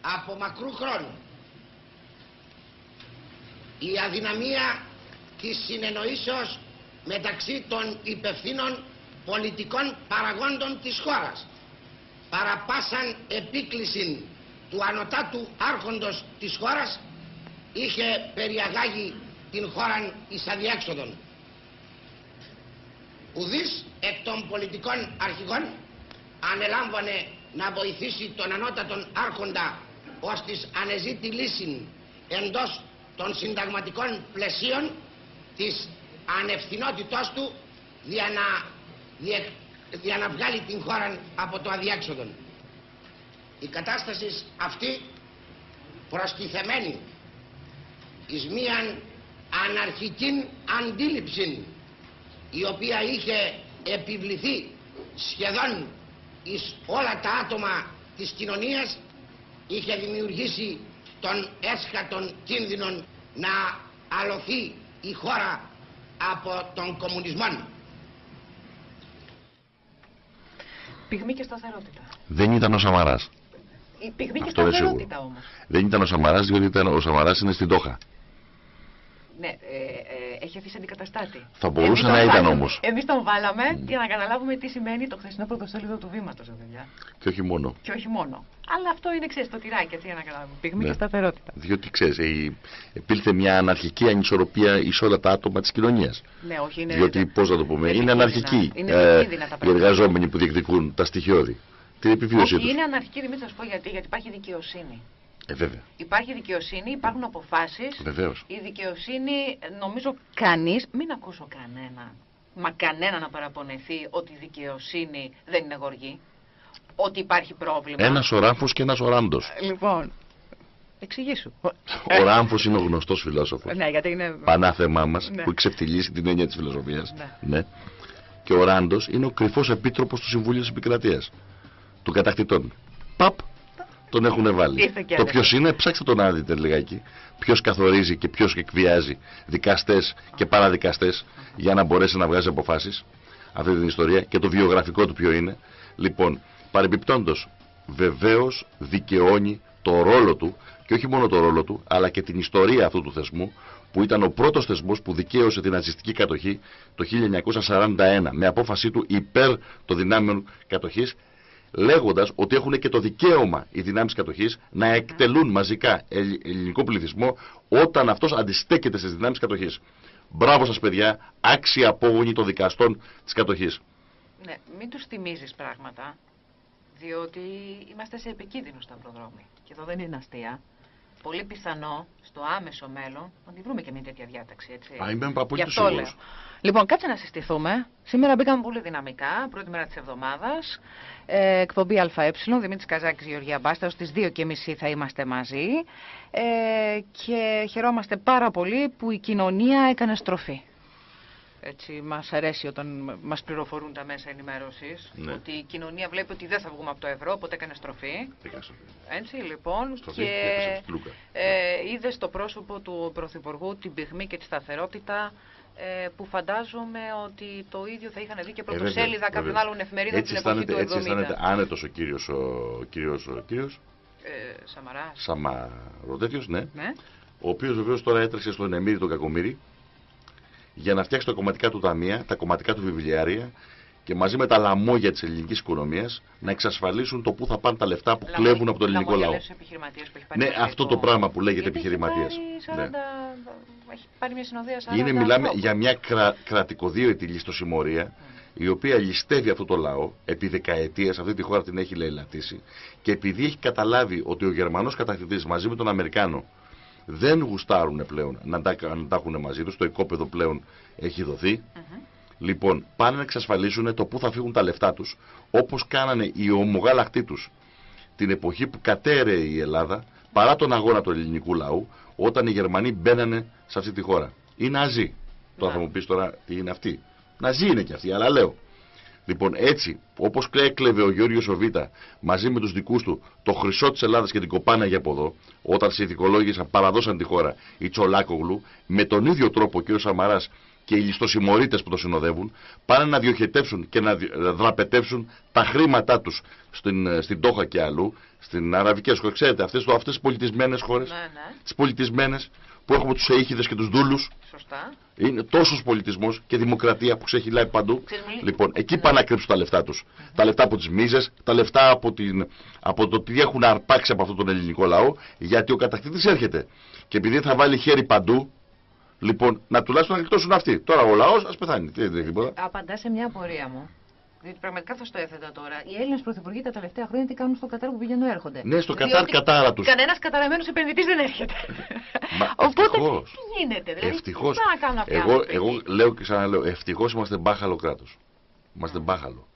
από μακρού χρόνου η αδυναμία της συνεννοήσεως μεταξύ των υπευθύνων πολιτικών παραγόντων της χώρας παραπάσαν επίκληση του ανωτάτου άρχοντος της χώρας είχε περιαγάγει την χώρα εις αδιέξοδον. Ουδής εκ των πολιτικών αρχηγών ανελάμβανε να βοηθήσει τον ανώτατον άρχοντα ως της ανεζήτη λύση εντός των συνταγματικών πλαισίων της ανευθυνότητός του για να, για να βγάλει την χώρα από το αδιέξοδο. Η κατάσταση αυτή προστιθεμένη εις μίαν αναρχική αντίληψη η οποία είχε επιβληθεί σχεδόν εις όλα τα άτομα της κοινωνίας είχε δημιουργήσει τον έσχατον κίνδυνο να αλωθεί η χώρα από τον κομμουνισμό. Πυγμή και σταθερότητα. Δεν ήταν ο Σαμαράς. Η πυγμή και σταθερότητα όμως. Δεν ήταν ο Σαμαράς διότι ήταν, ο Σαμαράς είναι στην Τόχα. Ναι, ε, ε, έχει αφήσει αντικαταστάτη. Θα μπορούσε να ήταν όμως. Εμείς τον βάλαμε mm. για να καταλάβουμε τι σημαίνει το χθεσινό πρωτοσέλιδο του βήματος, παιδιά. Και όχι μόνο. Και όχι μόνο. Αλλά αυτό είναι, ξέρεις, το τυράκι, έτσι για να καταλάβουμε. Πυγμή ναι. και σταθερότητα. Διότι ξέρεις, επήλθε μια αναρχική ανισορροπία εις όλα τα άτομα της κοινωνίας. Ναι, όχι, είναι. Διότι, πώς να το πούμε, είναι αναρχική. Είναι ε, οι εργαζόμενοι που διεκδικούν τα στοιχειώδη. Την επιβίωσή τους. Είναι αναρχική, μην σας πω γιατί, γιατί υπάρχει δικαιοσύνη. Ε, βέβαια. Υπάρχει δικαιοσύνη, υπάρχουν αποφάσεις. Βεβαίως. Η δικαιοσύνη, νομίζω κανείς, μην ακούσω κανένα, μα κανένα να παραπονεθεί ότι η δικαιοσύνη δεν είναι γοργή. Ότι υπάρχει πρόβλημα. Ένας οράφος και ένας οράντο. Λοιπόν, εξηγήσου. Ο Ράμφο είναι ο γνωστός φιλόσοφος. Ναι, γιατί είναι. Πανάθεμά μας ναι. που εξευτελίσει την έννοια της φιλοσοφίας. Ναι. ναι. Και ο Ράντο είναι ο κρυφός επίτροπος του Συμβουλίου της Επικρατείας. Του κατακτητών. Παπ, τον έχουν βάλει. Το ποιος είναι, ψάξτε τον να δείτε λιγάκι. Ποιος καθορίζει και ποιος εκβιάζει δικαστές και παραδικαστές για να μπορέσει να βγάζει αποφάσεις. Αυτή την ιστορία και το βιογραφικό του ποιο είναι. Λοιπόν, παρεμπιπτόντως, βεβαίως δικαιώνει το ρόλο του και όχι μόνο το ρόλο του, αλλά και την ιστορία αυτού του θεσμού που ήταν ο πρώτος θεσμός που δικαίωσε την ναζιστική κατοχή το 1941 με απόφασή του υπέρ των δυνάμεων κατοχής λέγοντας ότι έχουν και το δικαίωμα οι δυνάμεις κατοχής να εκτελούν μαζικά ελληνικό πληθυσμό όταν αυτός αντιστέκεται στις δυνάμεις κατοχής. Μπράβο σας, παιδιά, άξια απόγονοι των δικαστών της κατοχής. Ναι, μην τους θυμίζεις πράγματα, διότι είμαστε σε επικίνδυνο σταυροδρόμι. Και εδώ δεν είναι αστεία. Πολύ πιθανό στο άμεσο μέλλον να τη βρούμε και μια τέτοια διάταξη. Έτσι. Α, είμαι απολύτω σίγουρος. Λοιπόν, κάτσε να συστηθούμε. Σήμερα μπήκαμε πολύ δυναμικά, πρώτη μέρα της εβδομάδας. Ε, εκπομπή ΑΕ, Δημήτρης Καζάκης, Γεωργία Μπάστας. Στις 2.30 θα είμαστε μαζί. Ε, και χαιρόμαστε πάρα πολύ που η κοινωνία έκανε στροφή. Έτσι, μας αρέσει όταν μας πληροφορούν τα μέσα ενημέρωσης ναι. ότι η κοινωνία βλέπει ότι δεν θα βγούμε από το ευρώ, οπότε έκανε στροφή. Έτσι, λοιπόν, στροφή, και ε, είδε στο πρόσωπο του Πρωθυπουργού την πυγμή και τη σταθερότητα ε, που φαντάζομαι ότι το ίδιο θα είχαν δει και πρωτοσέλιδα ε, κάποιων άλλων εφημερίδων την εποχή του 70. Έτσι αισθάνεται άνετος ο κύριος, ο κύριος, ο κύριος ε, Σαμαράς. Σαμαροτέτιος, ναι. ναι. Ο οποίος βεβαίως τώρα έτρεξε στον Εμμύρη τον Κακομύρη για να φτιάξει τα κομματικά του ταμεία, τα κομματικά του βιβλιάρια και μαζί με τα λαμόγια της ελληνικής οικονομίας να εξασφαλίσουν το πού θα πάνε τα λεφτά που κλέβουν από το ελληνικό λαό. Ναι, αυτό το πράγμα που λέγεται επιχειρηματία. Ναι. Έχει πάρει μια συνοδεία 40 Είναι, μιλάμε για μια κρα, κρατικοδίαιτη ληστοσημωρία η οποία ληστεύει αυτό το λαό επί δεκαετίες, αυτή τη χώρα την έχει λαιλατήσει και επειδή έχει καταλάβει ότι ο Γερμανός κατακτητής μαζί με τον Αμερικάνο δεν γουστάρουν πλέον να τα, να τα έχουν μαζί τους, το οικόπεδο πλέον έχει δοθεί. Λοιπόν, πάνε να εξασφαλίσουν το πού θα φύγουν τα λεφτά τους, όπως κάνανε οι ομογάλακτοί τους την εποχή που κατέρεε η Ελλάδα, παρά τον αγώνα του ελληνικού λαού, όταν οι Γερμανοί μπαίνανε σε αυτή τη χώρα. Είναι Ναζί. Τώρα θα μου πεις τώρα τι είναι αυτή. Ναζί είναι και αυτή, αλλά λέω. Λοιπόν, έτσι, όπως έκλεβε ο Γιώργο Σοβίτα μαζί με τους δικούς του το χρυσό της Ελλάδας και την κοπάναγε από εδώ, όταν σε ειδικολόγησαν, παραδώσαν τη χώρα οι Τσολάκογλου, με τον ίδιο τρόπο ο κ. Σαμαρά και οι ληστοσημωρίτες που το συνοδεύουν πάνε να διοχετεύσουν και να δραπετεύσουν τα χρήματά τους στην, στην Τόχα και αλλού, στην αραβικές χώρες. Ξέρετε, αυτές τις πολιτισμένες χώρες, ναι, ναι. τις πολιτισμένες που έχουμε τους Αίγιδες και τους Δούλους. Σωστά. Είναι τόσος πολιτισμός και δημοκρατία που ξεχυλάει παντού. Λοιπόν, εκεί πάνε να κρύψουν τα λεφτά τους. Τα λεφτά από τις μίζες, τα λεφτά από, την, από το τι έχουν αρπάξει από αυτόν τον ελληνικό λαό, γιατί ο κατακτήτη έρχεται. Και επειδή θα βάλει χέρι παντού, λοιπόν, να τουλάχιστον να γλιτώσουν αυτοί. Τώρα ο λαός ας πεθάνει. Τι δεν Απαντά σε μια απορία μου. Διότι πραγματικά θα στο έθετα τώρα. Οι Έλληνες πρωθυπουργοί τα τελευταία χρόνια τι κάνουν στο Κατάρ που πηγαίνουν έρχονται; Ναι, στο Κατάρ κατάρα τους. Κανένας καταραμένος επενδυτής δεν έρχεται. Μα, Οπότε ευτυχώς. τι γίνεται, δηλαδή. Ευτυχώς. Εγώ, εγώ λέω και ξαναλέω, ευτυχώς είμαστε μπάχαλο κράτος. Είμαστε μπάχαλο.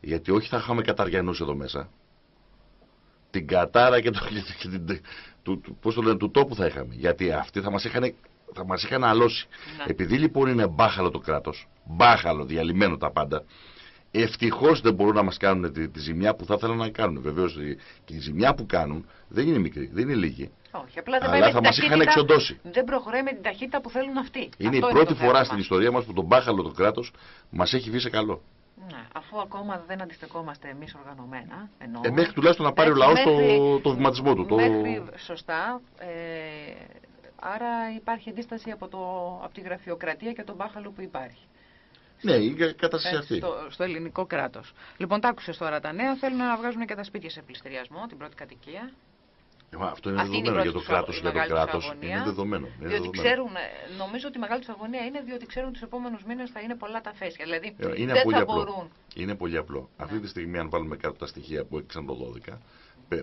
Γιατί όχι θα είχαμε καταριανούς εδώ μέσα. Την κατάρα και, το, και την, του, πώς το λένε, του τόπου θα είχαμε. Γιατί αυτοί θα μας είχαν θα μας είχαν αλώσει. Ναι. Επειδή λοιπόν είναι μπάχαλο το κράτος, μπάχαλο, διαλυμένο τα πάντα, Ευτυχώς δεν μπορούν να μας κάνουν τη, τη, ζημιά που θα ήθελαν να κάνουν. Βεβαίως και η ζημιά που κάνουν δεν είναι μικρή, δεν είναι λίγη. Όχι, απλά δεν Αλλά θα μας είχαν εξοντώσει. Δεν προχωράει με την ταχύτητα που θέλουν αυτοί. Είναι Αυτό η πρώτη είναι φορά στην ιστορία μας που τον μπάχαλο το κράτος μας έχει βγει σε καλό. Ναι, αφού ακόμα δεν αντιστεκόμαστε εμείς οργανωμένα. Εννοώ, ε, μέχρι τουλάχιστον να πάρει ο λαός το, το βηματισμό του. Μέχρι, σωστά. Ε, άρα υπάρχει αντίσταση από, το, από τη γραφειοκρατία και τον μπάχαλο που υπάρχει. Ναι, η κατάσταση αυτή. Στο, στο ελληνικό κράτος. Λοιπόν, τα άκουσες τώρα τα νέα. Θέλουν να βγάζουν και τα σπίτια σε πληστηριασμό, την πρώτη κατοικία. Ε, αυτό είναι Αυτή δεδομένο για το κράτος. Για το κράτος είναι δεδομένο. Είναι διότι ξέρουν, νομίζω ότι η μεγάλη τους αγωνία είναι διότι ξέρουν ότι τους επόμενους μήνες θα είναι πολλά τα φέσια. Δηλαδή ε, είναι δεν πολύ θα απλό. μπορούν. Είναι πολύ απλό. Ναι. Αυτή τη στιγμή, αν βάλουμε κάτω τα στοιχεία που έκλεισαν το 12,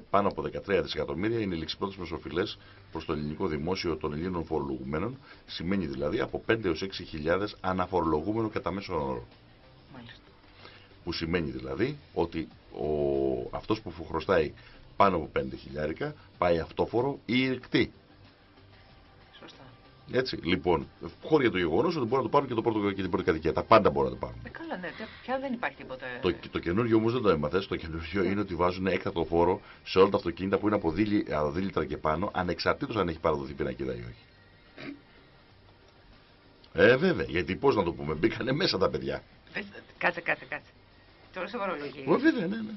πάνω από 13 δισεκατομμύρια είναι ληξιπρότε προσοφιλέ προς το ελληνικό δημόσιο των Ελλήνων φορολογουμένων. Σημαίνει δηλαδή από 5 έως 6 χιλιάδες αναφορολογούμενο κατά μέσο όρο. Που σημαίνει δηλαδή ότι ο, αυτός που χρωστάει πάνω από 5 χιλιάρικα πάει αυτόφορο ή ρηκτή. Έτσι, λοιπόν, χώρια το γεγονός ότι μπορούν να το πάρουν και το πρώτο και την πρώτη κατοικία. Τα πάντα μπορούν να το πάρουν. Ε, καλά, ναι, πια δεν υπάρχει τίποτα. Το, το καινούργιο όμως δεν το έμαθες. Το καινούργιο είναι ότι βάζουν έκτατο φόρο σε όλα τα αυτοκίνητα που είναι από δίλητρα και πάνω, ανεξαρτήτως αν έχει παραδοθεί πινακίδα ή όχι. Ε, βέβαια, γιατί πώς να το πούμε, μπήκανε μέσα τα παιδιά. Ε, κάτσε, κάτσε, κάτσε. Τώρα σε βαρολογεί. Βέβαια, ναι, ναι.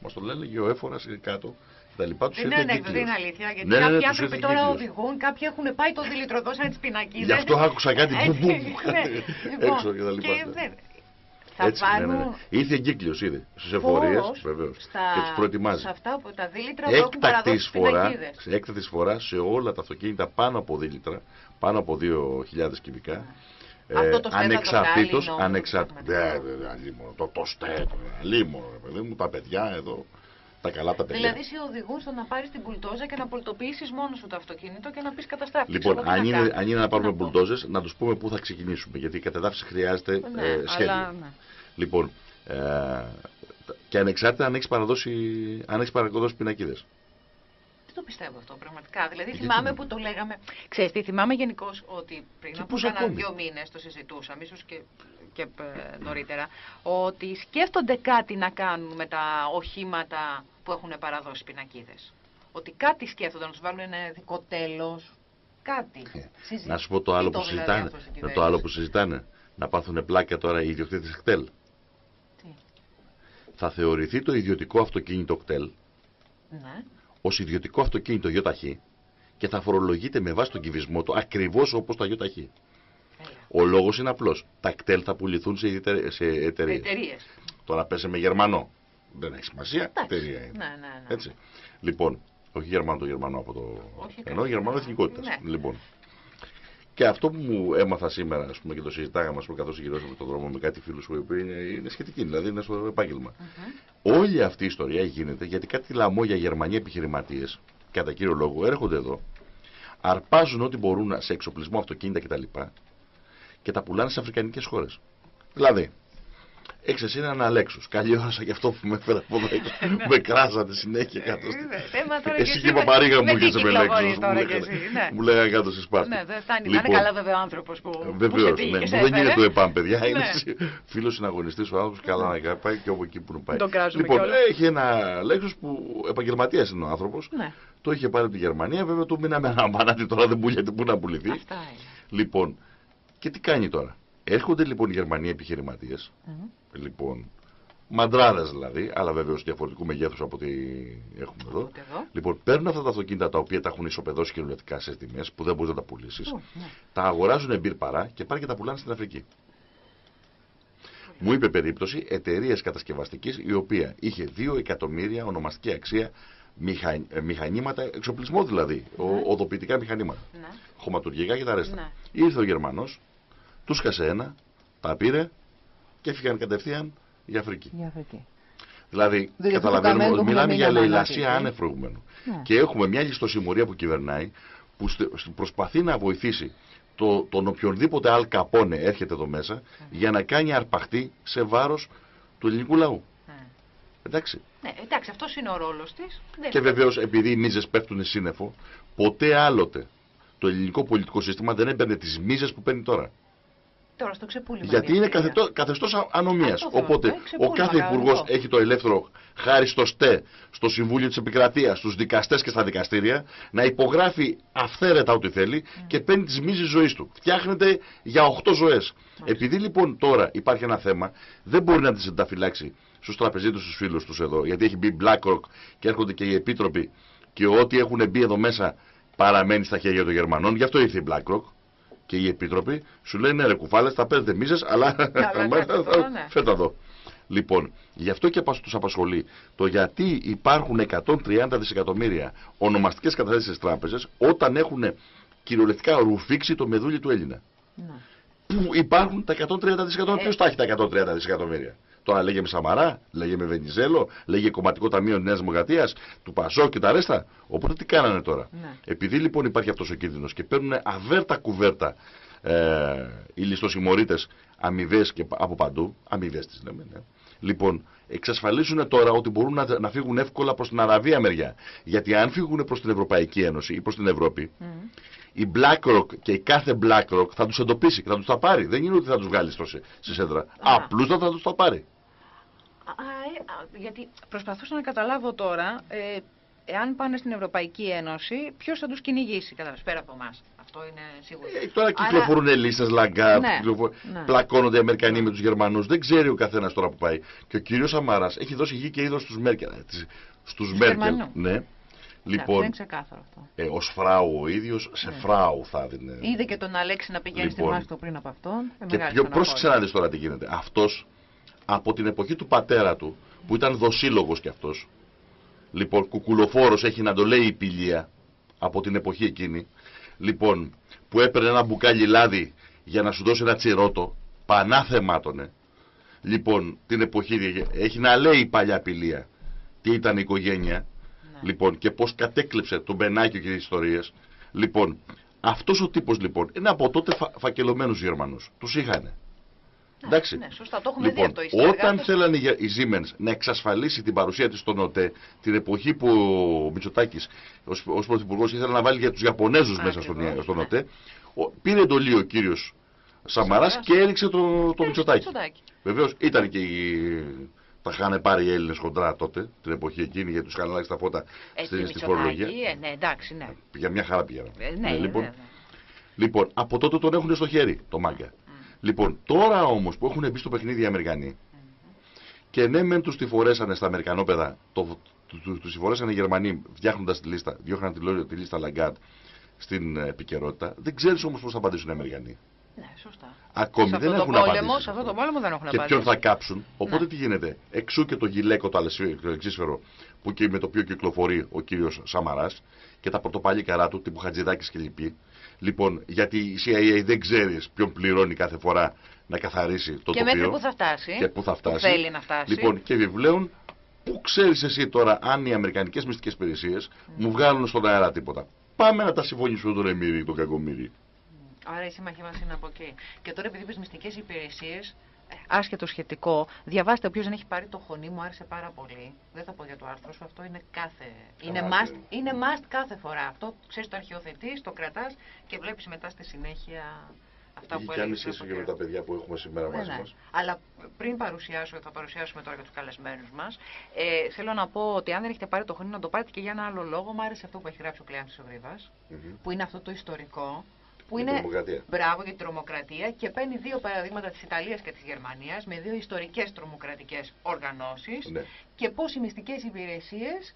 Μας το λένε και ο έφορα κάτω τα λοιπά τους Δεν είναι δεν είναι αλήθεια. Γιατί ναι, ναι, κάποιοι ναι, άνθρωποι τώρα οδηγούν, κάποιοι έχουν πάει το δηλητροδό σαν τις πινακίδες. Γι' αυτό άκουσα κάτι που μπου, έξω και τα λοιπά. Θα Έτσι, πάρουν... ναι, ναι, ναι. Ήρθε εγκύκλιος ήδη στις εφορίες βεβαίως. Στα... Και τους προετοιμάζει. Σε αυτά που τα δίλητρα που έχουν παραδώσει φορά, Έκτακτης φορά σε όλα τα αυτοκίνητα πάνω από δίλητρα, πάνω από 2.000 κυβικά. Αυτό το ανεξαρτήτως, ανεξαρτήτως, το, το στέτο, λίμωνο, παιδί μου, τα παιδιά εδώ, τα καλά τα παιδιά. Δηλαδή σε οδηγούν στο να πάρεις την πουλτόζα και να πολτοποιήσει μόνος σου το αυτοκίνητο και να πεις καταστράφη. Λοιπόν, αν είναι, αν είναι να πάρουμε πουλτόζε, να τους πούμε πού θα ξεκινήσουμε. Γιατί η κατεδάφιση χρειάζεται ναι, ε, σχέδιο. Αλλά, ναι. Λοιπόν, ε, και ανεξάρτητα αν έχεις παραδώσει, αν έχεις παραδώσει πινακίδες. Δεν το πιστεύω αυτό πραγματικά. Δηλαδή Γιατί θυμάμαι που το λέγαμε. Ξέρετε, τι θυμάμαι γενικώς ότι πριν από κάνα δύο μήνες το συζητούσαμε, ίσως και και ε, νωρίτερα, ότι σκέφτονται κάτι να κάνουν με τα οχήματα που έχουν παραδώσει πινακίδες. Ότι κάτι σκέφτονται, να τους βάλουν ένα ειδικό τέλος. Κάτι. Ε, να σου πω το άλλο που συζητάνε. Με το άλλο που συζητάνε. Να πάθουν πλάκια τώρα οι ιδιοκτήτες κτέλ. Τι. Θα θεωρηθεί το ιδιωτικό αυτοκίνητο κτέλ ναι. ως ιδιωτικό αυτοκίνητο ΙΟΤΑΧΗ και θα φορολογείται με βάση τον κυβισμό του ακριβώς όπως το ΙΟΤΑΧΗ. Ο λόγος είναι απλός. Τα κτέλ θα πουληθούν σε, σε εταιρείες. Τώρα πέσε με Γερμανό. Δεν έχει σημασία. Εταιρεία είναι. Ναι, ναι, ναι. Έτσι. Λοιπόν, όχι Γερμανό το Γερμανό από το. Όχι, Ενώ Γερμανό εθνικότητας. Ναι. Λοιπόν. Και αυτό που μου έμαθα σήμερα, ας πούμε, και το συζητάγαμε πούμε, καθώς γυρώσαμε τον δρόμο με κάτι φίλους που είναι, είναι σχετική, δηλαδή είναι στο επάγγελμα. Mm -hmm. Όλη αυτή η ιστορία γίνεται γιατί κάτι λαμόγια Γερμανοί επιχειρηματίες, κατά κύριο λόγο, έρχονται εδώ, αρπάζουν ό,τι μπορούν σε εξοπλισμό αυτοκίνητα κτλ και τα πουλάνε σε αφρικανικές χώρες. Δηλαδή, έχει εσύ έναν Αλέξου. Καλή ώρα και αυτό που με έφερε από εδώ ναι. με κράζατε συνέχεια κάτω. Εσύ και η Παπαρίγα μου είχες με λέξει. Μου λέγανε κάτω στι Σπάρτη. Ναι, δεν φτάνει. Να είναι λοιπόν, καλά βέβαια ο άνθρωπος που. Βεβαίως, ναι. Δεν είναι το ΕΠΑΜ, παιδιά. Είναι ναι. φίλος συναγωνιστής ο άνθρωπος. Καλά να πάει και όπου εκεί που πάει. Λοιπόν, έχει ένα λέξο που επαγγελματίας είναι ο άνθρωπος. Το είχε πάρει από τη Γερμανία. Βέβαια του μείναμε ένα μανάτι τώρα δεν πουλιέται πού να πουληθεί. Λοιπόν, Και τι κάνει τώρα; Έρχονται λοιπόν οι Γερμανοί επιχειρηματίες, λοιπόν, μαντράδες δηλαδή, αλλά βέβαια διαφορετικού μεγέθους από ό,τι έχουμε εδώ. Λοιπόν, παίρνουν αυτά τα αυτοκίνητα τα οποία τα έχουν ισοπεδώσει κυριολεκτικά σε τιμές που δεν μπορείς να τα πουλήσεις, ναι. τα αγοράζουν εμπειρ παρά και πάνε και τα πουλάνε στην Αφρική. Μου είπε περίπτωση εταιρεία κατασκευαστικής η οποία είχε 2 εκατομμύρια ονομαστική αξία μηχα... Ε, μηχανήματα, εξοπλισμό δηλαδή, ναι. οδοποιητικά μηχανήματα. Ναι. Χωματουργικά και τα ρέστα. Ναι. Ήρθε ο Γερμανός, τους σκασε ένα, τα πήρε και έφυγαν κατευθείαν για Αφρική. Για Αφρική. Δηλαδή, δηλαδή καταλαβαίνουμε ότι μιλάμε για λαϊλασία άνευ προηγουμένου. Ναι. Και έχουμε μια ληστοσημωρία που κυβερνάει που προσπαθεί να βοηθήσει το, τον οποιονδήποτε Αλ Καπόνε έρχεται εδώ μέσα mm. για να κάνει αρπαχτή σε βάρος του ελληνικού λαού. Mm. Εντάξει. Ναι, εντάξει, αυτός είναι ο ρόλος της. Και βεβαίως, επειδή οι μίζε πέφτουν σύννεφο, ποτέ άλλοτε το ελληνικό πολιτικό σύστημα δεν έπαιρνε τις μίζες που παίρνει τώρα. Τώρα στο ξεπούλημα. Γιατί είναι καθεστώ ανομίας. Οπότε ε, ο κάθε υπουργός έχει το ελεύθερο, χάρη στο ΣΤΕ, στο Συμβούλιο της Επικρατείας, στους δικαστές και στα δικαστήρια, να υπογράφει αυθαίρετα ό,τι θέλει mm. και παίρνει τις μίζε ζωής του. Φτιάχνεται για 8 ζωές. Επειδή λοιπόν τώρα υπάρχει ένα θέμα, δεν μπορεί να τις ενταφυλάξει στους τραπεζίτες του φίλους τους εδώ, γιατί έχει μπει BlackRock και έρχονται και οι επίτροποι και ό,τι έχουν μπει εδώ μέσα παραμένει στα χέρια των Γερμανών. Γι' αυτό ήρθε η BlackRock και οι επίτροποι σου λένε ναι, ρε κουφάλες, θα παίρνετε μίζες, αλλά ναι. φέτα εδώ. Λοιπόν, γι' αυτό και τους απασχολεί το γιατί υπάρχουν 130 δισεκατομμύρια ονομαστικές καταθέσεις στις τράπεζες όταν έχουν κυριολεκτικά ρουφήξει το μεδούλι του Έλληνα. Ναι. Που υπάρχουν τα 130 δισεκατομμύρια. Ε... Ποιος τα έχει τα 130 δισεκατομμύρια; Τώρα λέγε με Σαμαρά, λέγε με Βενιζέλο, λέγε κομματικό ταμείο Νέας Δημοκρατίας, του Πασό και τα ρέστα. Οπότε τι κάνανε τώρα; Ναι. Επειδή λοιπόν υπάρχει αυτός ο κίνδυνος και παίρνουν αβέρτα κουβέρτα ε, οι ληστοσημωρίτες αμοιβές και από παντού, αμοιβές τις λέμε, ναι. Λοιπόν, εξασφαλίσουν τώρα ότι μπορούν να, να φύγουν εύκολα προς την Αραβία μεριά. Γιατί αν φύγουν προς την Ευρωπαϊκή Ένωση ή προς την Ευρώπη, mm. η BlackRock και η κάθε BlackRock θα τους εντοπίσει και θα τους τα πάρει. Δεν είναι ότι θα τους βγάλει στη σέντρα. Απλώς θα τους τα πάρει. Ε, γιατί προσπαθούσα να καταλάβω τώρα, ε, εάν πάνε στην Ευρωπαϊκή Ένωση, ποιος θα τους κυνηγήσει, κατά πέρα από εμάς. Αυτό είναι σίγουρο. Ε, τώρα κυκλοφορούν Άρα... λίστες, λαγκάρ, ναι, ναι. πλακώνονται οι Αμερικανοί ναι. με τους Γερμανούς. Δεν ξέρει ο καθένας τώρα που πάει. Και ο κύριος Σαμάρα έχει δώσει γη και είδος στους Μέρκελ. Στους Μέρκελ. Ναι. Λοιπόν, είναι ξεκάθαρο αυτό. Ε, ως φράου ο ίδιος, σε ναι. φράου θα δίνει. Είδε και τον Αλέξη να πηγαίνει λοιπόν, στη Μάστο πριν από αυτόν. Και πιο πρόσεξε να δεις τώρα τι γίνεται. Αυτός από την εποχή του πατέρα του, που ήταν δοσύλλογος κι αυτός, λοιπόν, κουκουλοφόρος έχει να το λέει η πηλία, από την εποχή εκείνη, λοιπόν, που έπαιρνε ένα μπουκάλι λάδι για να σου δώσει ένα τσιρότο, πανάθεμάτωνε. Λοιπόν, την εποχή έχει να λέει η παλιά πηλία τι ήταν η οικογένεια, ναι. λοιπόν, και πώς κατέκλεψε τον Μπενάκιο και τις ιστορίες. Λοιπόν, αυτός ο τύπος λοιπόν είναι από τότε φα φακελωμένους Γερμανούς. Τους είχανε. Εντάξει. Ναι, σωστά, το έχουμε λοιπόν, δει αυτό. Όταν θέλανε οι Siemens να εξασφαλίσει την παρουσία της στον ΟΤΕ, την εποχή που ο Μητσοτάκης ως πρωθυπουργός ήθελε να βάλει για τους Ιαπωνέζους μέσα στον, στον ΟΤΕ, πήρε εντολή ο κύριος Σαμαράς και έριξε το, το Μητσοτάκη. Βεβαίως ήταν και οι. Τα είχαν πάρει οι Έλληνες χοντρά τότε, την εποχή εκείνη, γιατί τους είχαν αλλάξει τα φώτα ε, στη φορολογία. Ε, ναι, εντάξει, ναι. Για μια χαρά πήγαιναν. Ε, ναι, ναι, λοιπόν, ναι, ναι. λοιπόν, από τότε τον έχουν στο χέρι το μάγκα. Λοιπόν, τώρα όμως που έχουν μπει στο παιχνίδι οι Αμερικανοί και ναι, μεν τους τη φορέσανε στα Αμερικανόπαιδα, το, τους τη φορέσανε οι Γερμανοί φτιάχνοντας τη λίστα, διώχναν τη, τη λίστα Λαγκάρντ στην επικαιρότητα. Δεν ξέρεις όμως πώς θα απαντήσουν οι Αμερικανοί. Ναι, σωστά. Ακόμη σε δεν έχουν απαντήσει. Σε αυτό το πόλεμο δεν έχουν και ποιον θα κάψουν. Οπότε ναι. τι γίνεται; Εξού και το γυλαίκο το αλεξίσφαιρο που και με το οποίο κυκλοφορεί ο κύριος Σαμαράς και τα πρωτοπαλίκαρά του τύπου Χατζηδάκης και λοιποί. Λοιπόν, γιατί η CIA δεν ξέρεις ποιον πληρώνει κάθε φορά να καθαρίσει το και τοπίο. Και μέχρι πού θα φτάσει. Και πού θα φτάσει. Που θέλει να φτάσει. Λοιπόν, και βιβλίων πού ξέρεις εσύ τώρα αν οι Αμερικανικές μυστικές υπηρεσίες mm. μου βγάλουν στον αέρα τίποτα. Πάμε να τα συμφωνήσουμε τον Εμμύρη, τον Κακομύρη. Άρα η σύμμαχή μα είναι από εκεί. Και τώρα επειδή είπες μυστικές υπηρεσίες, άσχετο σχετικό, διαβάστε όποιος δεν έχει πάρει το χωνί, μου άρεσε πάρα πολύ. Δεν θα πω για το άρθρο σου, αυτό είναι κάθε. Είναι must, είναι must κάθε φορά. Αυτό ξέρεις το αρχιοθετεί, το κρατάς και βλέπεις μετά στη συνέχεια αυτά που κάνει σχέση και με τα παιδιά που έχουμε σήμερα ναι, μαζί ναι. μας. Αλλά πριν παρουσιάσω, θα παρουσιάσουμε τώρα για τους καλεσμένους μας, ε, θέλω να πω ότι αν δεν έχετε πάρει το χωνί, να το πάρετε και για ένα άλλο λόγο. Μου άρεσε αυτό που έχει γράψει ο Κλέανθη Οβρίβα, mm -hmm. που είναι αυτό το ιστορικό που είναι μπράβο για την τρομοκρατία και παίρνει δύο παραδείγματα της Ιταλίας και της Γερμανίας με δύο ιστορικές τρομοκρατικές οργανώσεις ναι. και πώς οι μυστικές υπηρεσίες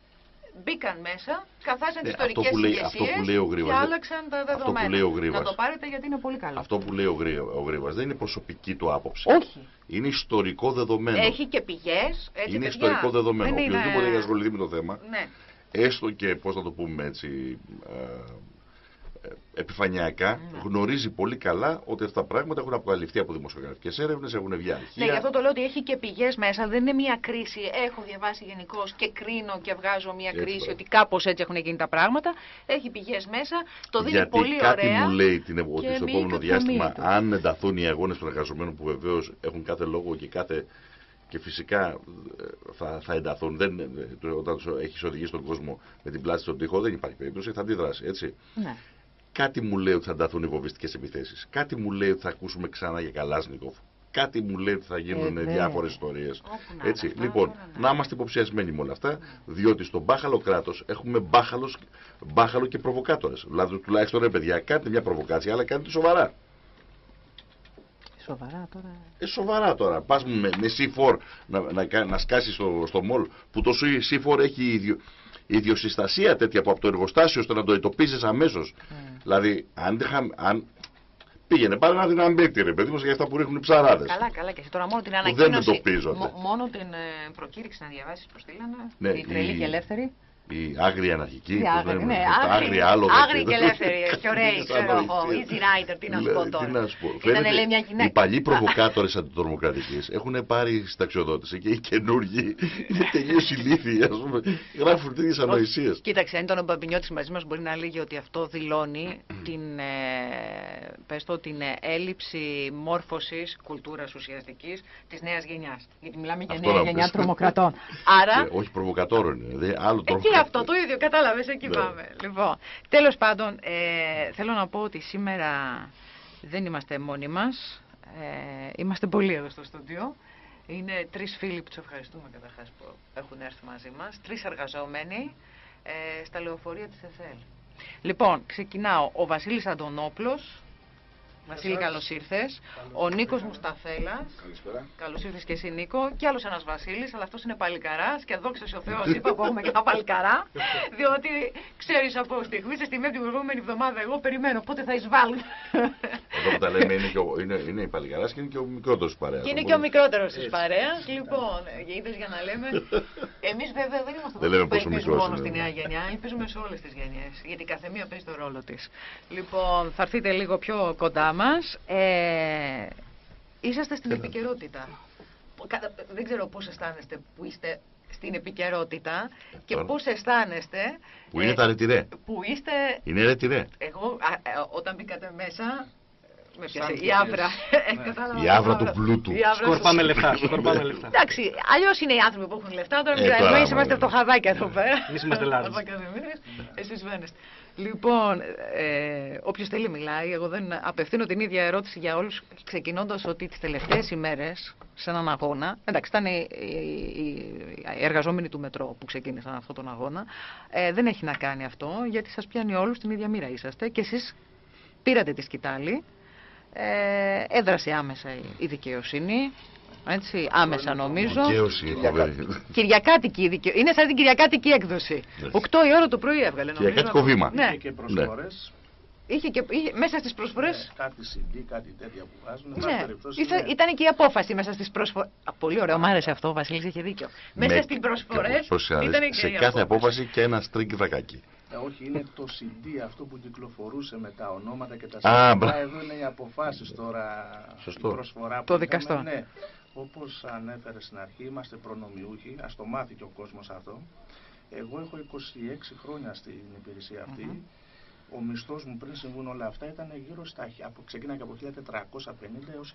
μπήκαν μέσα, καθάσαν ναι, τι ιστορικές ηγεσίε και άλλαξαν τα δεδομένα. Αυτό που Να το πάρετε γιατί είναι πολύ καλό. Αυτό που λέει ο Γρήβα δεν είναι προσωπική του άποψη. Όχι. Είναι ιστορικό δεδομένο. Έχει και πηγές. Είναι παιδιά. ιστορικό δεδομένο. Οποιοδήποτε έχει ασχοληθεί με το θέμα, ναι. έστω και πώς να το πούμε έτσι, ε, επιφανειακά ναι. γνωρίζει πολύ καλά ότι αυτά τα πράγματα έχουν αποκαλυφθεί από δημοσιογραφικές έρευνες, έχουν βγει αρχεία. Ναι, γι' αυτό το λέω ότι έχει και πηγές μέσα. Δεν είναι μια κρίση. Έχω διαβάσει γενικώ και κρίνω και βγάζω μια έτσι, κρίση ότι κάπως έτσι έχουν γίνει τα πράγματα. Έχει πηγές μέσα. Το δίνει Γιατί πολύ κάτι ωραία. μου λέει την, ότι στο επόμενο διάστημα, αν ενταθούν οι αγώνες των εργαζομένων που βεβαίως έχουν κάθε λόγο και κάθε και φυσικά ε, θα, θα ενταθούν. Δεν, ε, όταν έχεις οδηγήσει τον κόσμο με την πλάτη στον τοίχο, δεν υπάρχει περίπτωση, θα αντιδράσει. Έτσι. Ναι. Κάτι μου λέει ότι θα ανταθούν οι βοβιστικέ επιθέσεις. Κάτι μου λέει ότι θα ακούσουμε ξανά για Καλάσνικοφ. Κάτι μου λέει ότι θα γίνουν ε, διάφορες ιστορίες. Έτσι, λοιπόν, να είμαστε υποψιασμένοι με όλα αυτά, διότι στον μπάχαλο κράτος έχουμε μπάχαλος, μπάχαλο και προβοκάτορες. Δηλαδή, τουλάχιστον ρε παιδιά, κάντε μια προβοκάτσια, αλλά κάντε σοβαρά. Σοβαρά τώρα. Ε, σοβαρά τώρα. Πας με, με C4 να, να, να σκάσεις στο, στο μολ που το C4 έχει ίδιο η ιδιοσυστασία τέτοια από το εργοστάσιο ώστε να το εντοπίζεις αμέσως. Mm. Δηλαδή, αν, αν πήγαινε πάρε ένα δυναμίτη, ρε παιδί μου, για αυτά που ρίχνουν οι ψαράδες. Καλά, καλά. Και τώρα μόνο την ανακοίνωση. Δεν εντοπίζονται. Μόνο την ε, προκήρυξη να διαβάσεις που στείλανε. Ναι, η τρελή η... και ελεύθερη η άγρια αναρχική. Η άγρια, ναι, άγρια, άλλο. Άγρια και ελεύθερη. Και ωραία, ξέρω εγώ. Easy rider, τι να σου πω τώρα. Τι να σου πω. Φαίνεται, λέει μια γυναίκα. Οι παλιοί προβοκάτορες αντιτρομοκρατικοί έχουν πάρει συνταξιοδότηση και οι καινούργοι είναι τελείως ηλίθιοι. Α πούμε. Γράφουν τέτοιε ανοησίες. Κοίταξε, αν ήταν ο Μπαμπινιώτης μαζί μας μπορεί να λέγει ότι αυτό δηλώνει την, ε, πες το, την ε, έλλειψη μόρφωσης κουλτούρας ουσιαστικής της νέας γενιάς. Γιατί μιλάμε για νέα γενιά τρομοκρατών. Άρα. Ε, όχι προβοκατόρων, δηλαδή άλλο τρόπο αυτό το ίδιο, κατάλαβες, εκεί ναι. πάμε. Λοιπόν, τέλος πάντων, ε, θέλω να πω ότι σήμερα δεν είμαστε μόνοι μας. Ε, είμαστε πολλοί εδώ στο στούντιο. Είναι τρεις φίλοι που τους ευχαριστούμε καταρχάς που έχουν έρθει μαζί μας. Τρεις εργαζόμενοι ε, στα λεωφορεία της ΕΘΕΛ. Λοιπόν, ξεκινάω. Ο Βασίλης Αντωνόπλος, Βασίλη, καλώς ήρθες. Ο Νίκος Μουσταφέλας. Καλησπέρα. Καλώς ήρθες και εσύ, Νίκο. Και άλλος ένας Βασίλης, αλλά αυτός είναι παλικαράς. Και δόξα ο Θεός, είπα που έχουμε και τα παλικαρά. Διότι ξέρεις από στιγμή σε στιγμή την προηγούμενη εβδομάδα, εγώ περιμένω πότε θα εισβάλλουν. Εδώ που τα λέμε είναι, και ο, είναι, είναι η παλικαράς και είναι και ο μικρότερος της παρέας. Και είναι και ο μικρότερος της παρέας. Λοιπόν, είδες για να λέμε. Εμείς βέβαια δεν είμαστε δεν που ελπίζουμε μόνο στη νέα γενιά, ελπίζουμε σε όλες τις γενιές. Γιατί κάθε μία παίζει το ρόλο της. Λοιπόν, θα έρθετε λίγο πιο κοντά μας. Ε, είσαστε στην επικαιρότητα. Δεν ξέρω πώς αισθάνεστε που είστε στην επικαιρότητα και πώς αισθάνεστε... Που είναι ε, τα ρετυρέ. Που είστε... Είναι ρετυρέ. Εγώ ε, όταν μπήκατε μέσα με πιάσε η άβρα. Ναι. Η άβρα του πλούτου. Σκορπάμε λεφτά. Σκορπάμε λεφτά. Εντάξει, αλλιώς είναι οι άνθρωποι που έχουν λεφτά. Τώρα ε, εμείς είμαστε φτωχαδάκια εδώ πέρα. Εμείς είμαστε λάδε. Εσείς βαίνεστε. Λοιπόν, ε, όποιος θέλει μιλάει, εγώ δεν απευθύνω την ίδια ερώτηση για όλους, ξεκινώντας ότι τις τελευταίες ημέρες σε έναν αγώνα. Εντάξει, ήταν οι, οι, οι εργαζόμενοι του μετρό που ξεκίνησαν αυτόν τον αγώνα. Ε, δεν έχει να κάνει αυτό, γιατί σας πιάνει όλους την ίδια μοίρα είσαστε και εσείς πήρατε τη σκητάλη. Ε, έδρασε άμεσα η δικαιοσύνη. Έτσι, άμεσα νομίζω. Δικαίωση. Κυριακάτικη δικαιοσύνη. Είναι σαν την Κυριακάτικη έκδοση. 8 η ώρα το πρωί έβγαλε. Κυριακάτικο βήμα. Ναι. Είχε και προσφορές. Είχε και, είχε, μέσα στις προσφορές. Ναι, κάτι CD, κάτι τέτοια που βάζουν. Ναι. Ήθε, ναι. Ήταν και η απόφαση μέσα στις προσφορές. Πολύ ωραίο, μου άρεσε αυτό, ο Βασίλης είχε δίκιο. Ναι. Μέσα στις προσφορές. Σε κάθε απόφαση και ένα στριγκ βρακάκι. Ε, όχι, είναι το CD αυτό που κυκλοφορούσε με τα ονόματα και τα συνταγματικά. Εδώ είναι οι αποφάσεις τώρα. Σωστό. Η προσφορά το δικαστό. Ναι. Όπως ανέφερε στην αρχή, είμαστε προνομιούχοι. Α το μάθει και ο κόσμος αυτό. Εγώ έχω 26 χρόνια στην υπηρεσία αυτή. Mm -hmm. Ο μισθός μου πριν συμβούν όλα αυτά ήταν γύρω στα. Από, ξεκίναγε από 1450 έως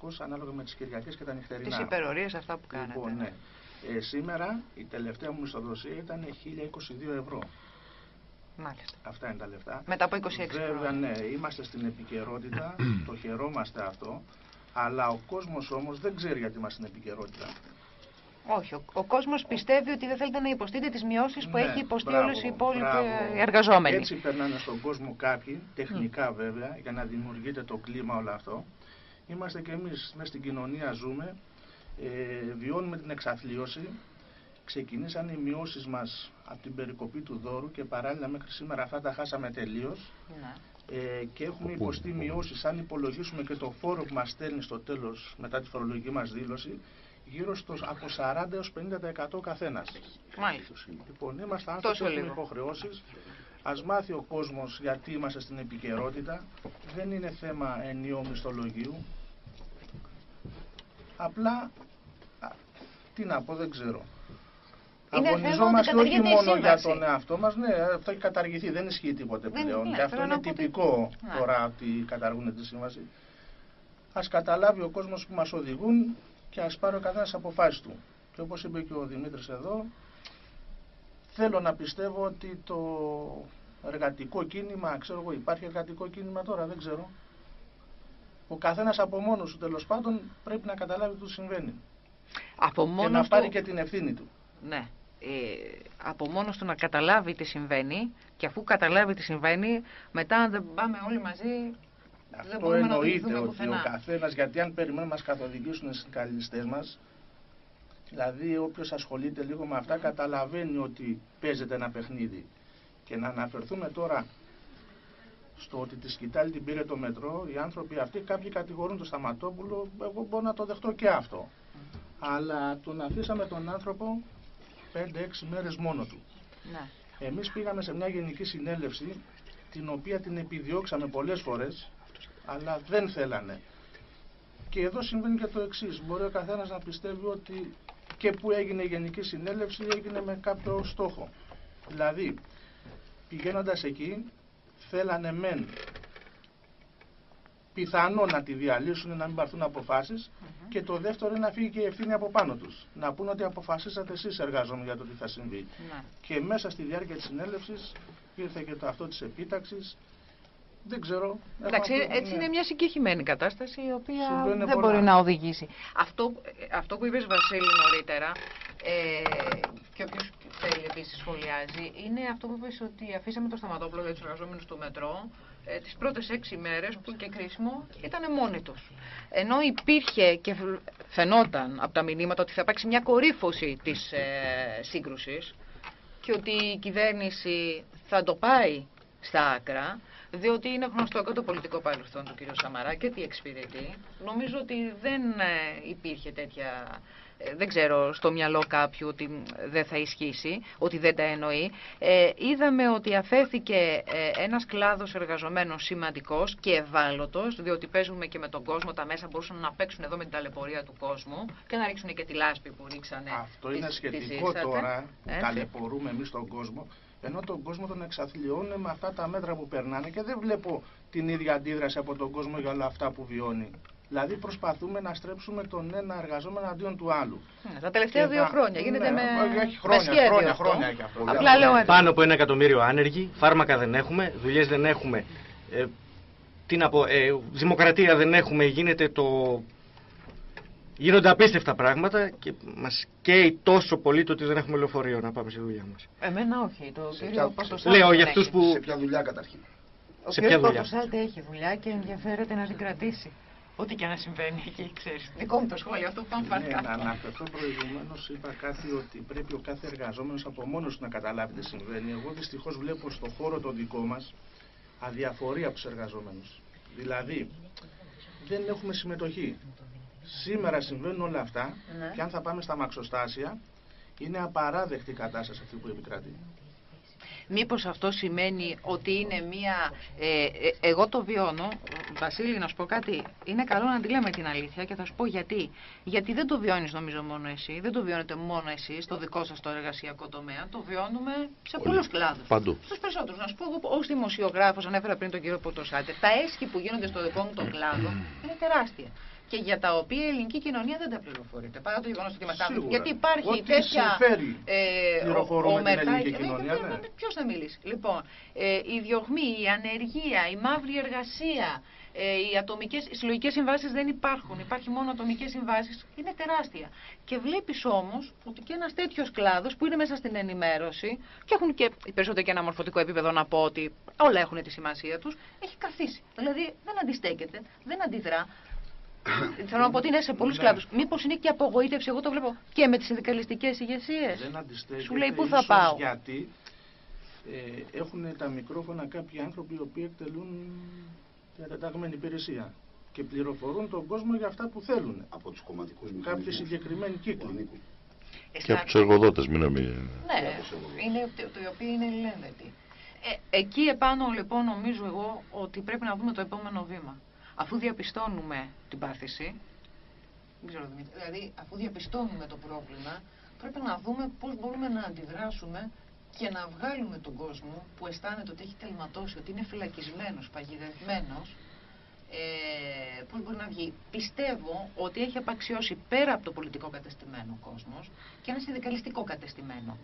1600 ανάλογα με τις Κυριακές και τα νυχτερινά. Τις υπερορίες αυτά που κάνετε. Λοιπόν, ναι. Ε, σήμερα η τελευταία μου μισθοδοσία ήταν 1022 ευρώ. Μάλιστα. Αυτά είναι τα λεφτά. Μετά από 26 Βέβαια, ναι, είμαστε στην επικαιρότητα, το χαιρόμαστε αυτό, αλλά ο κόσμος όμως δεν ξέρει γιατί είμαστε στην επικαιρότητα. Όχι. Ο, ο κόσμος πιστεύει ότι δεν θέλετε να υποστείτε τις μειώσεις που ναι, έχει υποστεί όλες οι υπόλοιποι εργαζόμενοι. Έτσι περνάνε στον κόσμο κάποιοι, τεχνικά βέβαια, για να δημιουργείται το κλίμα όλο αυτό. Είμαστε και εμείς μέσα στην κοινωνία, ζούμε, ε, βιώνουμε την εξαθλίωση. Ξεκινήσαν οι μειώσεις μας από την περικοπή του δώρου και παράλληλα μέχρι σήμερα αυτά τα χάσαμε τελείως. Ναι. Ε, και έχουμε υποστεί μειώσεις. Αν υπολογίσουμε και το φόρο που μας στέλνει στο τέλος μετά τη φορολογική μας δήλωση, γύρω στο από 40 έως 50% καθένας. Μάλιστα. Λοιπόν, είμαστε άνθρωποι που έχουν υποχρεώσεις. Ας μάθει ο κόσμος γιατί είμαστε στην επικαιρότητα. Δεν είναι θέμα ενιαίου μισθολογίου. Απλά, τι να πω, δεν ξέρω. Είναι Αγωνιζόμαστε όχι μόνο για τον εαυτό μας, ναι, αυτό έχει καταργηθεί, δεν ισχύει τίποτε πλέον. Ναι, και αυτό είναι τυπικό ναι. τώρα ότι καταργούν τη σύμβαση. Ας καταλάβει ο κόσμος που μας οδηγούν και ας πάρει ο καθένας αποφάσεις του. Και όπως είπε και ο Δημήτρης εδώ, θέλω να πιστεύω ότι το εργατικό κίνημα, ξέρω εγώ, υπάρχει εργατικό κίνημα τώρα, δεν ξέρω. Ο καθένας από μόνος του τέλος πάντων πρέπει να καταλάβει τι συμβαίνει. Από και να πάρει και την ευθύνη του. Ναι. Ε, από μόνος του να καταλάβει τι συμβαίνει και αφού καταλάβει τι συμβαίνει, μετά αν δεν πάμε όλοι μαζί αυτό εννοείται ότι ο καθένας, γιατί αν περιμένουμε να μας καθοδηγήσουν οι συνδικαλιστές μας, δηλαδή όποιος ασχολείται λίγο με αυτά καταλαβαίνει ότι παίζεται ένα παιχνίδι. Και να αναφερθούμε τώρα στο ότι τη σκητάλη την πήρε το μετρό, οι άνθρωποι αυτοί, κάποιοι κατηγορούν τον Σταματόπουλο, εγώ μπορώ να το δεχτώ και αυτό. Αλλά τον αφήσαμε τον άνθρωπο 5-6 μέρες μόνο του. Ναι. Εμείς πήγαμε σε μια γενική συνέλευση, την οποία την επιδιώξαμε πολλές φορές, αλλά δεν θέλανε. Και εδώ συμβαίνει και το εξής. Μπορεί ο καθένας να πιστεύει ότι και που έγινε η Γενική Συνέλευση έγινε με κάποιο στόχο. Δηλαδή, πηγαίνοντας εκεί, θέλανε μεν πιθανό να τη διαλύσουν, να μην πάρθουν αποφάσεις. Και το δεύτερο είναι να φύγει και η ευθύνη από πάνω τους. Να πούνε ότι αποφασίσατε εσείς εργάζομαι για το τι θα συμβεί. Ναι. Και μέσα στη διάρκεια της συνέλευσης ήρθε και το αυτό της επίταξης δεν ξέρω. Εντάξει, έτσι ναι. είναι μια συγκεχημένη κατάσταση η οποία δεν μπορεί να οδηγήσει. Αυτό, αυτό που είπες Βασίλη νωρίτερα ε, και όποιος θέλει επίσης σχολιάζει είναι αυτό που είπες ότι αφήσαμε το σταματόπλο για τους εργαζόμενους του μετρό ε, τις πρώτες έξι μέρες που και κρίσιμο ήταν μόνοι τους. Ενώ υπήρχε και φαινόταν από τα μηνύματα ότι θα υπάρξει μια κορύφωση της ε, σύγκρουσης και ότι η κυβέρνηση θα το πάει στα άκρα, διότι είναι γνωστό και το πολιτικό παρελθόν του κ. Σαμαρά και τι εξυπηρετεί. Νομίζω ότι δεν ε, υπήρχε τέτοια, ε, δεν ξέρω στο μυαλό κάποιου ότι δεν θα ισχύσει, ότι δεν τα εννοεί. Ε, είδαμε ότι αφέθηκε ε, ένας κλάδος εργαζομένων σημαντικός και ευάλωτος, διότι παίζουμε και με τον κόσμο, τα μέσα μπορούσαν να παίξουν εδώ με την ταλαιπωρία του κόσμου και να ρίξουν και τη λάσπη που ρίξανε. Αυτό είναι σχετικό τώρα, ταλαιπωρούμε εμείς τον κόσμο ενώ τον κόσμο τον εξαθλιώνουν με αυτά τα μέτρα που περνάνε και δεν βλέπω την ίδια αντίδραση από τον κόσμο για όλα αυτά που βιώνει. Δηλαδή προσπαθούμε να στρέψουμε τον ένα εργαζόμενο αντίον του άλλου. Ναι, τα τελευταία δύο χρόνια γίνεται ναι, με, έχει χρόνια, με χρόνια, χρόνια έχει αυτό. Απλά λέω Πάνω από ένα εκατομμύριο άνεργοι, φάρμακα δεν έχουμε, δουλειές δεν έχουμε. Ε, τι να πω, ε, δημοκρατία δεν έχουμε, γίνεται το Γίνονται απίστευτα πράγματα και μας καίει τόσο πολύ το ότι δεν έχουμε λεωφορείο να πάμε στη δουλειά μας. Εμένα όχι. Το κύριο Λέω για αυτούς που. Σε ποια δουλειά καταρχήν. Ο σε ποια δουλειά; Ο έχει δουλειά και ενδιαφέρεται να την κρατήσει. Ό,τι και να συμβαίνει εκεί, ξέρεις. Δικό μου το σχόλιο, αυτό που πάμε ναι, Να αναφερθώ προηγουμένως, είπα κάτι ότι πρέπει ο κάθε εργαζόμενος από μόνος του να καταλάβει τι συμβαίνει. Εγώ δυστυχώς βλέπω στο χώρο το δικό μας αδιαφορία από τους εργαζόμενους. Δηλαδή, δεν έχουμε συμμετοχή. Σήμερα συμβαίνουν όλα αυτά ναι. και αν θα πάμε στα μαξοστάσια είναι απαράδεκτη η κατάσταση αυτή που επικρατεί. Μήπως αυτό σημαίνει ότι είναι μία... Ε, ε, εγώ το βιώνω, Βασίλη να σου πω κάτι, είναι καλό να αντιλέμε την αλήθεια και θα σου πω γιατί. Γιατί δεν το βιώνεις νομίζω μόνο εσύ, δεν το βιώνετε μόνο εσύ στο δικό σας το εργασιακό τομέα, το βιώνουμε σε Όλοι. πολλούς κλάδους. Παντού. Στους περισσότερους. Να σου πω εγώ ως δημοσιογράφος, ανέφερα πριν τον κύριο Ποτοσάτε, τα έσχη που γίνονται στο δικό μου τον κλάδο είναι τεράστια. Και για τα οποία η ελληνική κοινωνία δεν τα πληροφορείται. Παρά το γεγονός ότι είμαστε άνθρωποι. Γιατί υπάρχει Ό, τέτοια. Ε, ομερτά. Ναι. Ποιος θα μιλήσει. Λοιπόν, ε, η διωγμή, η ανεργία, η μαύρη εργασία, ε, οι ατομικέ, οι συλλογικές συμβάσεις δεν υπάρχουν. Υπάρχει μόνο ατομικές συμβάσεις. Είναι τεράστια. Και βλέπεις όμως ότι και ένας τέτοιος κλάδος που είναι μέσα στην ενημέρωση και έχουν και οι περισσότεροι και ένα μορφωτικό επίπεδο να πω ότι όλα έχουν τη σημασία τους, έχει καθίσει. Δηλαδή δεν αντιστέκεται, δεν αντιδρά. Θέλω να πω ότι είναι σε πολλούς ναι. κλάδους. Μήπως είναι και απογοήτευση, εγώ το βλέπω και με τις συνδικαλιστικές ηγεσίες. Δεν αντιστέκεται. Σου λέει πού θα πάω; Γιατί ε, έχουν τα μικρόφωνα κάποιοι άνθρωποι οι οποίοι εκτελούν διατεταγμένη υπηρεσία και πληροφορούν τον κόσμο για αυτά που θέλουν. Από τους κομματικούς μηχανισμούς. Κάποιοι συγκεκριμένοι κύκλοι. Και από τους εργοδότες, μην νομίζετε. Ναι, είναι, το, το οποίο είναι ελεύθεροι. Ε, εκεί επάνω λοιπόν νομίζω εγώ ότι πρέπει να δούμε το επόμενο βήμα αφού διαπιστώνουμε την πάθηση, δηλαδή αφού διαπιστώνουμε το πρόβλημα, πρέπει να δούμε πώς μπορούμε να αντιδράσουμε και να βγάλουμε τον κόσμο που αισθάνεται ότι έχει τελματώσει, ότι είναι φυλακισμένος, παγιδευμένος, ε, πώς μπορεί να βγει. Πιστεύω ότι έχει απαξιώσει πέρα από το πολιτικό κατεστημένο κόσμος και ένα συνδικαλιστικό κατεστημένο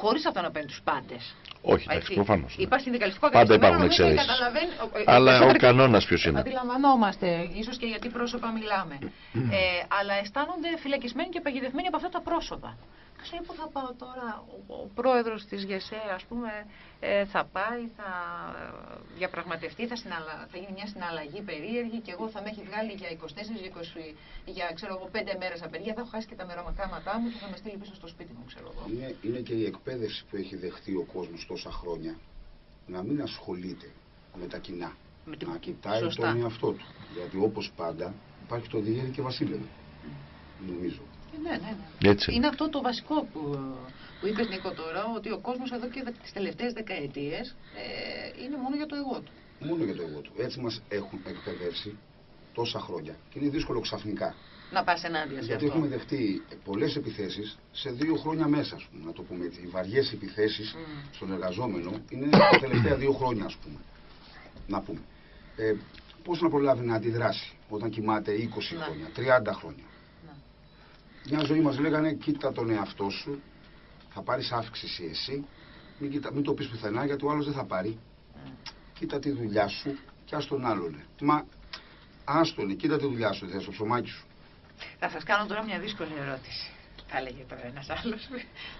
χωρίς αυτό να παίρνει τους πάντες. Όχι, εντάξει, προφανώς. Ναι. Υπάρχει συνδικαλιστικό Πάντα υπάρχουν εξαιρέσεις. Αλλά ο κανόνας ποιος είναι; Αντιλαμβανόμαστε, ίσως και γιατί πρόσωπα μιλάμε. ε, αλλά αισθάνονται φυλακισμένοι και παγιδευμένοι από αυτά τα πρόσωπα ξέρει πού θα πάω τώρα. Ο, ο πρόεδρος της ΓΕΣΕ, ας πούμε, ε, θα πάει, θα διαπραγματευτεί, θα, συναλλα... θα γίνει μια συναλλαγή περίεργη και εγώ θα με έχει βγάλει για 24, 20, για ξέρω εγώ, 5 μέρες απεργία, θα έχω χάσει και τα μερομακάματά μου και θα με στείλει πίσω στο σπίτι μου, ξέρω εγώ. Είναι, είναι και η εκπαίδευση που έχει δεχτεί ο κόσμος τόσα χρόνια να μην ασχολείται με τα κοινά. Με την... Να κοιτάει Σωστά. τον εαυτό του. Γιατί όπως πάντα υπάρχει το διέρη και βασίλευε. Νομίζω. Ναι, ναι, ναι. Έτσι. Είναι αυτό το βασικό που, που είπε Νίκο τώρα, ότι ο κόσμος εδώ και τις τελευταίες δεκαετίες ε, είναι μόνο για το εγώ του. Μόνο για το εγώ του. Έτσι μας έχουν εκπαιδεύσει τόσα χρόνια. Και είναι δύσκολο ξαφνικά. Να πας ενάντια σε Γιατί αυτό. έχουμε δεχτεί πολλές επιθέσεις σε δύο χρόνια μέσα, πούμε, να το πούμε έτσι. Οι βαριές επιθέσεις mm. στον εργαζόμενο είναι τα τελευταία δύο χρόνια, ας πούμε. Να πούμε. Ε, Πώς να προλάβει να αντιδράσει όταν κοιμάται 20 ναι. χρόνια, 30 χρόνια; Μια ζωή μας λέγανε κοίτα τον εαυτό σου, θα πάρεις αύξηση εσύ, μην, κοίτα, μην το πεις πουθενά γιατί ο άλλος δεν θα πάρει. Κοίτα τη δουλειά σου και ας τον άλλον. Μα άστον, κοίτα τη δουλειά σου, θες το ψωμάκι σου. Θα σας κάνω τώρα μια δύσκολη ερώτηση. Θα έλεγε τώρα ένας άλλος.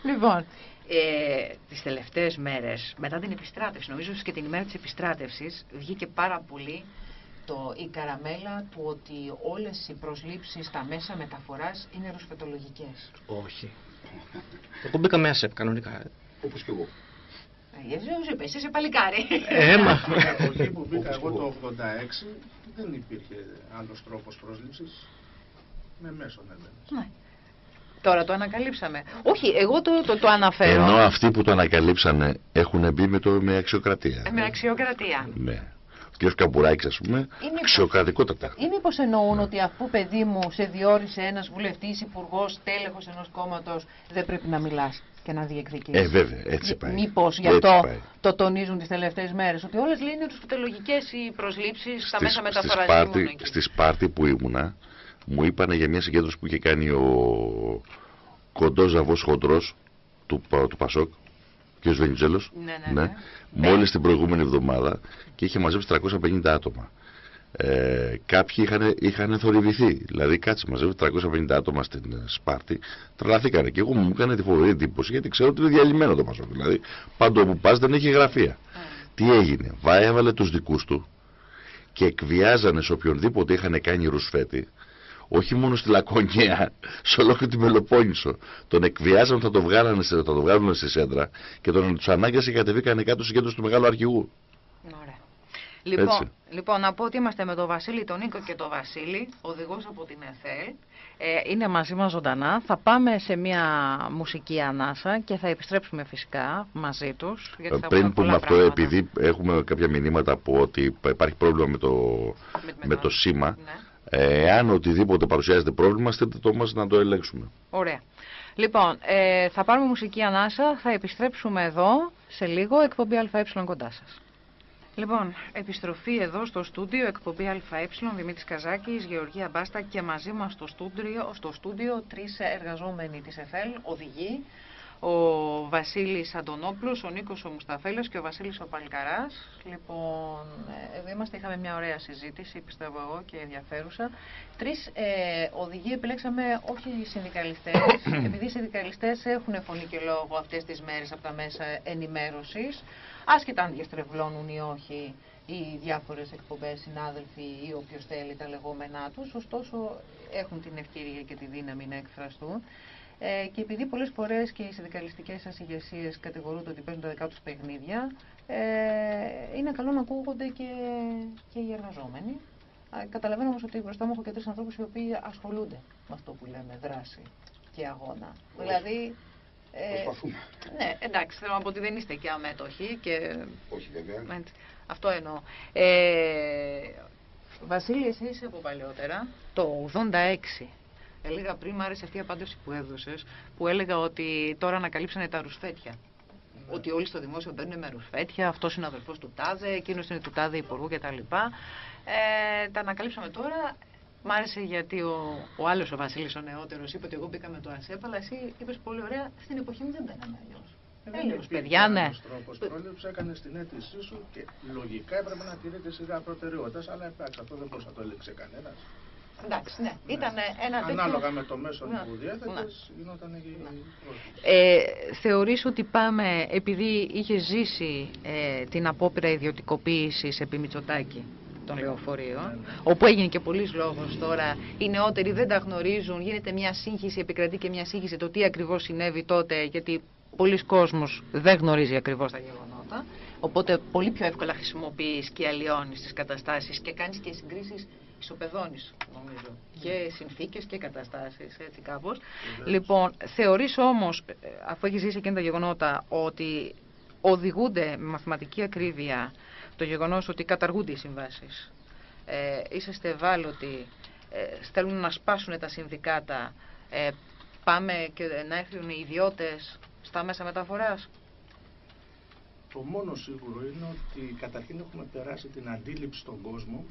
λοιπόν, ε, τις τελευταίες μέρες, μετά την επιστράτευση, νομίζω και την ημέρα της επιστράτευσης, βγήκε πάρα πολύ το, η καραμέλα του ότι όλες οι προσλήψεις στα μέσα μεταφοράς είναι ρουσφετολογικές. Όχι. Εγώ μπήκα μέσα κανονικά. Όπως και εγώ. Γιατί σου είπε, είσαι παλικάρι. Έμα. Εκεί που μπήκα εγώ το 86 δεν υπήρχε άλλος τρόπος πρόσληψης με μέσον Ναι. Τώρα το ανακαλύψαμε. Όχι, εγώ το, το, το αναφέρω. Ενώ αυτοί που το ανακαλύψανε έχουν μπει με, το, με αξιοκρατία. Με αξιοκρατία. Ναι κ. Καμπουράκης, ας πούμε, αξιοκρατικότατα. Ή μήπως εννοούν ότι αφού παιδί μου σε διόρισε ένας βουλευτής, υπουργός, τέλεχος ενός κόμματος, δεν πρέπει να μιλάς και να διεκδικήσει. Ε, βέβαια, έτσι πάει. Μήπως γι' αυτό το τονίζουν τις τελευταίες μέρες, ότι όλες λένε φυτολογικέ οι προσλήψεις στα μέσα μεταφοράς. Στη Σπάρτη που ήμουνα, μου είπαν για μια συγκέντρωση που είχε κάνει ο κοντός ζαβός χοντρός του, του Πασόκ, κ. Βενιτζέλο. Ναι, ναι, ναι. ναι. Μόλις την προηγούμενη εβδομάδα και είχε μαζέψει 350 άτομα. Ε, κάποιοι είχαν, είχαν θορυβηθεί. Δηλαδή, κάτσε μαζεύει 350 άτομα στην ε, Σπάρτη, τρελαθήκανε. Και εγώ μου έκανε τη φοβερή εντύπωση γιατί ξέρω ότι είναι διαλυμένο το Πασόκ. Δηλαδή, πάντο όπου πας δεν έχει γραφεία. Mm. Τι έγινε, βάεβαλε τους δικούς του και εκβιάζανε σε οποιονδήποτε είχαν κάνει ρουσφέτη όχι μόνο στη Λακωνία, σε ολόκληρη την Πελοπόννησο. Τον εκβιάζαν, θα το βγάλανε, θα το βγάλουν στη σέντρα και τον τους ανάγκασε και κατεβήκανε κάτω στη κέντρο του μεγάλου αρχηγού. Ωραία. Λοιπόν, λοιπόν, να πω ότι είμαστε με τον Βασίλη, τον Νίκο και τον Βασίλη, οδηγός από την ΕΘΕΛ. Ε, είναι μαζί μας ζωντανά. Θα πάμε σε μια μουσική ανάσα και θα επιστρέψουμε φυσικά μαζί τους. Γιατί θα Πριν πούμε αυτό, επειδή έχουμε κάποια μηνύματα από ότι υπάρχει πρόβλημα με το, με, το σήμα, ναι. Εάν οτιδήποτε παρουσιάζεται πρόβλημα, στείλτε το μας να το ελέγξουμε. Ωραία. Λοιπόν, ε, θα πάρουμε μουσική ανάσα, θα επιστρέψουμε εδώ σε λίγο, εκπομπή ΑΕ κοντά σας. Λοιπόν, επιστροφή εδώ στο στούντιο, εκπομπή ΑΕ, Δημήτρης Καζάκης, Γεωργία Μπάστα και μαζί μας στο στούντιο, στο στούντιο τρεις εργαζόμενοι της ΕΦΕΛ, οδηγοί, ο Βασίλης Αντωνόπουλος, ο Νίκος ο Μουσταφέλος και ο Βασίλης ο Παλκαράς. Λοιπόν, εδώ είμαστε, είχαμε μια ωραία συζήτηση, πιστεύω εγώ και ενδιαφέρουσα. Τρεις ε, οδηγοί επιλέξαμε όχι οι συνδικαλιστές, επειδή οι συνδικαλιστές έχουν φωνή και λόγο αυτές τις μέρες από τα μέσα ενημέρωσης, άσχετα αν διαστρεβλώνουν ή όχι οι διάφορες εκπομπές, συνάδελφοι ή όποιος θέλει τα λεγόμενά τους, ωστόσο έχουν την ευκαιρία και τη δύναμη να εκφραστούν. Ε, και επειδή πολλές φορές και οι συνδικαλιστικές σας ηγεσίε κατηγορούνται ότι παίζουν τα δικά τους παιχνίδια, ε, είναι καλό να ακούγονται και, και οι εργαζόμενοι. Καταλαβαίνω όμως ότι μπροστά μου έχω και τρεις ανθρώπους οι οποίοι ασχολούνται με αυτό που λέμε δράση και αγώνα. Δηλαδή, ε, Προσπαθούμε. Ναι, εντάξει, θέλω να πω ότι δεν είστε και αμέτωχοι. Και... Όχι βέβαια. Αυτό εννοώ. Ε, Βασίλης, εσύ είσαι από παλιότερα, το 86 Έλεγα πριν, μου άρεσε αυτή η απάντηση που έδωσες, που έλεγα ότι τώρα ανακαλύψανε τα ρουσφέτια. Ναι. Ότι όλοι στο δημόσιο μπαίνουν με ρουσφέτια, αυτός είναι αδερφός του Τάδε, εκείνος είναι του Τάδε Υπουργού κτλ. Ε, τα ανακαλύψαμε τώρα. Μ' άρεσε γιατί ο, ο άλλος ο Βασίλης, ο νεότερος, είπε ότι εγώ μπήκα με το ΑΣΕΠ, αλλά εσύ είπες πολύ ωραία, στην εποχή μου δεν μπαίναμε αλλιώς. Έλληνε παιδιά, ναι. τρόπος πρόληψη έκανες την αίτησή σου και λογικά έπρεπε να τηρείται σειρά προτεραιότητας, αλλά εντάξει, αυτό δεν μπορούσε να το έλεγξε κανένας. Εντάξει, ναι. ναι. Ήταν ένα τέτοιο... Ανάλογα με το μέσο ναι. που διέθετες, ναι. γινόταν και ναι. ε, Θεωρείς ότι πάμε, επειδή είχε ζήσει ε, την απόπειρα ιδιωτικοποίησης επί Μητσοτάκη των λεωφορείων, ναι, ναι. όπου έγινε και πολλής λόγος τώρα, οι νεότεροι δεν τα γνωρίζουν, γίνεται μια σύγχυση, επικρατεί και μια σύγχυση το τι ακριβώς συνέβη τότε, γιατί πολλοί κόσμος δεν γνωρίζει ακριβώς τα γεγονότα, οπότε πολύ πιο εύκολα χρησιμοποιείς και αλλοιώνεις τις καταστάσεις και κάνεις και συγκρίσεις ισοπεδώνεις νομίζω και συνθήκες και καταστάσεις έτσι κάπως. Λοιπόν, θεωρείς όμως, ε, αφού έχεις ζήσει εκείνα τα γεγονότα, ότι οδηγούνται με μαθηματική ακρίβεια το γεγονός ότι καταργούνται οι συμβάσεις; Ε, είσαστε ευάλωτοι, ε, στέλνουν να σπάσουν τα συνδικάτα, ε, πάμε και να έρθουν οι ιδιώτες; Στα μέσα μεταφοράς. Το μόνο σίγουρο είναι ότι καταρχήν έχουμε περάσει την αντίληψη στον κόσμο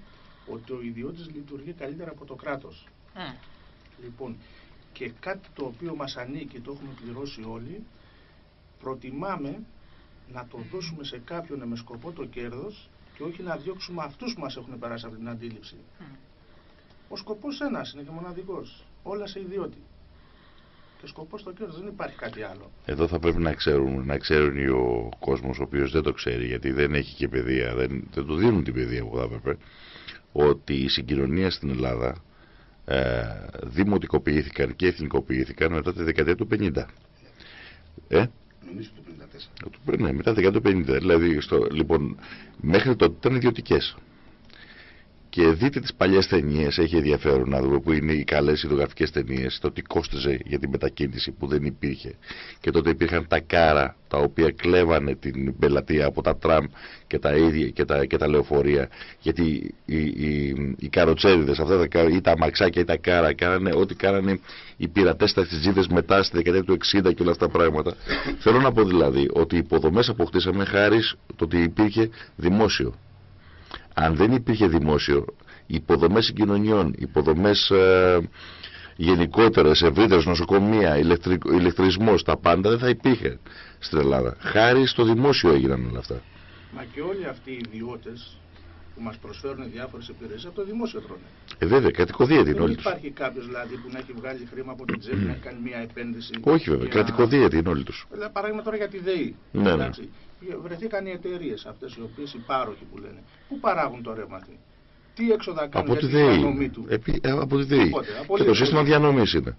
ότι ο ιδιώτης λειτουργεί καλύτερα από το κράτος. Λοιπόν, και κάτι το οποίο μας ανήκει, το έχουμε πληρώσει όλοι, προτιμάμε να το δώσουμε σε κάποιον με σκοπό το κέρδος και όχι να διώξουμε αυτούς που μας έχουν περάσει από την αντίληψη. Ο σκοπός ένας είναι και μοναδικός. Όλα σε ιδιώτη. Και σκοπός το κέρδος δεν υπάρχει κάτι άλλο. Εδώ θα πρέπει να ξέρουν, να ξέρουν ο κόσμος ο οποίος δεν το ξέρει γιατί δεν έχει και παιδεία, δεν, δεν του δίνουν την παιδεία που θα έπρεπε ότι οι συγκοινωνίες στην Ελλάδα ε, δημοτικοποιήθηκαν και εθνικοποιήθηκαν μετά τη δεκαετία του 50. Ε; Νομίζω του 54. Ναι, μετά τη δεκαετία του 50. Δηλαδή, στο, λοιπόν, μέχρι τότε ήταν ιδιωτικές και δείτε τις παλιές ταινίες, έχει ενδιαφέρον να δούμε που είναι οι καλές ιδεογραφικές ταινίες, το τι κόστιζε για την μετακίνηση που δεν υπήρχε. Και τότε υπήρχαν τα κάρα τα οποία κλέβανε την πελατεία από τα τραμ και τα ίδια και τα, και τα λεωφορεία. Γιατί οι, οι, οι καροτσέριδες αυτά τα, ή τα μαξάκια ή τα κάρα κάνανε ό,τι κάνανε οι πειρατές στα ζήτες μετά στη δεκαετία του 60 και όλα αυτά τα πράγματα. Θέλω να πω δηλαδή ότι οι υποδομές αποκτήσαμε χάρη το ότι υπήρχε δημόσιο αν δεν υπήρχε δημόσιο, υποδομές συγκοινωνιών, υποδομές ε, γενικότερες, ευρύτερες, νοσοκομεία, ηλεκτρισμός, τα πάντα δεν θα υπήρχε στην Ελλάδα. Χάρη στο δημόσιο έγιναν όλα αυτά. Μα και όλοι αυτοί οι ιδιώτες που μας προσφέρουν διάφορες υπηρεσίες από το δημόσιο τρώνε. Ε, βέβαια, κρατικοδία την όλη τους. Δεν υπάρχει κάποιος δηλαδή που να έχει βγάλει χρήμα από την τσέπη να έχει κάνει μια επένδυση. Όχι, βέβαια, κρατικοδία την όλη τους. Δηλαδή, παράδειγμα τώρα για τη ΔΕΗ. Ναι, ναι. Βρεθήκαν οι εταιρείες αυτές οι οποίες οι πάροχοι που λένε. Πού παράγουν το ρεύμα τι έξοδα κάνουν από για τη διανομή του; Επί, ε, από τη ΔΕΗ. Και το σύστημα διανομής είναι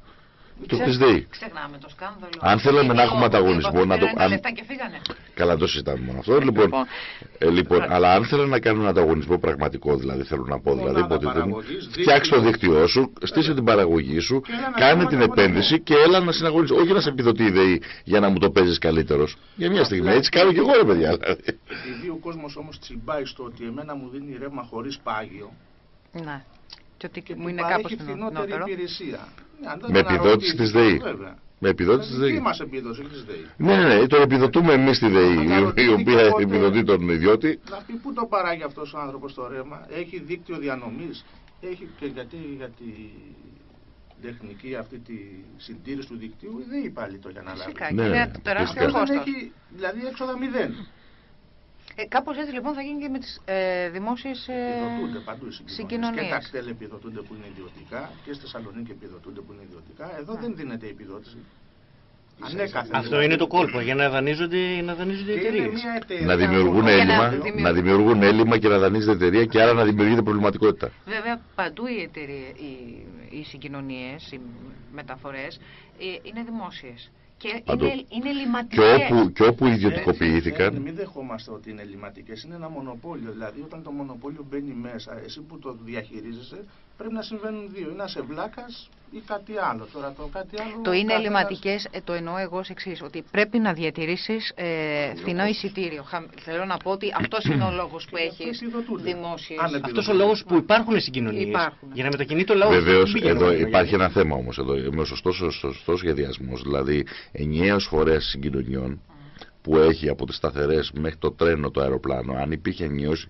το ΔΕΗ. Ξεχνάμε το σκάνδαλο. Αν θέλαμε να έχουμε ανταγωνισμό. Να το, αν... και φύγανε. Καλά, το συζητάμε μόνο αυτό. Λοιπόν, λοιπόν, ε, λοιπόν αλλά αν θέλουν να κάνουν ανταγωνισμό πραγματικό, δηλαδή θέλω να πω, δηλαδή, ότι φτιάξει το δίκτυό σου, στήσει την παραγωγή σου, κάνε την επένδυση και έλα να συναγωνίσει. Όχι να σε επιδοτεί η ΔΕΗ για να μου το παίζεις καλύτερος. Για μια στιγμή. Έτσι κάνω και εγώ, ρε παιδιά. Επειδή ο κόσμος όμως τσιμπάει στο ότι εμένα μου δίνει ρεύμα χωρίς πάγιο. Και ότι μου είναι κάπως φθηνότερη υπηρεσία. Με επιδότηση της ΔΕΗ. Με επιδότηση της ΔΕΗ. Δική μα επίδοση, της ΔΕΗ. Ναι, ναι, ναι, το επιδοτούμε εμείς τη ΔΕΗ, η οποία επιδοτεί τον ιδιώτη. Να πει πού το παράγει αυτός ο άνθρωπος το ρεύμα, έχει δίκτυο διανομής, έχει και γιατί, γιατί τεχνική αυτή τη συντήρηση του δικτύου δεν υπάρχει το για να λάβει. Φυσικά, ναι, είναι ναι, τεράστιο κόστος. Έχει, δηλαδή έξοδα μηδέν. Ε, Κάπως έτσι λοιπόν θα γίνει και με τις ε, δημόσιες ε, παντού συγκοινωνίες. Και τα κτέλ επιδοτούνται που είναι ιδιωτικά και στη Θεσσαλονίκη επιδοτούνται που είναι ιδιωτικά. Εδώ δεν δίνεται επιδότηση. Αυτό είναι το κόλπο για να δανείζονται, να δανείζονται οι εταιρείες. Να δημιουργούν έλλειμμα, να, να δημιουργούν έλλειμμα και να δανείζεται εταιρεία και άρα να δημιουργείται προβληματικότητα. Βέβαια, παντού οι εταιρείες, οι, οι συγκοινωνίες, οι μεταφορές ε, είναι δημόσιες. Και είναι, είναι λιματικές. Και όπου, και όπου ιδιωτικοποιήθηκαν. Ε, μην δεχόμαστε ότι είναι λιματικές. Είναι ένα μονοπόλιο. Δηλαδή, όταν το μονοπόλιο μπαίνει μέσα, εσύ που το διαχειρίζεσαι, πρέπει να συμβαίνουν δύο. Είναι σε βλάκας ή κάτι άλλο. Τώρα το κάτι άλλο. Το είναι ελληματικές, ε, το εννοώ εγώ ως εξής. Ότι πρέπει να διατηρήσεις ε, φθηνό εισιτήριο. Θέλω να πω ότι αυτός είναι ο λόγος που έχεις δημόσιες. Αυτός ο λόγος που υπάρχουν συγκοινωνίες. Για να μετακινεί το λαό. Βεβαίως, εδώ υπάρχει ένα θέμα όμως. Εδώ με σωστός, σωστός σχεδιασμός. Δηλαδή, ενιαίο φορέα συγκοινωνιών που έχει από τις σταθερές μέχρι το τρένο, το αεροπλάνο, αν υπήρχε ενιαίος ε,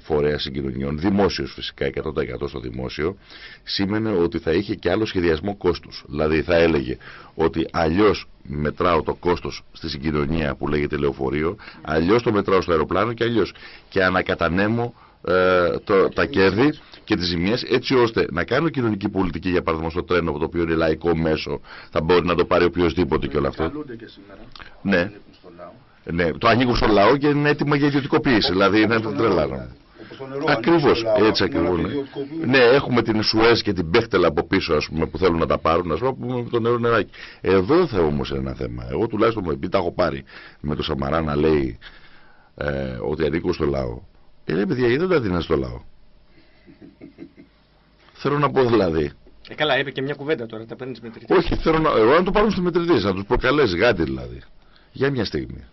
φορέα συγκοινωνιών, δημόσιος φυσικά, 100% στο δημόσιο, σήμαινε ότι θα είχε και άλλο σχεδιασμό κόστους. Δηλαδή θα έλεγε ότι αλλιώς μετράω το κόστος στη συγκοινωνία που λέγεται λεωφορείο, αλλιώς το μετράω στο αεροπλάνο και αλλιώς. Και ανακατανέμω ε, το, τα κέρδη και τις ζημίες έτσι ώστε να κάνω κοινωνική πολιτική για παράδειγμα στο τρένο το οποίο είναι λαϊκό μέσο θα μπορεί να το πάρει οποιοδήποτε και όλα αυτά. Ναι. Ναι, το ανοίγουν στο λαό και είναι έτοιμα για ιδιωτικοποίηση. Δηλαδή είναι τρελάρο. Ακριβώς, έτσι ακριβώς. Ναι. ναι, έχουμε την Σουέζ και την Μπέχτελα από πίσω ας πούμε, που θέλουν να τα πάρουν, ας πούμε, με το νερό νεράκι. Εδώ θα όμως είναι ένα θέμα. Εγώ τουλάχιστον επειδή τα έχω πάρει με το Σαμαρά να λέει ε, ότι ανήκω στο λαό. Ε, ρε παιδιά, γιατί δεν τα δίνει στο λαό; Θέλω να πω δηλαδή. Ε, καλά, είπε και μια κουβέντα τώρα, τα παίρνεις μετρητή. Όχι, θέλω να, εγώ να το πάρουν στο μετρητή, να τους προκαλέσει γάτι δηλαδή. Για μια στιγμή.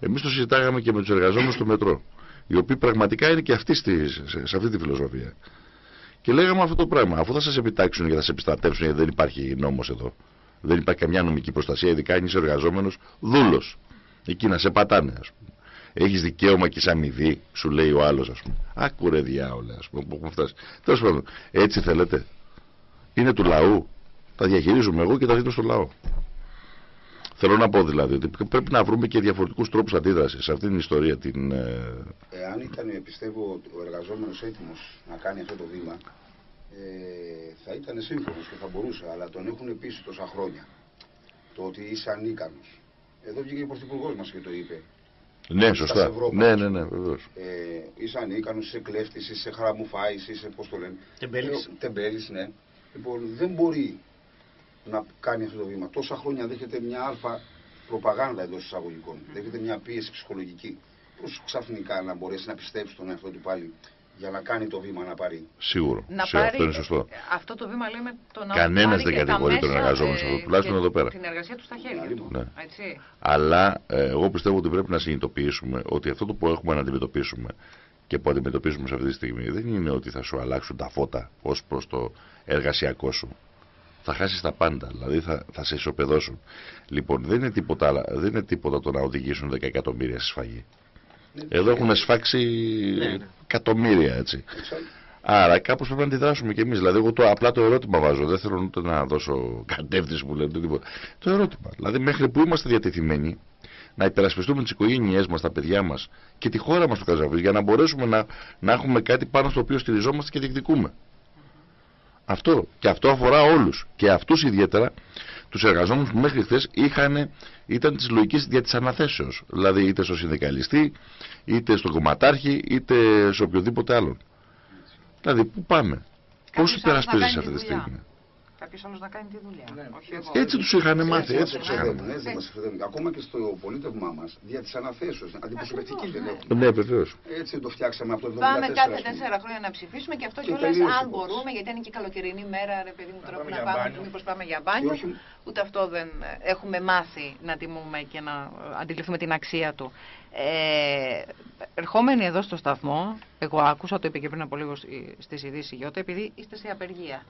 Εμείς το συζητάγαμε και με τους εργαζόμενους στο μετρό. Οι οποίοι πραγματικά είναι και αυτοί στη, σε, σε αυτή τη φιλοσοφία. Και λέγαμε αυτό το πράγμα. Αφού θα σας επιτάξουν και θα σε επιστρατεύσουν, γιατί δεν υπάρχει νόμος εδώ. Δεν υπάρχει καμιά νομική προστασία, ειδικά αν είσαι εργαζόμενος δούλος. Εκεί να σε πατάνε, ας πούμε. Έχεις δικαίωμα και σαν αμοιβή, σου λέει ο άλλος, ας πούμε. Άκουρε διάολα, ας πούμε, που έχουμε φτάσει. Τέλος πάντων, έτσι θέλετε. Είναι του λαού. Τα διαχειρίζομαι εγώ και τα δίνω στο λαό. Θέλω να πω δηλαδή ότι πρέπει να βρούμε και διαφορετικούς τρόπους αντίδρασης σε αυτήν την ιστορία. Την, ε... Εάν ήταν, πιστεύω, ο εργαζόμενος έτοιμος να κάνει αυτό το βήμα, ε, θα ήταν σύμφωνος και θα μπορούσε, αλλά τον έχουν πείσει τόσα χρόνια. Το ότι είσαι ανίκανος. Εδώ βγήκε ο πρωθυπουργός μας και το είπε. Ναι, σωστά. ναι, ναι, ναι, βεβαίως. Ε, είσαι ανίκανος, είσαι κλέφτης, είσαι χαραμουφάης, είσαι πώς το λένε. Τεμπέλης. ναι. Λοιπόν, δεν μπορεί να κάνει αυτό το βήμα. Τόσα χρόνια δέχεται μια αλφα προπαγάνδα εντός εισαγωγικών. Mm. Δέχεται μια πίεση ψυχολογική. Πώς ξαφνικά να μπορέσει να πιστέψει τον εαυτό του πάλι για να κάνει το βήμα να πάρει; Σίγουρο. Να πάρει, αυτό είναι σωστό. Αυτό το βήμα λέμε το να Κανένας δεν κατηγορεί τον εργαζόμενος σε αυτό, τουλάχιστον εδώ πέρα. Την εργασία του στα χέρια του. Ναι. Έτσι. Αλλά ε, εγώ πιστεύω ότι πρέπει να συνειδητοποιήσουμε ότι αυτό το που έχουμε να αντιμετωπίσουμε και που αντιμετωπίζουμε σε αυτή τη στιγμή δεν είναι ότι θα σου αλλάξουν τα φώτα ως προς το εργασιακό σου θα χάσεις τα πάντα. Δηλαδή θα, θα σε ισοπεδώσουν. Λοιπόν, δεν είναι, τίποτα, δεν είναι τίποτα το να οδηγήσουν 10 εκατομμύρια στη σφαγή. Εδώ έχουν σφάξει ναι, ναι. εκατομμύρια έτσι. Άρα κάπως πρέπει να αντιδράσουμε κι εμείς. Δηλαδή, εγώ το, απλά το ερώτημα βάζω. Δεν θέλω ούτε να δώσω κατεύθυνση που λέτε τίποτα. Το ερώτημα. Δηλαδή, μέχρι που είμαστε διατεθειμένοι να υπερασπιστούμε τις οικογένειές μας, τα παιδιά μας και τη χώρα μας του Καζαβή για να μπορέσουμε να, να έχουμε κάτι πάνω στο οποίο στηριζόμαστε και διεκδικούμε. Αυτό. Και αυτό αφορά όλους. Και αυτούς ιδιαίτερα τους εργαζόμενους που μέχρι χθες ήταν της λογικής για τη αναθέσεω. Δηλαδή είτε στο συνδικαλιστή, είτε στον κομματάρχη, είτε σε οποιοδήποτε άλλον. Δηλαδή, πού πάμε; Πώς υπερασπίζει αυτή τη στιγμή; Κάποιος άλλος να κάνει τη δουλειά. Ναι. Όχι εγώ. Έτσι τους είχαν μάθει. Έτσι, τους είχαν μάθει. Ακόμα και στο πολίτευμά μας, δια της αναθέσεως, αντιπροσωπευτική δεν έχουμε. Ναι, βεβαίως. Έτσι το φτιάξαμε από το 1974. Πάμε κάθε τέσσερα χρόνια να ψηφίσουμε και αυτό κιόλας αν μπορούμε, γιατί είναι και καλοκαιρινή μέρα, ρε παιδί μου, τώρα που να πάμε, μήπως πάμε για μπάνιο. Ούτε αυτό δεν έχουμε μάθει να τιμούμε και να αντιληφθούμε την αξία του. Ε, ερχόμενοι εδώ στο σταθμό, εγώ άκουσα, το είπε και πριν από λίγο στις ειδήσεις Γιώτα, επειδή είστε σε απεργία.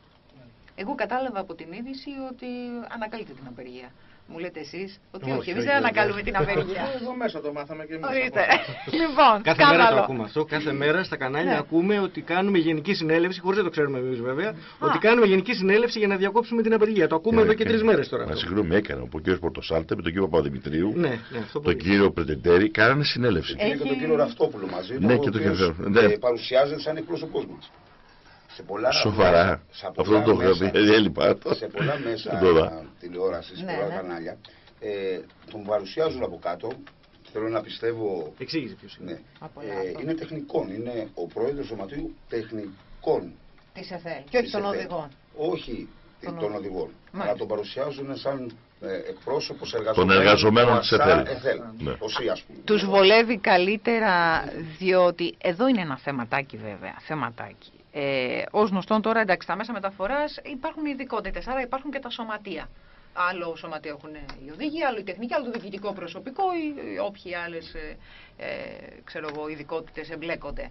Εγώ κατάλαβα από την είδηση ότι ανακαλείται την απεργία. Μου λέτε εσείς ότι όχι, εμείς δεν ανακαλούμε την απεργία. Εδώ μέσα το μάθαμε και εμείς. λοιπόν, κάθε μέρα το ακούμε αυτό. Κάθε μέρα στα κανάλια ναι. ακούμε ότι κάνουμε γενική συνέλευση, χωρίς να το ξέρουμε εμείς βέβαια, ότι κάνουμε γενική συνέλευση για να διακόψουμε την απεργία. Το ακούμε εδώ και τρεις μέρες τώρα. Μα συγγνώμη, έκανε ο κ. Πορτοσάλτε με τον κύριο Παπαδημητρίου, ναι, ναι, τον κύριο Πρετεντέρη, κάνανε συνέλευση. Και τον κύριο Ραυτόπουλο μαζί. Ναι, και τον κύριο Παρουσιάζεται σαν εκπρόσωπός μας σε πολλά Σοβαρά. Αυτό το γράφει. Σε πολλά μέσα τηλεόρασης, σε ναι, πολλά ναι. κανάλια, ε, τον παρουσιάζουν από κάτω. Θέλω να πιστεύω. Εξήγησε ποιος είναι. Ναι. Ε, είναι τεχνικών. Είναι ο πρόεδρος σωματείου τεχνικών. Της ΕΘΕΛ. Και όχι των οδηγών. Όχι των οδηγών. Αλλά τον παρουσιάζουν σαν ε, εκπρόσωπος εργαζομένων. Των εργαζομένων της ΕΘΕΛ. Ναι. Τους βολεύει καλύτερα διότι εδώ είναι ένα θεματάκι βέβαια. Θεματάκι. Ε, Ω γνωστόν τώρα, εντάξει, στα μέσα μεταφοράς υπάρχουν ειδικότητες, άρα υπάρχουν και τα σωματεία. Άλλο σωματείο έχουν οι οδηγοί, άλλο η τεχνική, άλλο το διοικητικό προσωπικό ή όποιοι άλλες ε, ειδικότητες εμπλέκονται.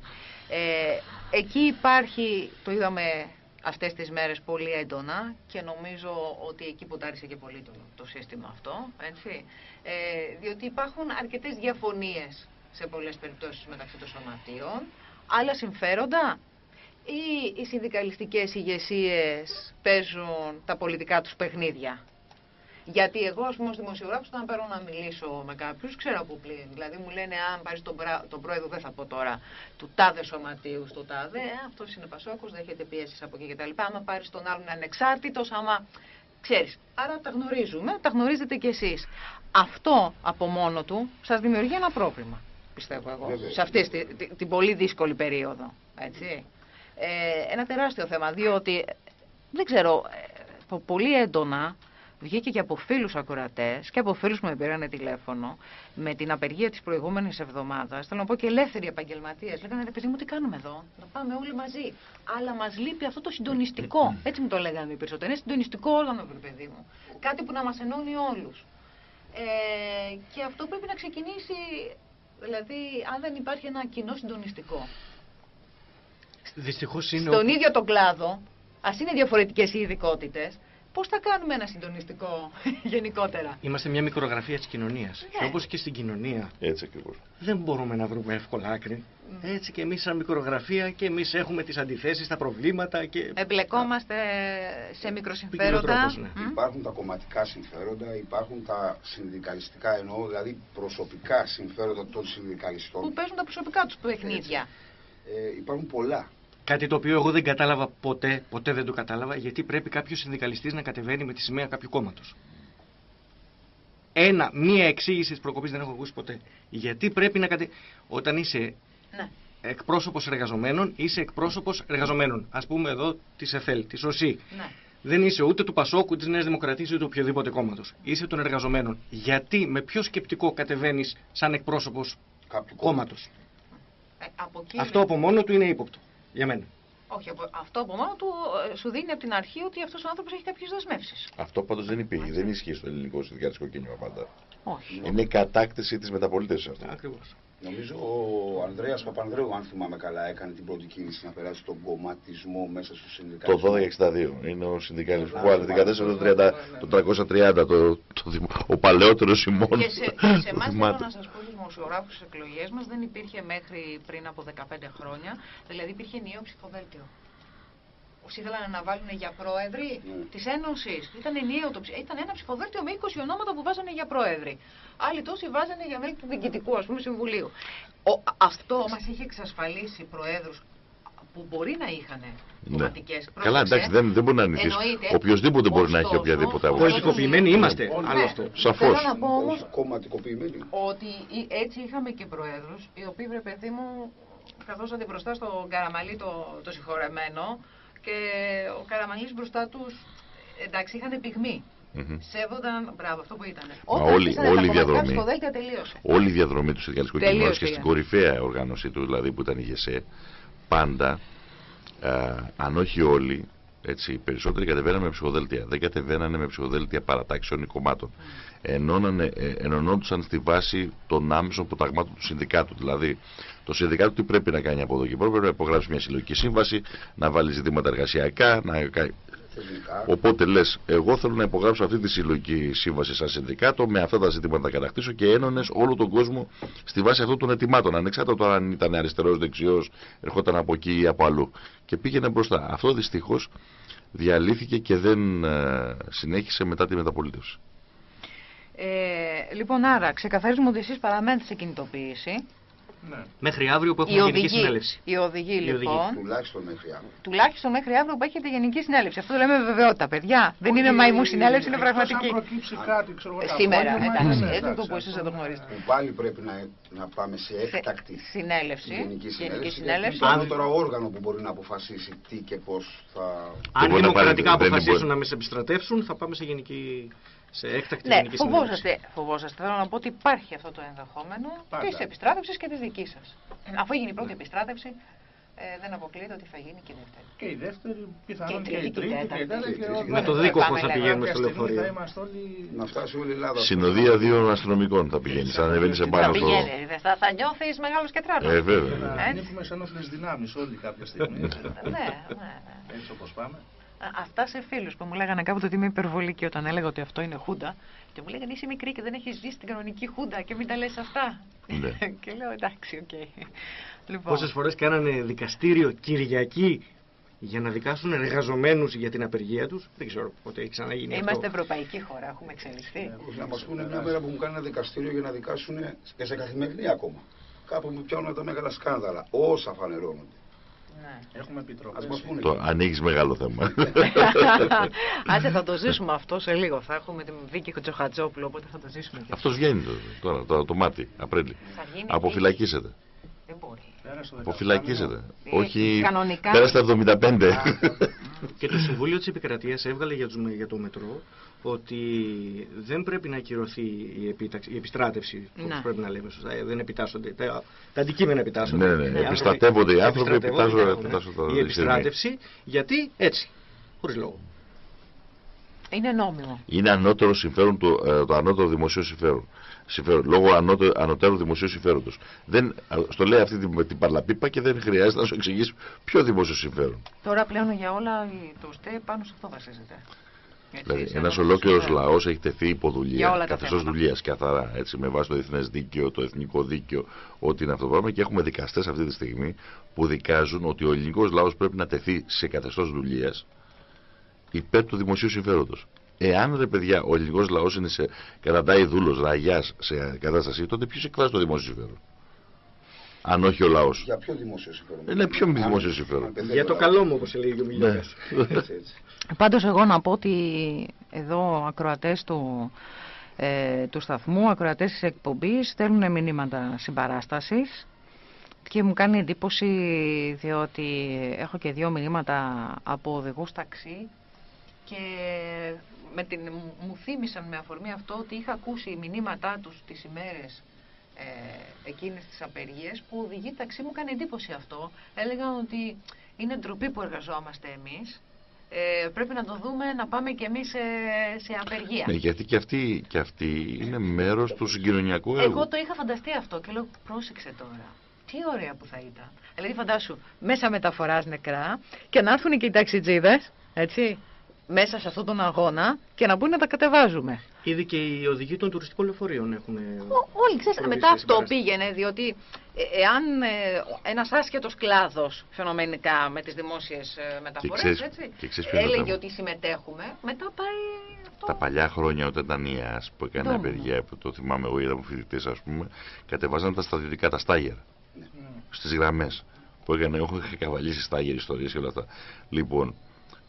Ε, εκεί υπάρχει, το είδαμε αυτές τις μέρες πολύ έντονα και νομίζω ότι εκεί ποντάρισε και πολύ το, το σύστημα αυτό, έτσι, ε, διότι υπάρχουν αρκετές διαφωνίες σε πολλές περιπτώσεις μεταξύ των σωματείων, άλλα συμφέροντα, ή οι συνδικαλιστικές ηγεσίες παίζουν τα πολιτικά τους παιχνίδια; Γιατί εγώ, ας πούμε, ως δημοσιογράφος, όταν παίρνω να μιλήσω με κάποιους, ξέρω από πλήν. Δηλαδή, μου λένε, αν πάρεις τον, τον πρόεδρο, δεν θα πω τώρα, του τάδε σωματείου, στο τάδε, ε, αυτός είναι πασόκος, δέχεται πιέσεις από εκεί κτλ. Άμα πάρεις τον άλλον ανεξάρτητος, άμα. Ξέρεις. Άρα τα γνωρίζουμε, τα γνωρίζετε κι εσείς. Αυτό από μόνο του σας δημιουργεί ένα πρόβλημα, πιστεύω εγώ, σε αυτή την, την πολύ δύσκολη περίοδο. Έτσι ε, ένα τεράστιο θέμα, διότι δεν ξέρω, ε, πολύ έντονα βγήκε και από φίλους ακροατές και από φίλους που με πήραν τηλέφωνο με την απεργία της προηγούμενης εβδομάδας. Θέλω να πω και ελεύθεροι επαγγελματίες. Λέγανε ρε παιδί μου, τι κάνουμε εδώ, να πάμε όλοι μαζί. Αλλά μας λείπει αυτό το συντονιστικό. Έτσι μου το λέγανε οι περισσότεροι. Είναι συντονιστικό όργανο, ρε παιδί μου. Κάτι που να μας ενώνει όλους. Ε, και αυτό πρέπει να ξεκινήσει, δηλαδή, αν δεν υπάρχει ένα κοινό συντονιστικό Δυστυχώς είναι στον ίδιο τον κλάδο, ας είναι διαφορετικές οι ειδικότητες, πώς θα κάνουμε ένα συντονιστικό γενικότερα; Είμαστε μια μικρογραφία της κοινωνίας. Ναι. Και όπως και στην κοινωνία. Έτσι ακριβώς. Δεν μπορούμε να βρούμε εύκολα άκρη. Έτσι και εμείς, σαν μικρογραφία, και εμείς έχουμε τις αντιθέσεις, τα προβλήματα. Και... Εμπλεκόμαστε σε μικροσυμφέροντα. ναι. Υπάρχουν τα κομματικά συμφέροντα, υπάρχουν τα συνδικαλιστικά εννοώ, δηλαδή προσωπικά συμφέροντα των συνδικαλιστών. Που παίζουν τα προσωπικά τους παιχνίδια. Ε, υπάρχουν πολλά. Κάτι το οποίο εγώ δεν κατάλαβα ποτέ, ποτέ δεν το κατάλαβα, γιατί πρέπει κάποιος συνδικαλιστής να κατεβαίνει με τη σημαία κάποιου κόμματος. Ένα, μία εξήγηση της προκοπής δεν έχω ακούσει ποτέ. Γιατί πρέπει να κατεβαίνει. Όταν είσαι ναι. εκπρόσωπος εργαζομένων, είσαι εκπρόσωπος εργαζομένων. Α πούμε εδώ της ΕΘΕΛ, της ΟΣΥ. Ναι. Δεν είσαι ούτε του Πασόκου, της Νέας Δημοκρατίας, ούτε του οποιοδήποτε κόμματος. Είσαι των εργαζομένων. Γιατί, με ποιο σκεπτικό κατεβαίνεις σαν εκπρόσωπος κόμματος. Ε, Αυτό από μόνο του είναι ύποπτο για μένα. Όχι, αυτό από μόνο του ε, σου δίνει από την αρχή ότι αυτός ο άνθρωπος έχει κάποιες δεσμεύσεις. Αυτό πάντως δεν υπήρχε, δεν ισχύει στο ελληνικό συνδικαλιστικό κίνημα πάντα. Όχι. Είναι η κατάκτηση της μεταπολίτευση αυτό. Ακριβώς. Νομίζω ο Ανδρέας Παπανδρέου, αν θυμάμαι καλά, έκανε την πρώτη κίνηση να περάσει τον κομματισμό μέσα στο συνδικαλισμό. Το 1262 είναι ο συνδικαλισμός που αντικατέστησε το, 330, το, το, ο παλαιότερος ημών. Και σε, σε εμάς θέλω να σας πω στου δημοσιογράφους στι εκλογές μας δεν υπήρχε μέχρι πριν από 15 χρόνια, δηλαδή υπήρχε νέο ψηφοδέλτιο. Όσοι ήθελαν να βάλουν για πρόεδροι mm. Ναι. της Ένωσης. Ήταν ενιαίο το Ήταν ένα ψηφοδέλτιο με 20 ονόματα που βάζανε για πρόεδροι. Άλλοι τόσοι βάζανε για μέλη του διοικητικού, ας πούμε, συμβουλίου. Ο, αυτό μας έχει εξασφαλίσει προέδρους που μπορεί να είχαν ναι. Καλά, εντάξει, δεν, δεν μπορεί να νηθεί. Οποιοδήποτε μπορεί να έχει οποιαδήποτε άποψη. Πολιτικοποιημένοι είμαστε. Άλλο αυτό. Σαφώς. Θέλω να πω όμως ότι έτσι είχαμε και προέδρους, οι οποίοι, βρε παιδί μου, καθόσατε μπροστά στο καραμαλί το, το συγχωρεμένο, και ο Καραμανλής μπροστά τους, εντάξει, είχαν πυγμή. Mm-hmm. Σέβονταν, μπράβο, αυτό που ήταν. Όταν όλη, όλη, η διαδρομή, όλη η διαδρομή του Συνδικαλιστικού Κινήματος και στην κορυφαία οργάνωσή του, δηλαδή που ήταν η ΓΕΣΕ, πάντα, α, αν όχι όλοι, έτσι, οι περισσότεροι κατεβαίνανε με ψηφοδέλτια. Δεν κατεβαίνανε με ψηφοδέλτια παρατάξεων ή κομμάτων. Mm. Ενώνανε, ε, ενωνόντουσαν στη βάση των άμεσων προταγμάτων του συνδικάτου. Δηλαδή, το συνδικάτο τι πρέπει να κάνει από εδώ και πέρα, πρέπει να υπογράψει μια συλλογική σύμβαση, να βάλει ζητήματα εργασιακά, να Οπότε λες, εγώ θέλω να υπογράψω αυτή τη συλλογική σύμβαση σαν συνδικάτο, με αυτά τα ζητήματα να κατακτήσω και ένωνες όλο τον κόσμο στη βάση αυτών των ετοιμάτων. Ανεξάρτητα αν ήταν αριστερός, δεξιός, ερχόταν από εκεί ή από αλλού. Και πήγαινε μπροστά. Αυτό δυστυχώς διαλύθηκε και δεν ε, συνέχισε μετά τη μεταπολίτευση. Ε, λοιπόν, άρα ξεκαθαρίζουμε ότι εσείς παραμένετε σε κινητοποίηση. Ναι. Μέχρι αύριο που έχουμε γενική συνέλευση. Η οδηγή, λοιπόν. Τουλάχιστον μέχρι αύριο. Τουλάχιστον μέχρι αύριο που έχετε γενική συνέλευση. Αυτό το λέμε βεβαιότητα, παιδιά. Δεν είναι μαϊμού συνέλευση, είναι πραγματική. κάτι, ξέρω, Σήμερα, εντάξει, έτσι το που εσείς δεν το γνωρίζετε. Που πάλι πρέπει να, να πάμε σε έκτακτη συνέλευση. Γενική συνέλευση. συνέλευση. Είναι το όργανο που μπορεί να αποφασίσει τι και πώς θα. Αν δημοκρατικά αποφασίσουν να με επιστρατεύσουν, θα πάμε σε γενική σε έκτακτη ναι, φοβόσαστε, φοβόσαστε. Θέλω να πω ότι υπάρχει αυτό το ενδεχόμενο της επιστράτευσης και της δικής σας. Αφού έγινε η πρώτη επιστράτευση, ε, δεν αποκλείεται ότι θα γίνει και η δεύτερη. Και η δεύτερη, πιθανόν και, η τρίτη, και η τέταρτη. Με το δίκο πώ θα πηγαίνουμε στο λεωφορείο. Να φτάσει όλη η Ελλάδα. Συνοδεία δύο αστυνομικών θα πηγαίνει. Θα ανεβαίνεις σε πάνω στο. Θα, θα νιώθεις μεγάλος και τράτο. Ε, βέβαια. Θα ανήκουμε σε ενόχλες δυνάμεις όλοι κάποια στιγμή. ναι, ναι, ναι. Έτσι όπως πάμε. Αυτά σε φίλους που μου λέγανε κάποτε ότι είμαι υπερβολική όταν έλεγα ότι αυτό είναι χούντα. Και μου λέγανε είσαι μικρή και δεν έχεις ζήσει την κανονική χούντα και μην τα λες αυτά. Ναι. και λέω εντάξει, ok. Okay. Λοιπόν. Πόσες φορές κάνανε δικαστήριο Κυριακή για να δικάσουν εργαζομένους για την απεργία τους; Δεν ξέρω πότε έχει ξαναγίνει Είμαστε αυτό. ευρωπαϊκή χώρα, έχουμε εξελιχθεί. Ε, να μας πούνε μια μέρα που μου κάνανε δικαστήριο για να δικάσουν και σε καθημερινή ακόμα. Κάπου μου πιάνουν τα μεγάλα σκάνδαλα. Όσα φανερώνονται. Ναι. Έχουμε Το ανοίγεις μεγάλο θέμα. Άσε θα το ζήσουμε αυτό σε λίγο. Θα έχουμε την Βίκη Χοτσοχατζόπουλο, οπότε θα το ζήσουμε. Αυτός βγαίνει τώρα, το, το μάτι, Απρίλη. Αποφυλακίσετε. Δεν μπορεί. Αποφυλακίζεται. Όχι. Κανονικά. Πέρα στα 75. και το Συμβούλιο της Επικρατείας έβγαλε για, για το μετρό ότι δεν πρέπει να ακυρωθεί η, επίταξη, η επιστράτευση, όπως να. πρέπει να λέμε σωστά, ε, δεν επιτάσσονται, τα, τα αντικείμενα επιτάσσονται. Ναι, ναι, επιστατεύονται οι άνθρωποι, επιτάσσονται Η επιστράτευση, γιατί έτσι, χωρίς λόγο. Είναι νόμιμο. Είναι ανώτερο συμφέρον το, ε, το ανώτερο δημοσίο συμφέρον. Συμφέρον λόγω ανώτερου, ανωτέρου δημοσίου συμφέροντος. Στο λέει αυτή την, την παρλαπίπα και δεν χρειάζεται να σου εξηγήσει ποιο δημόσιο συμφέρον. Τώρα πλέον για όλα το ΣΤΕ πάνω σε αυτό βασίζεται. Δηλαδή, ένας ολόκληρος λαός έχει τεθεί υπό δουλειά, καθεστώς δουλειάς καθαρά, έτσι, με βάση το διεθνές δίκαιο, το εθνικό δίκαιο, ό,τι είναι αυτό το πράγμα. Και έχουμε δικαστές αυτή τη στιγμή που δικάζουν ότι ο ελληνικός λαός πρέπει να τεθεί σε καθεστώς δουλειάς υπέρ του δημοσίου συμφέροντος. Εάν ρε παιδιά ο ελληνικός λαός είναι σε κρατάει δούλος, ραγιάς σε κατάσταση, τότε ποιος εκφράζει το δημόσιο συμφέρον; Αν όχι ο λαός. Για ποιο δημόσιο συμφέρον; Είναι ποιο δημόσιο συμφέρον; Για το καλό μου, όπως λέει ο Μιλιάκα. Πάντως εγώ να πω ότι εδώ ακροατές του, ε, του σταθμού, ακροατές της εκπομπής στέλνουν μηνύματα συμπαράστασης και μου κάνει εντύπωση διότι έχω και δύο μηνύματα από οδηγούς ταξί και με την, μου θύμισαν με αφορμή αυτό ότι είχα ακούσει μηνύματά τους τις ημέρες ε, εκείνες τις απεργίες που οδηγοί ταξί μου κάνει εντύπωση αυτό. Έλεγαν ότι είναι ντροπή που εργαζόμαστε εμείς ε, πρέπει να το δούμε να πάμε και εμείς σε, σε απεργία. Ναι, γιατί και αυτή, και αυτή είναι μέρος του συγκοινωνιακού έργου. Εγώ το είχα φανταστεί αυτό και λέω πρόσεξε τώρα. Τι ωραία που θα ήταν. Δηλαδή φαντάσου μέσα μεταφοράς νεκρά και να έρθουν και οι ταξιτζίδες, έτσι, μέσα σε αυτόν τον αγώνα και να μπουν να τα κατεβάζουμε. Ήδη και οι οδηγοί των τουριστικών λεωφορείων έχουν. Όλοι ξέρετε, μετά αυτό πήγαινε, διότι ε, εάν ε, ένας άσχετος κλάδος φαινομενικά με τις δημόσιες μεταφορές έλεγε ότι συμμετέχουμε, μετά πάει. Αυτό. Τα παλιά χρόνια όταν ήταν η ΑΣ που έκανε απεργία, που το θυμάμαι εγώ, είδαμε φοιτητές, ας πούμε, κατεβάζαν τα στρατιωτικά, τα στάγερ ναι. στις γραμμές. Που έκανε, έχω καβαλήσει στάγερ ιστορίες και όλα αυτά. Λοιπόν,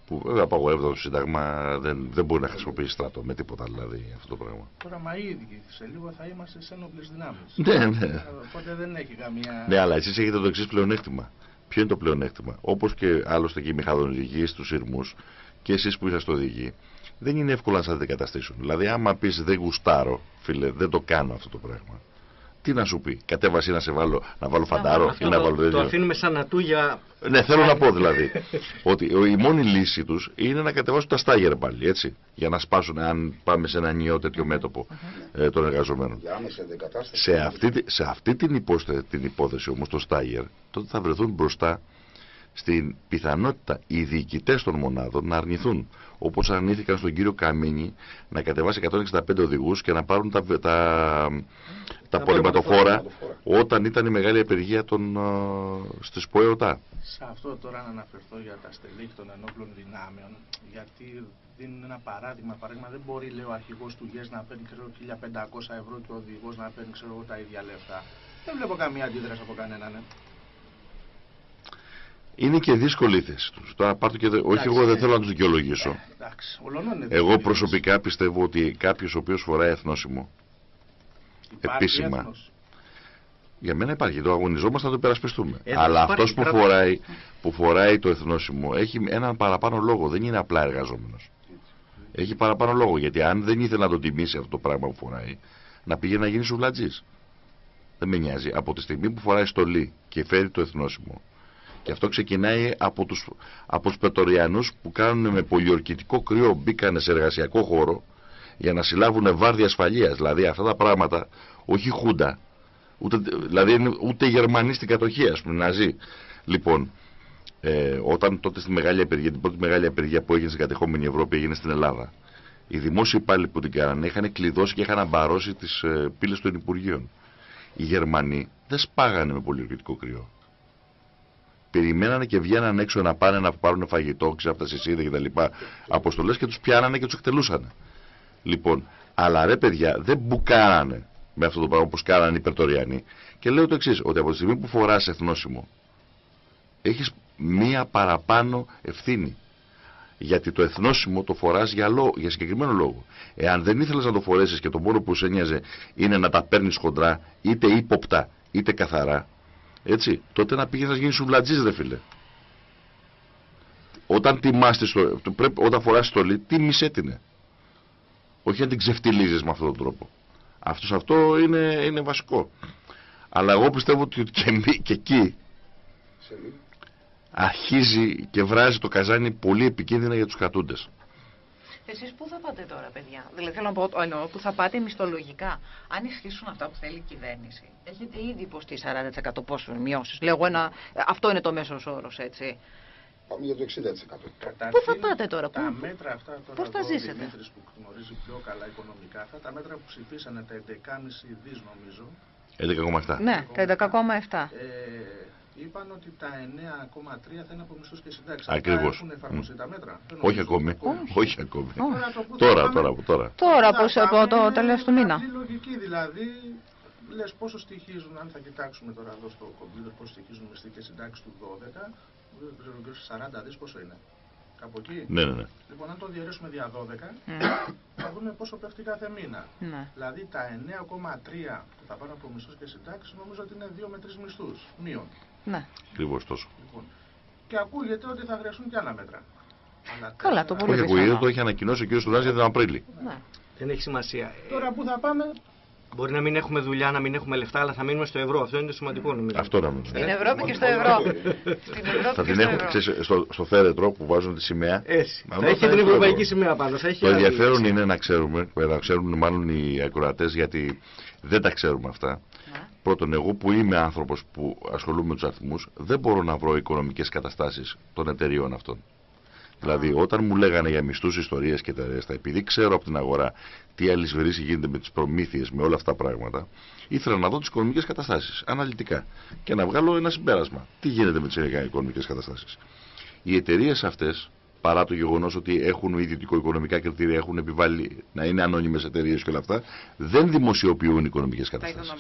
που βέβαια απαγορεύεται το Σύνταγμα, δεν, δεν μπορεί να χρησιμοποιήσει στρατό με τίποτα δηλαδή αυτό το πράγμα. Τώρα, μα ήδη σε λίγο θα είμαστε σε ένοπλε δυνάμεις. Ναι, ναι. Οπότε δεν έχει καμία. Ναι, αλλά εσείς έχετε το εξής πλεονέκτημα. Ποιο είναι το πλεονέκτημα; Όπως και άλλωστε και οι μηχανοδηγοί στου σειρμού και εσείς που είσαστε οδηγοί, δεν είναι εύκολο να σας αντικαταστήσουν. Δηλαδή, άμα πεις δεν γουστάρω, φίλε, δεν το κάνω αυτό το πράγμα τι να σου πει. Κατέβασε να σε βάλω, να βάλω φαντάρο ή να βάλω τέτοιο. Το αφήνουμε σαν ατού για. Ναι, θέλω να πω δηλαδή. ότι η μόνη λύση τους είναι να κατεβάσουν τα στάγερ πάλι, έτσι. Για να σπάσουν, αν πάμε σε ένα νιό τέτοιο μέτωπο ε, των εργαζομένων. Σε αυτή, σε αυτή την, υπόθεση, την υπόθεση όμως, το στάγερ, τότε θα βρεθούν μπροστά στην πιθανότητα οι διοικητές των μονάδων να αρνηθούν. Όπως αρνήθηκαν στον κύριο Καμίνη να κατεβάσει 165 οδηγούς και να πάρουν τα, τα, τα πολυματοφόρα όταν ήταν η μεγάλη απεργία των, uh, στις ΠΟΕΟΤΑ. Σε αυτό τώρα να αναφερθώ για τα στελέχη των ενόπλων δυνάμεων, γιατί δίνουν ένα παράδειγμα. Παράδειγμα, δεν μπορεί λέει, ο αρχηγός του ΓΕΣ να παίρνει ξέρω, 1500 ευρώ και ο οδηγός να παίρνει ξέρω, τα ίδια λεφτά. Δεν βλέπω καμία αντίδραση από κανέναν. Ναι. Είναι και δύσκολη η θέση τους. Τώρα πάρω και δε... Όχι, εγώ δεν θέλω να τους δικαιολογήσω. Ε, εγώ προσωπικά πιστεύω ότι κάποιος ο οποίος φοράει εθνόσημο επίσημα. Έθνος. Για μένα υπάρχει. Το αγωνιζόμαστε να το υπερασπιστούμε. Αλλά αυτός που, φοράει, που φοράει το εθνόσημο έχει έναν παραπάνω λόγο. Δεν είναι απλά εργαζόμενος. Έχει παραπάνω λόγο. Γιατί αν δεν ήθελε να το τιμήσει αυτό το πράγμα που φοράει, να πήγε να γίνει σουβλατζής. Δεν με νοιάζει. Από τη στιγμή που φοράει στολή και φέρει το εθνόσημο και αυτό ξεκινάει από τους, από τους πετοριανούς που κάνουν με πολιορκητικό κρύο μπήκανε σε εργασιακό χώρο για να συλλάβουν βάρδια ασφαλείας. Δηλαδή αυτά τα πράγματα, όχι χούντα, ούτε, δηλαδή ούτε Γερμανοί στην κατοχή ας πούμε, Ναζί. Λοιπόν, ε, όταν τότε στη μεγάλη απεργία, την πρώτη μεγάλη απεργία που έγινε στην κατεχόμενη Ευρώπη έγινε στην Ελλάδα, οι δημόσιοι υπάλληλοι που την κάνανε είχαν κλειδώσει και είχαν αμπαρώσει τις ε, πύλες των Υπουργείων. Οι Γερμανοί δεν σπάγανε με πολιορκητικό κρύο περιμένανε και βγαίνανε έξω να πάνε να πάρουν φαγητό, ξάπτα συσίδια κτλ. Αποστολές και τους πιάνανε και τους εκτελούσαν. Λοιπόν, αλλά ρε παιδιά, δεν μπουκάρανε με αυτό το πράγμα όπως κάνανε οι Περτοριανοί. Και λέω το εξής, ότι από τη στιγμή που φοράς εθνόσημο, έχεις μία παραπάνω ευθύνη. Γιατί το εθνόσημο το φοράς για, για συγκεκριμένο λόγο. Εάν δεν ήθελες να το φορέσεις και το μόνο που σε νοιάζε είναι να τα παίρνεις χοντρά, είτε ύποπτα είτε καθαρά, έτσι, τότε να πήγες να γίνεις σουβλατζής ρε φίλε. Όταν τιμάστε στο, πρέπει, όταν φοράς στολή, τίμησέ την. Όχι να την ξεφτιλίζεις με αυτόν τον τρόπο. Αυτός, αυτό είναι, είναι βασικό. Αλλά εγώ πιστεύω ότι και, και εκεί αρχίζει και βράζει το καζάνι πολύ επικίνδυνα για τους κρατούντες. Εσείς πού θα πάτε τώρα, παιδιά; Δηλαδή θέλω να πω, εννοώ, που θα πάτε μισθολογικά. Αν ισχύσουν αυτά που θέλει η κυβέρνηση. Έχετε ήδη υποστεί 40% πόσο μειώσεις. Λέω ένα, αυτό είναι το μέσος όρος, έτσι. Πάμε για το 60%. Πού θα πάτε τώρα, Τα πού, μέτρα αυτά τώρα πώς θα ζήσετε; Ο που γνωρίζει πιο καλά οικονομικά, αυτά τα μέτρα που ψηφίσανε τα 11,5 δις νομίζω. 11,7. Ναι, τα 11,7. Ε, είπαν ότι τα 9,3 θα είναι από μισθού και συντάξεις. Ακριβώς. Έχουν εφαρμοστεί τα μέτρα. Όχι ακόμη. Όχι ακόμη. Τώρα, τώρα, τώρα. Τώρα, από το τέλο του μήνα. Είναι λογική δηλαδή. Λες πόσο στοιχίζουν, αν θα κοιτάξουμε τώρα εδώ στο κομπιούτερ, πόσο στοιχίζουν μισθοί και συντάξεις του 12, 40 δι πόσο είναι. Κάπου εκεί. Ναι, ναι, ναι. Λοιπόν, αν το διαιρέσουμε δια 12, θα δούμε πόσο πέφτει κάθε μήνα. Ναι. Δηλαδή τα 9,3 που θα πάνε από μισθούς και συντάξεις, νομίζω ότι είναι 2 με 3 μισθούς. Μείον. Ναι. Ακριβώς τόσο. Λοιπόν, και ακούγεται ότι θα χρειαστούν και άλλα μέτρα. Αλλά Καλά, το πολύ Όχι, ακούγεται, το έχει ανακοινώσει ο κ. Στουλάς για τον Απρίλιο. Ναι. Δεν έχει σημασία. Τώρα που θα πάμε, Μπορεί να μην έχουμε δουλειά, να μην έχουμε λεφτά, αλλά θα μείνουμε στο ευρώ. Αυτό είναι το σημαντικό νομίζω. Αυτό να Στην Ευρώπη και στο ευρώ. Στην Ευρώπη θα την έχουν στο, στο φέρετρο που βάζουν τη σημαία. Έτσι. Θα έχει την ευρωπαϊκή σημαία πάνω. Θα έχει το ενδιαφέρον είναι να ξέρουμε, να ξέρουν μάλλον οι ακροατές γιατί δεν τα ξέρουμε αυτά. Ναι. Πρώτον, εγώ που είμαι άνθρωπος που ασχολούμαι με τους αριθμούς, δεν μπορώ να βρω οικονομικές καταστάσεις των εταιριών αυτών. Δηλαδή, όταν μου λέγανε για μισθούς, ιστορίες και τα ρέστα, επειδή ξέρω από την αγορά τι αλυσβερίσει γίνεται με τις προμήθειες, με όλα αυτά τα πράγματα, ήθελα να δω τις οικονομικές καταστάσεις αναλυτικά και να βγάλω ένα συμπέρασμα. Τι γίνεται με τις οικονομικές καταστάσεις. Οι εταιρείες αυτές, παρά το γεγονός ότι έχουν ιδιωτικο-οικονομικά κριτήρια, έχουν επιβάλει να είναι ανώνυμες εταιρείες και όλα αυτά, δεν δημοσιοποιούν οικονομικές καταστάσεις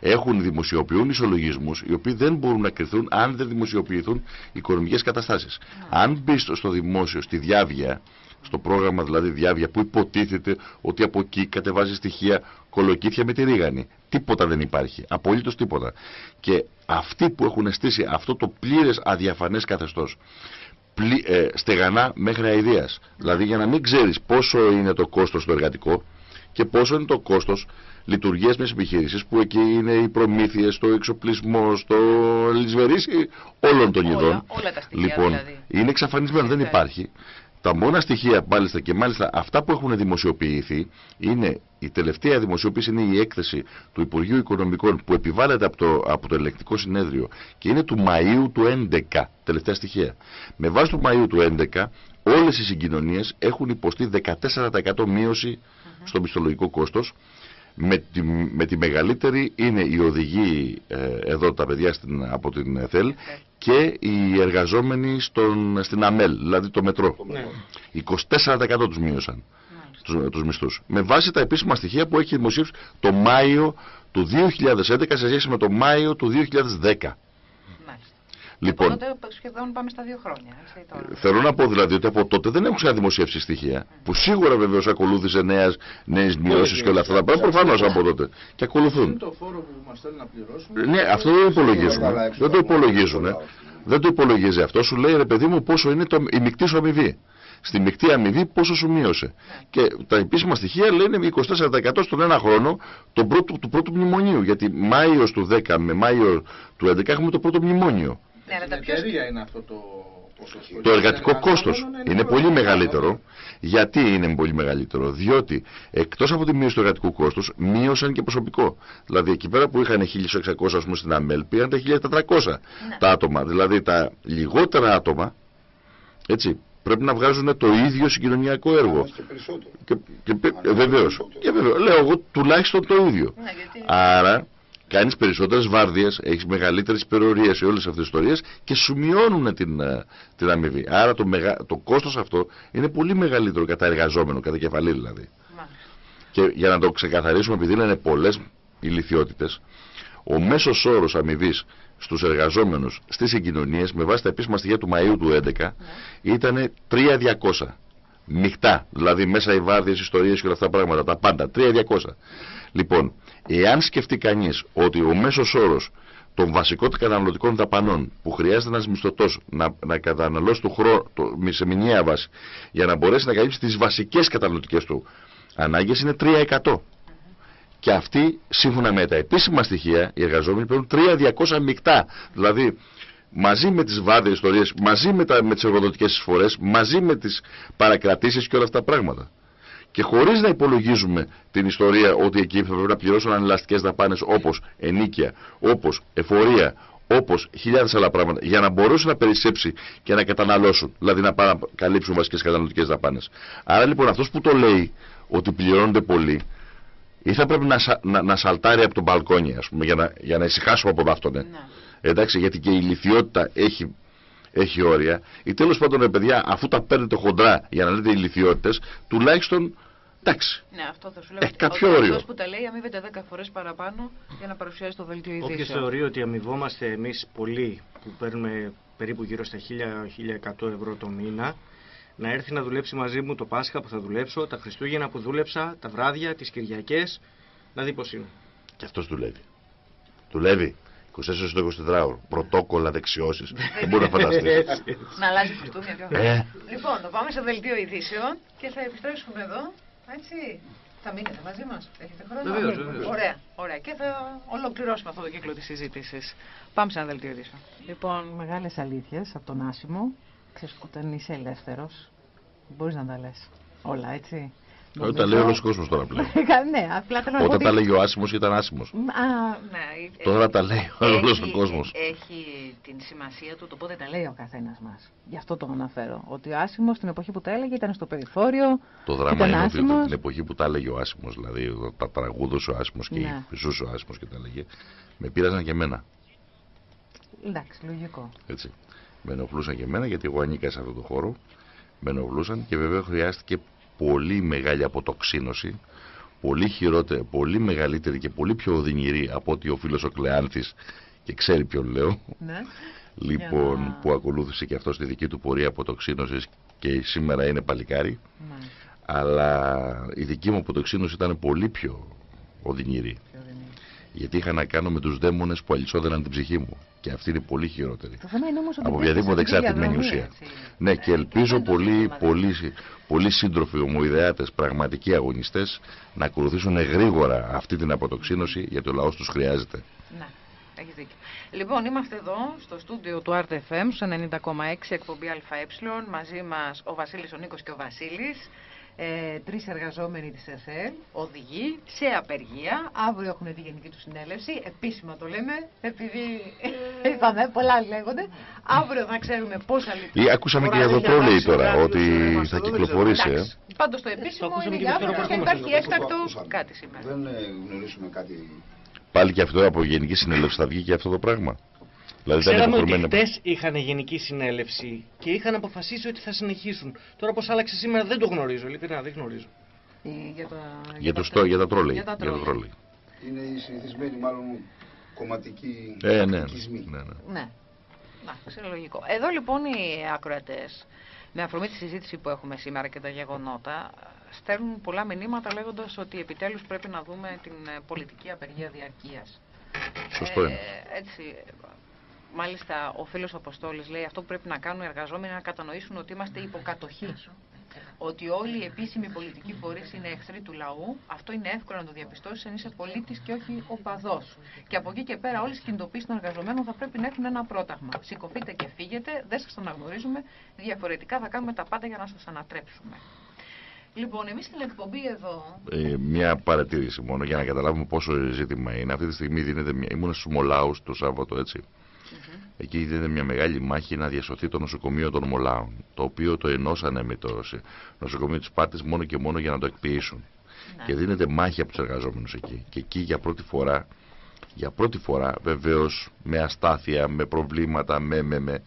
έχουν δημοσιοποιούν ισολογισμούς οι οποίοι δεν μπορούν να κρυθούν αν δεν δημοσιοποιηθούν οικονομικές καταστάσεις. Αν μπει στο δημόσιο, στη διάβια, στο πρόγραμμα δηλαδή διάβια που υποτίθεται ότι από εκεί κατεβάζει στοιχεία κολοκύθια με τη ρίγανη. Τίποτα δεν υπάρχει. Απολύτως τίποτα. Και αυτοί που έχουν στήσει αυτό το πλήρες αδιαφανές καθεστώ ε, στεγανά μέχρι αηδίας. Δηλαδή για να μην ξέρεις πόσο είναι το κόστος το εργατικό και πόσο είναι το κόστος λειτουργίας μιας επιχείρησης που εκεί είναι οι προμήθειες, το εξοπλισμό, το λησβερίσι όλων των ειδών. Όλα, τα λοιπόν, δηλαδή. είναι εξαφανισμένο, δεν υπάρχει. Τα μόνα στοιχεία μάλιστα και μάλιστα αυτά που έχουν δημοσιοποιηθεί είναι η τελευταία δημοσιοποίηση είναι η έκθεση του Υπουργείου Οικονομικών που επιβάλλεται από το, από το ελεκτικό συνέδριο και είναι του Μαΐου του 11 τελευταία στοιχεία. Με βάση του Μαΐου του 11 όλες οι συγκοινωνίες έχουν υποστεί 14% μείωση στο μισθολογικό κόστος. Με τη, με τη μεγαλύτερη είναι οι οδηγοί ε, εδώ τα παιδιά στην, από την ΕΘΕΛ και οι εργαζόμενοι στον, στην ΑΜΕΛ, δηλαδή το μετρό. Ναι. 24% τους μείωσαν τους, τους μισθούς. Με βάση τα επίσημα στοιχεία που έχει δημοσίευσει το Μάιο του 2011 σε σχέση με το Μάιο του 2010. Λοιπόν, τότε σχεδόν πάμε στα δύο χρόνια. Έτσι, τώρα. Θέλω να πω δηλαδή ότι από τότε δεν έχουν ξαναδημοσιεύσει στοιχεία. Mm. Που σίγουρα βεβαίως ακολούθησε νέες μειώσεις και όλα αυτά τα πράγματα. Προφανώς από τότε. Και ακολουθούν. Είναι το φόρο που μας θέλουν να πληρώσουμε. Ναι, αυτό δεν το υπολογίζουν. Δεν το υπολογίζουν. Δεν το υπολογίζει αυτό. Σου λέει ρε παιδί μου πόσο είναι το, η μεικτή σου αμοιβή. Στη μεικτή αμοιβή πόσο σου μείωσε. Και τα επίσημα στοιχεία λένε 24% στον ένα χρόνο του πρώτου, του πρώτου μνημονίου. Γιατί Μάιος του 10 με Μάιος του 11 έχουμε το πρώτο μνημόνιο. Ναι, εταιρεία είναι αυτό το Το εργατικό κόστος είναι πολύ μεγαλύτερο. Γιατί είναι πολύ μεγαλύτερο, Διότι εκτός από τη μείωση του εργατικού κόστους μείωσαν και προσωπικό. Δηλαδή εκεί πέρα που είχαν 1600 ας πούμε στην ΑΜΕΛ πήγαν τα 1400 ναι. τα άτομα. Δηλαδή τα λιγότερα άτομα έτσι, πρέπει να βγάζουν το ίδιο συγκοινωνιακό έργο. Και, και, και, βεβαίως. Και βεβαίως. Λέω εγώ τουλάχιστον το ίδιο. Ναι, Άρα κάνεις περισσότερες βάρδιες, έχεις μεγαλύτερες υπερορίες σε όλες αυτές τις ιστορίες και σου μειώνουν την, ε, την αμοιβή. Άρα το, μεγα, το κόστος αυτό είναι πολύ μεγαλύτερο κατά εργαζόμενο, κατά κεφαλή δηλαδή. Και για να το ξεκαθαρίσουμε, επειδή είναι πολλές ηλικιότητες, ο μέσος όρος αμοιβής στους εργαζόμενους στις συγκοινωνίες με βάση τα επίσημα στοιχεία του Μαΐου του 2011 ναι. ήταν 3.200. Μειχτά, δηλαδή μέσα οι βάρδιες, ιστορίες και όλα αυτά τα πράγματα, τα πάντα. 3.200. Λοιπόν, Εάν σκεφτεί κανείς ότι ο μέσος όρος των βασικών καταναλωτικών δαπανών που χρειάζεται ένας μισθωτός να, να καταναλώσει το χρόνο σε μηνιαία βάση για να μπορέσει να καλύψει τις βασικές καταναλωτικές του ανάγκες είναι 3%. Και αυτοί, σύμφωνα με τα επίσημα στοιχεία, οι εργαζόμενοι παίρνουν 3.200 μεικτά. Δηλαδή, μαζί με τις βάδες ιστορίες, μαζί με, με τις εργοδοτικές εισφορές, μαζί με τις παρακρατήσεις και όλα αυτά τα πράγματα και χωρίς να υπολογίζουμε την ιστορία ότι εκεί θα πρέπει να πληρώσουν ανελαστικές δαπάνες όπως ενίκεια, όπως εφορία, όπως χιλιάδες άλλα πράγματα, για να μπορέσουν να περισσέψει και να καταναλώσουν, δηλαδή να καλύψουν βασικές καταναλωτικές δαπάνες. Άρα λοιπόν αυτός που το λέει ότι πληρώνονται πολύ, ή θα πρέπει να, να, να σαλτάρει από τον μπαλκόνι, ας πούμε, για να, για να ησυχάσουμε από αυτόν. Ναι. Εντάξει, γιατί και η λιθιότητα έχει έχει όρια. Ή τέλος πάντων, ρε παιδιά, αφού τα παίρνετε χοντρά για να λέτε ηλικιότητες, τουλάχιστον Εντάξει. Ναι, αυτό θα σου λέω. Έχει κάποιο όριο. Αυτό που τα λέει αμείβεται 10 φορές παραπάνω για να παρουσιάσει το δελτίο ειδήσεων. Όποιος θεωρεί ότι αμοιβόμαστε εμείς πολύ, που παίρνουμε περίπου γύρω στα 1000-1100 ευρώ το μήνα, να έρθει να δουλέψει μαζί μου το Πάσχα που θα δουλέψω, τα Χριστούγεννα που δούλεψα, τα βράδια, τις Κυριακές, να δει πώς είναι. Και αυτός δουλεύει. Δουλεύει. 24 στο 24ωρο. Πρωτόκολλα, δεξιώσεις. Δεν μπορεί να φανταστεί. Να αλλάζει Χριστούγεννα. Ε. Λοιπόν, θα πάμε στο δελτίο ειδήσεων και θα επιστρέψουμε εδώ. Έτσι. Θα μείνετε μαζί μας, έχετε χρόνο; Βεβαίως, Ωραία, ωραία. Και θα ολοκληρώσουμε αυτό το κύκλο της συζήτησης. Πάμε σε ένα δελτίο ειδήσεων. Λοιπόν, μεγάλες αλήθειες από τον Άσιμο. Ξέρεις όταν είσαι ελεύθερος, μπορείς να τα λες. Όλα, έτσι. Νομίζω... Τα λέει όλος ο κόσμος τώρα πλέον. ναι, απλά θέλω να Όταν τα λέγει ο άσημος ήταν άσημος. Ναι, τώρα τα λέει όλος ο κόσμος. Έχει την σημασία του το πότε τα λέει ο καθένας μας. Γι' αυτό το αναφέρω. Ότι ο άσημος την εποχή που τα έλεγε ήταν στο περιθώριο. Το δράμα είναι ότι την εποχή που τα έλεγε ο άσημος, δηλαδή τα τραγούδωσε ο άσημος και ναι. ζούσε ο άσημος και τα έλεγε, με πήραζαν και εμένα. Εντάξει, λογικό. Έτσι. Με ενοχλούσαν και εμένα γιατί εγώ ανήκα σε αυτό το χώρο. Με ενοχλούσαν και βέβαια χρειάστηκε πολύ μεγάλη αποτοξίνωση, πολύ χειρότερη, πολύ μεγαλύτερη και πολύ πιο οδυνηρή από ότι ο φίλος ο Κλεάνθης και ξέρει ποιον λέω. Ναι. Λοιπόν, που ακολούθησε και αυτό στη δική του πορεία αποτοξίνωσης και σήμερα είναι παλικάρι. Ναι. Αλλά η δική μου αποτοξίνωση ήταν πολύ πιο οδυνηρή. Γιατί είχα να κάνω με τους δαίμονες που αλυσόδεραν την ψυχή μου. Και αυτή είναι πολύ χειρότερη. από οποιαδήποτε εξαρτημένη ουσία. Ναι, και ελπίζω πολύ, πολύ, πολύ σύντροφοι ομοειδεάτες, πραγματικοί αγωνιστές, να ακολουθήσουν γρήγορα αυτή την αποτοξίνωση γιατί ο λαός τους χρειάζεται. Ναι. Έχεις δίκιο. Λοιπόν, είμαστε εδώ στο στούντιο του RTFM, στο 90,6 εκπομπή ΑΕ. Μαζί μας ο Βασίλης ο Νίκος και ο Βασίλης ε, τρεις εργαζόμενοι της ΕΘΕΛ, οδηγοί, σε απεργία. Αύριο έχουν τη γενική τους συνέλευση, επίσημα το λέμε, επειδή είπαμε, πολλά λέγονται. Αύριο θα ξέρουμε πόσα λεπτά. Ή, ακούσαμε και για το τρόλεϊ τώρα, ότι θα κυκλοφορήσει. Ε. Πάντως το επίσημο είναι για αύριο και υπάρχει έκτακτο κάτι σήμερα. Δεν ε, γνωρίσουμε κάτι... Πάλι και αυτό από γενική συνέλευση θα βγει και αυτό το πράγμα. Δηλαδή Ξέραμε ότι χτες είχαν γενική συνέλευση και είχαν αποφασίσει ότι θα συνεχίσουν. Τώρα πώ άλλαξε σήμερα δεν το γνωρίζω, ειλικρινά δεν γνωρίζω. Ε, για, τα, για, το στο, για τα τρόλεϊ. Για τα τρόλεϊ. Είναι η συνηθισμένη μάλλον κομματική ε, ναι, ναι, ναι, ναι. ναι. Να, λογικό. Εδώ λοιπόν οι ακροατές, με αφορμή τη συζήτηση που έχουμε σήμερα και τα γεγονότα, στέλνουν πολλά μηνύματα λέγοντας ότι επιτέλους πρέπει να δούμε την πολιτική απεργία διαρκείας. Σωστό είναι. Ε, έτσι, Μάλιστα, ο φίλος Αποστόλης λέει αυτό που πρέπει να κάνουν οι εργαζόμενοι να κατανοήσουν ότι είμαστε υποκατοχή. Ότι όλοι οι επίσημοι πολιτικοί φορείς είναι εχθροί του λαού. Αυτό είναι εύκολο να το διαπιστώσεις αν είσαι πολίτης και όχι οπαδός. Και από εκεί και πέρα, όλες οι κινητοποίησεις των εργαζομένων θα πρέπει να έχουν ένα πρόταγμα. Σηκωθείτε και φύγετε, δεν σας αναγνωρίζουμε. Διαφορετικά θα κάνουμε τα πάντα για να σας ανατρέψουμε. Λοιπόν, εμείς στην εκπομπή εδώ. Ε, μια παρατήρηση μόνο για να καταλάβουμε πόσο ζήτημα είναι. Αυτή τη στιγμή δίνεται μια. Ήμουν στους Μολάους το Σάββατο, έτσι. Εκεί δίνεται μια μεγάλη μάχη να διασωθεί το νοσοκομείο των Μολάων, το οποίο το ενώσανε με το νοσοκομείο της Πάρτης μόνο και μόνο για να το εκποιήσουν. Ναι. Και δίνεται μάχη από τους εργαζόμενους εκεί. Και εκεί για πρώτη φορά, για πρώτη φορά βεβαίως με αστάθεια, με προβλήματα, με με με,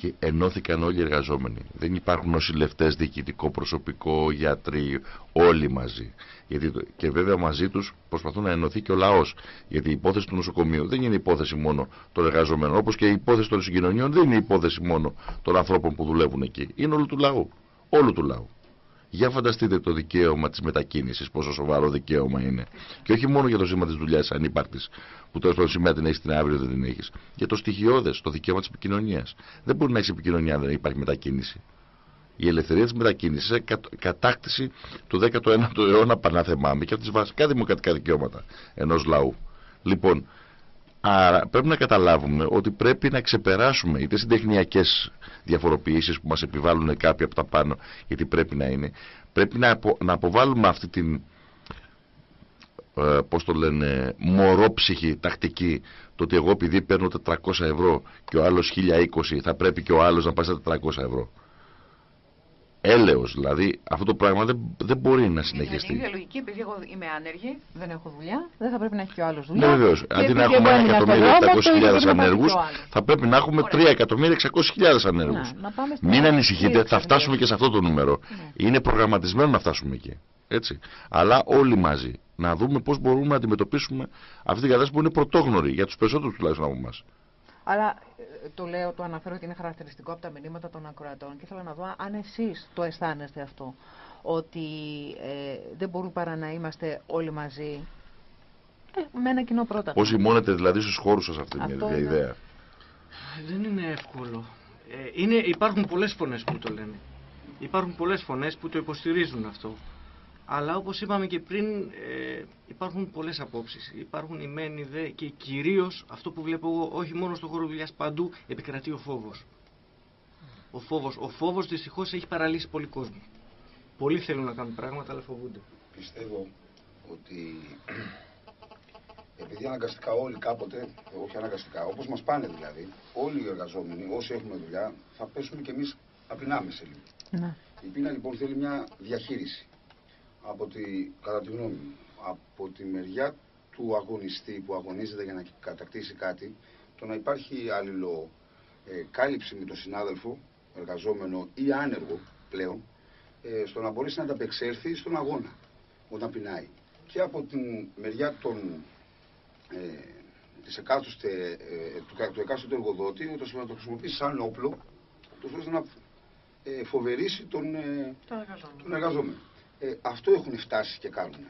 και ενώθηκαν όλοι οι εργαζόμενοι. Δεν υπάρχουν νοσηλευτές, διοικητικό προσωπικό, γιατροί, όλοι μαζί. Γιατί, και βέβαια μαζί τους προσπαθούν να ενωθεί και ο λαός. Γιατί η υπόθεση του νοσοκομείου δεν είναι υπόθεση μόνο των εργαζομένων. Όπως και η υπόθεση των συγκοινωνιών δεν είναι υπόθεση μόνο των ανθρώπων που δουλεύουν εκεί. Είναι όλου του λαού. Όλου του λαού. Για φανταστείτε το δικαίωμα της μετακίνησης, πόσο σοβαρό δικαίωμα είναι. Και όχι μόνο για το ζήτημα της δουλειάς ανύπαρκτη, που τέλος πάντων σήμερα την έχεις την αύριο δεν την έχεις. Για το στοιχειώδες, το δικαίωμα της επικοινωνίας. Δεν μπορεί να έχεις επικοινωνία αν δεν υπάρχει μετακίνηση. Η ελευθερία της μετακίνησης είναι κατάκτηση του 19ου αιώνα, παναθεμάμαι, και από τις βασικά δημοκρατικά δικαιώματα ενός λαού. Λοιπόν, Άρα πρέπει να καταλάβουμε ότι πρέπει να ξεπεράσουμε είτε συντεχνιακέ διαφοροποιήσεις που μας επιβάλλουν κάποιοι από τα πάνω, γιατί πρέπει να είναι, πρέπει να, να αποβάλουμε αυτή την ε, πώς το λένε, μωρόψυχη τακτική το ότι εγώ επειδή παίρνω 400 ευρώ και ο άλλος 1020 θα πρέπει και ο άλλος να πάει στα 400 ευρώ έλεος. Δηλαδή αυτό το πράγμα δεν, δεν μπορεί να συνεχιστεί. Είναι λογική, επειδή εγώ είμαι άνεργη, δεν έχω δουλειά, δεν θα πρέπει να έχει και ο άλλος δουλειά. Ναι, βεβαίω. Αντί να έχουμε 1.700.000 ανέργους, θα πρέπει να έχουμε 3.600.000 ανέργους. Μην ανησυχείτε, θα φτάσουμε και σε αυτό το νούμερο. Ναι. Είναι προγραμματισμένο να φτάσουμε εκεί. Έτσι. Αλλά όλοι μαζί να δούμε πώς μπορούμε να αντιμετωπίσουμε αυτή την κατάσταση που είναι πρωτόγνωρη για τους περισσότερους τουλάχιστον από εμάς. Αλλά ε, το λέω, το αναφέρω ότι είναι χαρακτηριστικό από τα μηνύματα των ακροατών και ήθελα να δω αν εσείς το αισθάνεστε αυτό. Ότι ε, δεν μπορούμε παρά να είμαστε όλοι μαζί ε, με ένα κοινό πρότυπο. Πώς ζυμώνετε δηλαδή στους χώρους σας αυτή την ιδέα. Δεν είναι εύκολο. Ε, είναι, υπάρχουν πολλές φωνές που το λένε. Υπάρχουν πολλές φωνές που το υποστηρίζουν αυτό. Αλλά όπως είπαμε και πριν ε, υπάρχουν πολλές απόψεις. Υπάρχουν οι μεν, οι δε και κυρίως αυτό που βλέπω εγώ όχι μόνο στον χώρο δουλειάς παντού επικρατεί ο φόβος. Ο φόβος, ο φόβος δυστυχώς έχει παραλύσει πολύ κόσμο. Πολλοί θέλουν να κάνουν πράγματα αλλά φοβούνται. Πιστεύω ότι επειδή αναγκαστικά όλοι κάποτε, όχι αναγκαστικά, όπως μας πάνε δηλαδή, όλοι οι εργαζόμενοι, όσοι έχουμε δουλειά, θα πέσουμε κι εμείς απεινάμε λίγο. Ναι. Η πείνα λοιπόν θέλει μια διαχείριση από τη, κατά τη γνώμη μου, από τη μεριά του αγωνιστή που αγωνίζεται για να κατακτήσει κάτι, το να υπάρχει άλληλο ε, κάλυψη με τον συνάδελφο, εργαζόμενο ή άνεργο πλέον, ε, στο να μπορέσει να ανταπεξέλθεις στον αγώνα όταν πεινάει. Και από τη μεριά των, ε, της εκάστοτε, ε, του, του εκάστοτε εργοδότη, να το χρησιμοποιήσει σαν όπλο, ώστε να ε, φοβερήσει τον, ε, τον εργαζόμενο. Ε, αυτό έχουν φτάσει και κάνουν.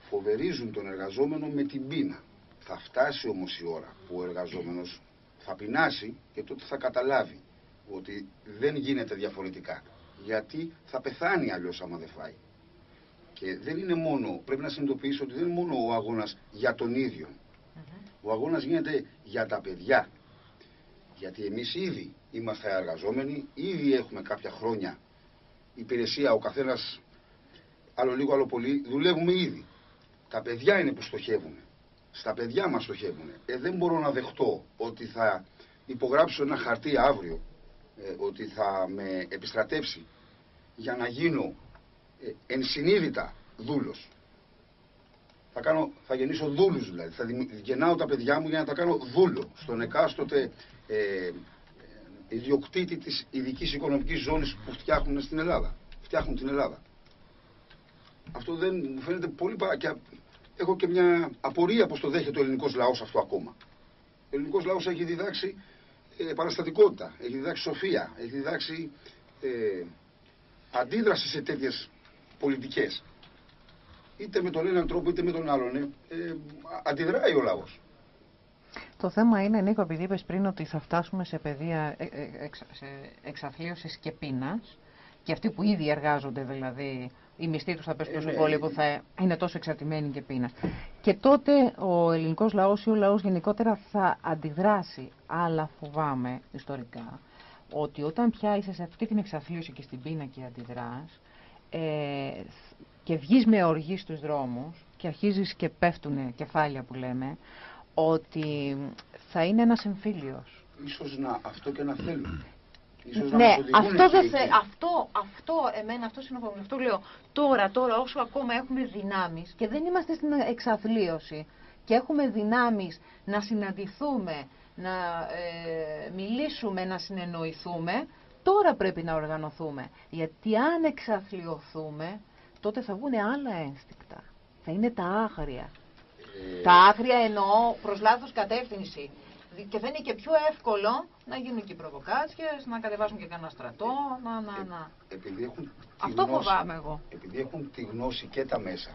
Φοβερίζουν τον εργαζόμενο με την πείνα. Θα φτάσει όμως η ώρα που ο εργαζόμενος θα πεινάσει και τότε θα καταλάβει ότι δεν γίνεται διαφορετικά. Γιατί θα πεθάνει αλλιώς άμα δεν φάει. Και δεν είναι μόνο, πρέπει να συνειδητοποιήσω ότι δεν είναι μόνο ο αγώνας για τον ίδιο. Ο αγώνας γίνεται για τα παιδιά. Γιατί εμείς ήδη είμαστε εργαζόμενοι, ήδη έχουμε κάποια χρόνια υπηρεσία, ο καθένας άλλο λίγο, άλλο πολύ, δουλεύουμε ήδη. Τα παιδιά είναι που στοχεύουν. Στα παιδιά μας στοχεύουν. Ε, δεν μπορώ να δεχτώ ότι θα υπογράψω ένα χαρτί αύριο, ε, ότι θα με επιστρατεύσει για να γίνω ε, ενσυνείδητα δούλος. Θα, κάνω, θα γεννήσω δούλους δηλαδή. Θα γεννάω τα παιδιά μου για να τα κάνω δούλο στον εκάστοτε ε, ε, ιδιοκτήτη της ειδικής οικονομικής ζώνης που φτιάχνουν στην Ελλάδα. Φτιάχνουν την Ελλάδα. Αυτό δεν μου φαίνεται πολύ παρά... Και έχω και μια απορία πως το δέχεται ο ελληνικός λαός αυτό ακόμα. Ο ελληνικός λαός έχει διδάξει ε, παραστατικότητα, έχει διδάξει σοφία, έχει διδάξει ε, αντίδραση σε τέτοιες πολιτικές. Είτε με τον έναν τρόπο είτε με τον άλλον. Ε, ε αντιδράει ο λαός. Το θέμα είναι, Νίκο, επειδή είπες πριν ότι θα φτάσουμε σε παιδεία ε, εξ, εξαθλίωσης και πείνας, και αυτοί που ήδη εργάζονται δηλαδή, οι μισθοί τους θα πέσουν τόσο πολύ που θα είναι τόσο εξαρτημένοι και πείνας. Και τότε ο ελληνικός λαός ή ο λαός γενικότερα θα αντιδράσει. Αλλά φοβάμαι ιστορικά ότι όταν πια είσαι σε αυτή την εξαθλίωση και στην πείνα και αντιδράς ε, και βγεις με οργή στους δρόμους και αρχίζεις και πέφτουν κεφάλια που λέμε, ότι θα είναι ένας εμφύλιος. Ίσως να, αυτό και να θέλουν. Ίσως ναι, αυτό, δεν θε, αυτό, αυτό, εμένα, αυτό είναι Αυτό λέω, τώρα, τώρα, όσο ακόμα έχουμε δυνάμεις και δεν είμαστε στην εξαθλίωση και έχουμε δυνάμεις να συναντηθούμε, να ε, μιλήσουμε, να συνεννοηθούμε, τώρα πρέπει να οργανωθούμε. Γιατί αν εξαθλιωθούμε, τότε θα βγουν άλλα ένστικτα. Θα είναι τα άγρια. Ε... Τα άγρια εννοώ προς λάθος κατεύθυνση. Και θα είναι και πιο εύκολο να γίνουν και οι προβοκάτσιες, να κατεβάσουν και κανένα στρατό, να, να, να. Ε, επειδή έχουν Αυτό γνώση, φοβάμαι εγώ. Επειδή έχουν τη γνώση και τα μέσα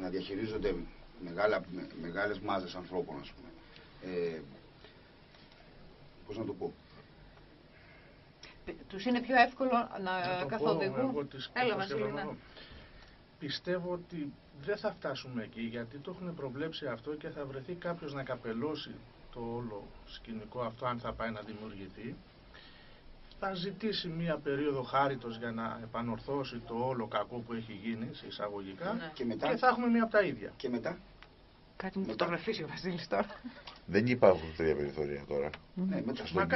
να διαχειρίζονται μεγάλα, με, μεγάλες μάζες ανθρώπων, ας πούμε. Ε, πώς να το πω; Τους είναι πιο εύκολο να, να καθοδηγούν; Έλα, Βασίλη, Πιστεύω ότι δεν θα φτάσουμε εκεί, γιατί το έχουν προβλέψει αυτό και θα βρεθεί κάποιος να καπελώσει το όλο σκηνικό αυτό, αν θα πάει να δημιουργηθεί. Θα ζητήσει μία περίοδο χάριτος για να επανορθώσει το όλο κακό που έχει γίνει, σε εισαγωγικά, ναι. και, μετά... και θα έχουμε μία από τα ίδια. Και μετά; Κάτι μου φωτογραφίσει ο Βασίλης τώρα. Δεν υπάρχουν τέτοια περιθώρια τώρα. Ναι, μετά στον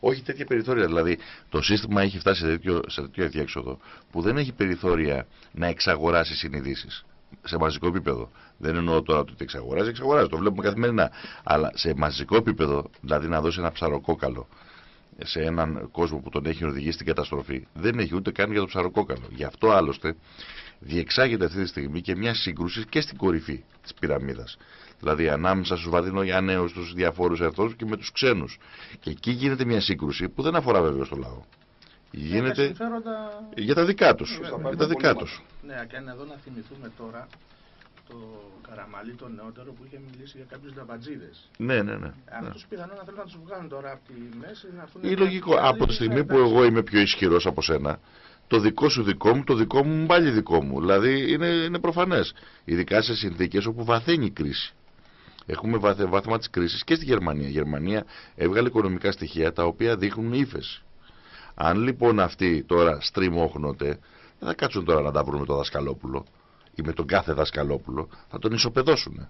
όχι τέτοια περιθώρια. Δηλαδή, το σύστημα έχει φτάσει σε τέτοιο, σε τέτοιο αδιέξοδο που δεν έχει περιθώρια να εξαγοράσει συνειδήσεις σε μαζικό επίπεδο. Δεν εννοώ τώρα ότι εξαγοράζει, εξαγοράζει, το βλέπουμε καθημερινά. Αλλά σε μαζικό επίπεδο, δηλαδή να δώσει ένα ψαροκόκαλο σε έναν κόσμο που τον έχει οδηγήσει στην καταστροφή, δεν έχει ούτε καν για το ψαροκόκαλο. Γι' αυτό άλλωστε διεξάγεται αυτή τη στιγμή και μια σύγκρουση και στην κορυφή της πυραμίδας. Δηλαδή ανάμεσα στους Βαδινογιανέου, του διαφόρους ερθρού και με τους ξένους. Και εκεί γίνεται μια σύγκρουση που δεν αφορά βέβαια στο λαό. Γίνεται για τα δικά τους. Για τα δικά τους. Ναι, και εδώ να θυμηθούμε τώρα το Καραμαλί το νεότερο που είχε μιλήσει για κάποιους νταμπατζίδε. Ναι, ναι, ναι. Αυτούς ναι. πιθανόν να θέλουν να τους βγάλουν τώρα από τη μέση. Να έρθουν Είναι λογικό. Από τη στιγμή που εγώ είμαι πιο ισχυρός από σένα, το δικό σου δικό μου, το δικό μου πάλι δικό μου. Δηλαδή είναι, είναι προφανές. Ειδικά σε συνθήκες όπου βαθαίνει η κρίση. Έχουμε βάθμα της κρίσης και στη Γερμανία. Η Γερμανία έβγαλε οικονομικά στοιχεία τα οποία δείχνουν ύφεση. Αν λοιπόν αυτοί τώρα στριμώχνονται, δεν θα κάτσουν τώρα να τα βρουν με το δασκαλόπουλο ή με τον κάθε δασκαλόπουλο, θα τον ισοπεδώσουν.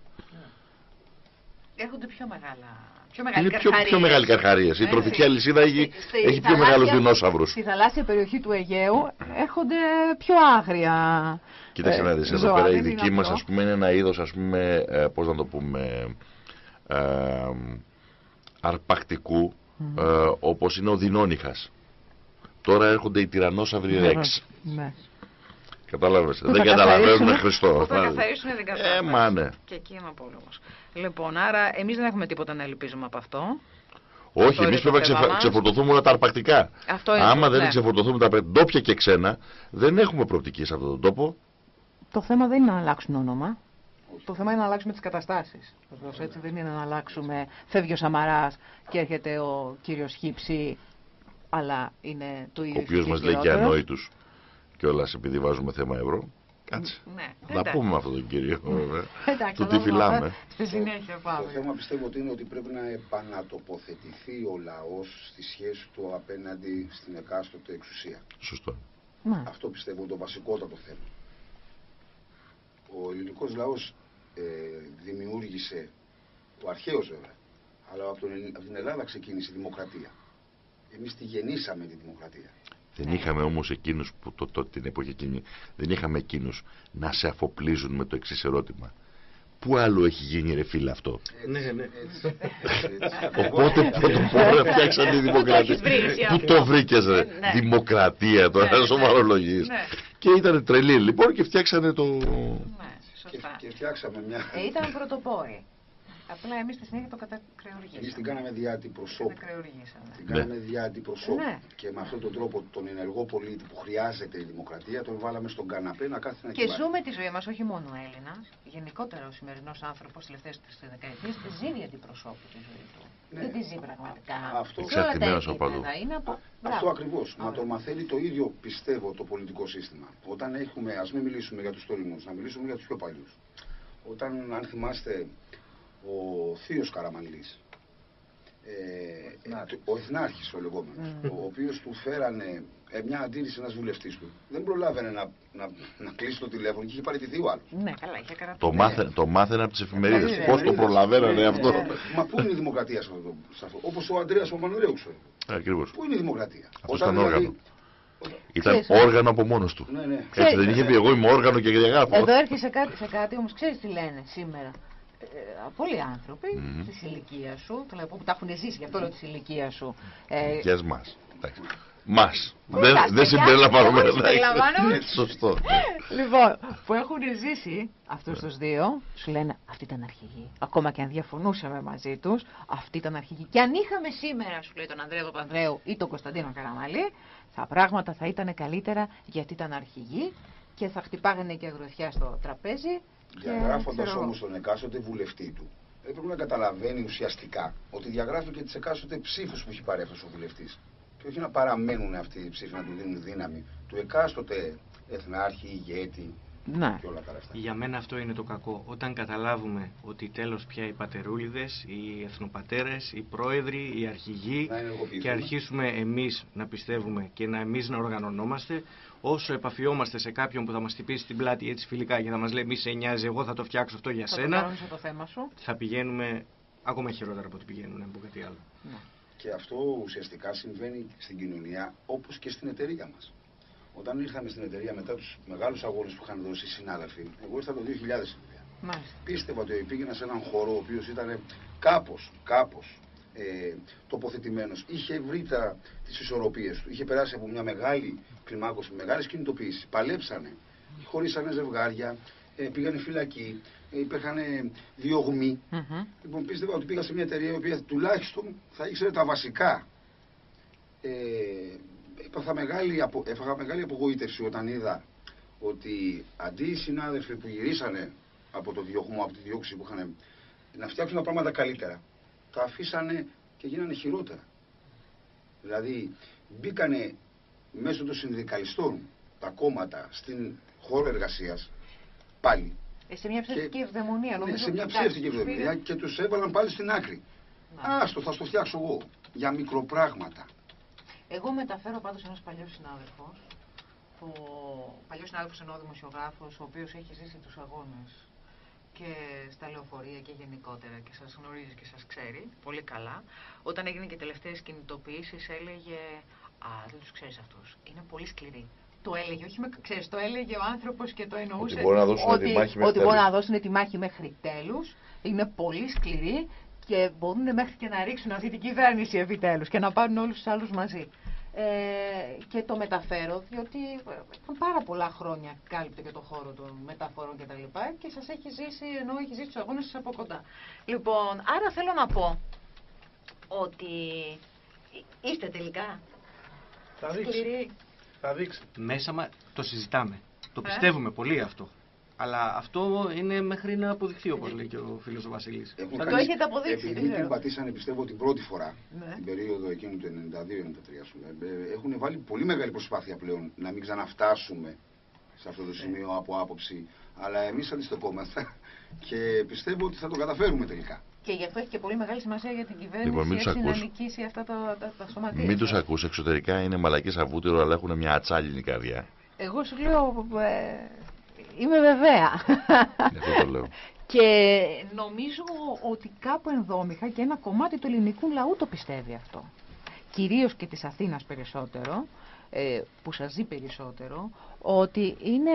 Έχονται πιο μεγάλα. Πιο μεγάλη πιο, πιο μεγάλη καρχαρία. Η τροφική αλυσίδα έχει, έχει πιο μεγάλους δεινόσαυρους. Στη θαλάσσια περιοχή του Αιγαίου έρχονται πιο άγρια. Κοίταξε να δεις εδώ πέρα η δική μας ας πούμε είναι ένα είδος, ας πούμε, ε, πώς να το πούμε, ε, αρπακτικού, mm. ε, όπως είναι ο δεινόνιχας. Τώρα έρχονται οι τυρανόσαυροι ρέξ. Ναι. Κατάλαβες. Δεν καταλαβαίνουν Χριστό. Που θα καθαρίσουν δεν Ε, μα ναι. Και εκεί είναι ο πόλεμο. Λοιπόν, άρα εμείς δεν έχουμε τίποτα να ελπίζουμε από αυτό. Όχι, εμείς πρέπει να ξεφα... ξεφορτωθούμε όλα τα αρπακτικά. Αυτό Άμα δεν ναι. ξεφορτωθούμε τα ντόπια και ξένα, δεν έχουμε προοπτική σε αυτόν τον τόπο. Το θέμα δεν είναι να αλλάξουν όνομα. Το θέμα είναι να αλλάξουμε τις καταστάσεις. Έτσι δεν είναι να αλλάξουμε. Φεύγει ο Σαμαράς και έρχεται ο κύριος Χίψη, αλλά είναι το ίδιο. Ο οποίος μας λέει και ανόητου κιόλας επειδή βάζουμε θέμα ευρώ. Κάτσε. Ναι. Θα πούμε αυτόν τον κύριο. Εντάξει, του τι φυλάμε. Στη συνέχεια πάμε. Το θέμα πιστεύω ότι είναι ότι πρέπει να επανατοποθετηθεί ο λαός στη σχέση του απέναντι στην εκάστοτε εξουσία. Σωστό. Αυτό πιστεύω είναι το βασικότατο θέμα. Ο ελληνικός λαός ε, δημιούργησε, ο αρχαίος βέβαια, αλλά από, τον, από την Ελλάδα ξεκίνησε η δημοκρατία. Εμείς τη γεννήσαμε τη δημοκρατία. Δεν είχαμε όμως εκείνους που το, το, την εποχή εκείνη, δεν είχαμε εκείνους να σε αφοπλίζουν με το εξής ερώτημα. Πού άλλο έχει γίνει ρε φίλε αυτό; Ναι, ναι. Οπότε πρώτον πρώτον φτιάξαν τη δημοκρατία. Πού το βρήκες ρε; Ναι. Δημοκρατία τώρα, ναι, σοβαρολογείς. Ναι. Και ήταν τρελή λοιπόν και φτιάξανε το. Και φτιάξαμε μια. Ε, ήταν πρωτοπόροι. Απλά εμείς στη συνέχεια το κατακρεουργήσαμε. Εμείς την κάναμε διά αντιπροσώπου. Την κάναμε ναι. διά αντιπροσώπου. Ναι. Και με αυτόν τον τρόπο τον ενεργό πολίτη που χρειάζεται η δημοκρατία τον βάλαμε στον καναπέ να κάθεται να Και ζούμε τη ζωή μας, όχι μόνο ο Έλληνας. Γενικότερα ο σημερινός άνθρωπος τις τελευταίες δεκαετίες τη ζει δια αντιπροσώπου τη ζωή του. Ναι. Δεν τη ζει πραγματικά. Αυτό, από είναι από... Αυτό ακριβώς. Μα το μαθαίνει το ίδιο πιστεύω το πολιτικό σύστημα. Όταν έχουμε, ας μην μιλήσουμε για τους τωρινούς, να μιλήσουμε για τους πιο παλιούς. Όταν, αν θυμάστε, ο Θείος Καραμανλής, ε, ο Εθνάρχης ο λεγόμενος, mm. ο οποίος του φέρανε ε, μια αντίρρηση ένας βουλευτής του. Δεν προλάβαινε να, να, να κλείσει το τηλέφωνο και είχε παραιτηθεί ο άλλος. Ναι, καλά, είχε καρατήσει. Το, μάθε, το μάθαινε από τις εφημερίδες. Πώς το προλαβαίνανε αυτό. Μα πού είναι η δημοκρατία σε αυτό. αυτό. Όπως ο Αντρέας ο Μανουλέου ξέρω. Ακριβώς. Πού είναι η δημοκρατία; Αυτό ήταν δηλαδή όργανο. Ήταν όργανο από μόνος του. Ναι, ναι. Έτσι δεν είχε πει εγώ είμαι όργανο και διαγράφω. Εδώ έρχεσαι σε κάτι, σε κάτι όμως ξέρεις τι λένε σήμερα. Ε, πολλοί άνθρωποι mm. της ηλικίας σου, το που τα έχουν ζήσει, γι' αυτό λέω της ηλικίας σου. Ε, και μας. Μας. Δεν, δεν συμπεριλαμβάνομαι. Σωστό. Λοιπόν, που έχουν ζήσει αυτούς τους δύο, σου λένε αυτή ήταν αρχηγή. Ακόμα και αν διαφωνούσαμε μαζί τους, αυτή ήταν αρχηγή. Και αν είχαμε σήμερα, σου λέει τον Ανδρέα Παπανδρέου ή τον Κωνσταντίνο Καραμαλή, τα πράγματα θα ήταν καλύτερα γιατί ήταν αρχηγοί και θα χτυπάγανε και αγροθιά στο τραπέζι Διαγράφοντας όμως τον εκάστοτε βουλευτή του, έπρεπε να καταλαβαίνει ουσιαστικά ότι διαγράφει και τις εκάστοτε ψήφους που έχει πάρει αυτός ο βουλευτής. Και όχι να παραμένουν αυτοί οι ψήφοι να του δίνουν δύναμη του εκάστοτε εθνάρχη, ηγέτη, ναι. Για μένα αυτό είναι το κακό. Όταν καταλάβουμε ότι τέλος πια οι πατερούλιδες, οι εθνοπατέρες, οι πρόεδροι, οι αρχηγοί και αρχίσουμε εμείς να πιστεύουμε και να εμείς να οργανωνόμαστε, όσο επαφιόμαστε σε κάποιον που θα μας χτυπήσει την πλάτη έτσι φιλικά και θα μας λέει μη σε νοιάζει, εγώ θα το φτιάξω αυτό για θα σένα, το θέμα σου. θα πηγαίνουμε ακόμα χειρότερα από ό,τι πηγαίνουν από κάτι άλλο. Ναι. Και αυτό ουσιαστικά συμβαίνει στην κοινωνία όπως και στην εταιρεία μας. Όταν ήρθαμε στην εταιρεία μετά τους μεγάλους αγώνες που είχαν δώσει οι συνάδελφοι, εγώ ήρθα το 2000 Πίστευα ότι πήγαινα σε έναν χώρο ο οποίος ήταν κάπως, κάπως ε, τοποθετημένος. Είχε βρει τις ισορροπίες του. Είχε περάσει από μια μεγάλη κλιμάκωση, μεγάλης κινητοποίησης. Παλέψανε. Χωρίσανε ζευγάρια, ε, πήγανε φυλακή, ε, υπήρχαν διωγμοί. Mm -hmm. Λοιπόν, πίστευα ότι πήγα σε μια εταιρεία η οποία τουλάχιστον θα ήξερε τα βασικά. Ε, έπαθα μεγάλη, απο, έφαγα μεγάλη απογοήτευση όταν είδα ότι αντί οι συνάδελφοι που γυρίσανε από το διωγμό, από τη διώξη που είχαν να φτιάξουν τα πράγματα καλύτερα, τα αφήσανε και γίνανε χειρότερα. Δηλαδή μπήκανε μέσω των συνδικαλιστών τα κόμματα στην χώρο εργασίας πάλι. Ε, σε μια ψεύτικη ευδαιμονία, ναι, νομίζω. Ναι, σε μια ψεύτικη ευδαιμονία και τους έβαλαν πάλι στην άκρη. Άστο, θα στο φτιάξω εγώ. Για μικροπράγματα. Εγώ μεταφέρω πάντως ένας παλιός συνάδελφος, ο παλιός συνάδελφος εννοώ δημοσιογράφος, ο οποίος έχει ζήσει τους αγώνες και στα λεωφορεία και γενικότερα και σας γνωρίζει και σας ξέρει πολύ καλά. Όταν έγινε και τελευταίες κινητοποιήσεις έλεγε «Α, δεν τους ξέρεις αυτούς, είναι πολύ σκληροί». Το έλεγε, όχι με, ξέρεις, το έλεγε ο άνθρωπος και το εννοούσε ότι μπορεί να δώσουν ότι, τη μάχη ότι μπορεί να δώσουν τη μάχη μέχρι τέλους, είναι πολύ σκληροί και μπορούν μέχρι και να ρίξουν αυτή την κυβέρνηση επιτέλους και να πάρουν όλους τους άλλους μαζί. Ε, και το μεταφέρω διότι πάρα πολλά χρόνια κάλυπτε και το χώρο των μεταφορών κτλ. Και, και σας έχει ζήσει, ενώ έχει ζήσει τους αγώνες σας από κοντά. Λοιπόν, άρα θέλω να πω ότι είστε τελικά θα δείξεις. Θα δείξεις. Μέσα μα το συζητάμε. Το ε; πιστεύουμε πολύ αυτό. Αλλά αυτό είναι μέχρι να αποδειχθεί, όπως λέει και ο φίλος ο Βασιλής. Θα το έχετε αποδείξει. Επειδή την πατήσανε, πιστεύω, την πρώτη φορά, ναι. την περίοδο εκείνου του 92-93, έχουν βάλει πολύ μεγάλη προσπάθεια πλέον να μην ξαναφτάσουμε σε αυτό το σημείο από άποψη. Αλλά εμείς αντιστεκόμαστε και πιστεύω ότι θα το καταφέρουμε τελικά. Και γι' αυτό έχει και πολύ μεγάλη σημασία για την κυβέρνηση λοιπόν, μην να νικήσει αυτά τα, τα, τα σωματεία. Μην τους ακούς εξωτερικά, είναι μαλακή αβούτυρο, αλλά έχουν μια ατσάλινη καρδιά. Εγώ σου λέω, ε, είμαι βεβαία. Αυτό το λέω. Και νομίζω ότι κάπου ενδόμηχα και ένα κομμάτι του ελληνικού λαού το πιστεύει αυτό. Κυρίως και της Αθήνας περισσότερο, ε, που σας ζει περισσότερο, ότι είναι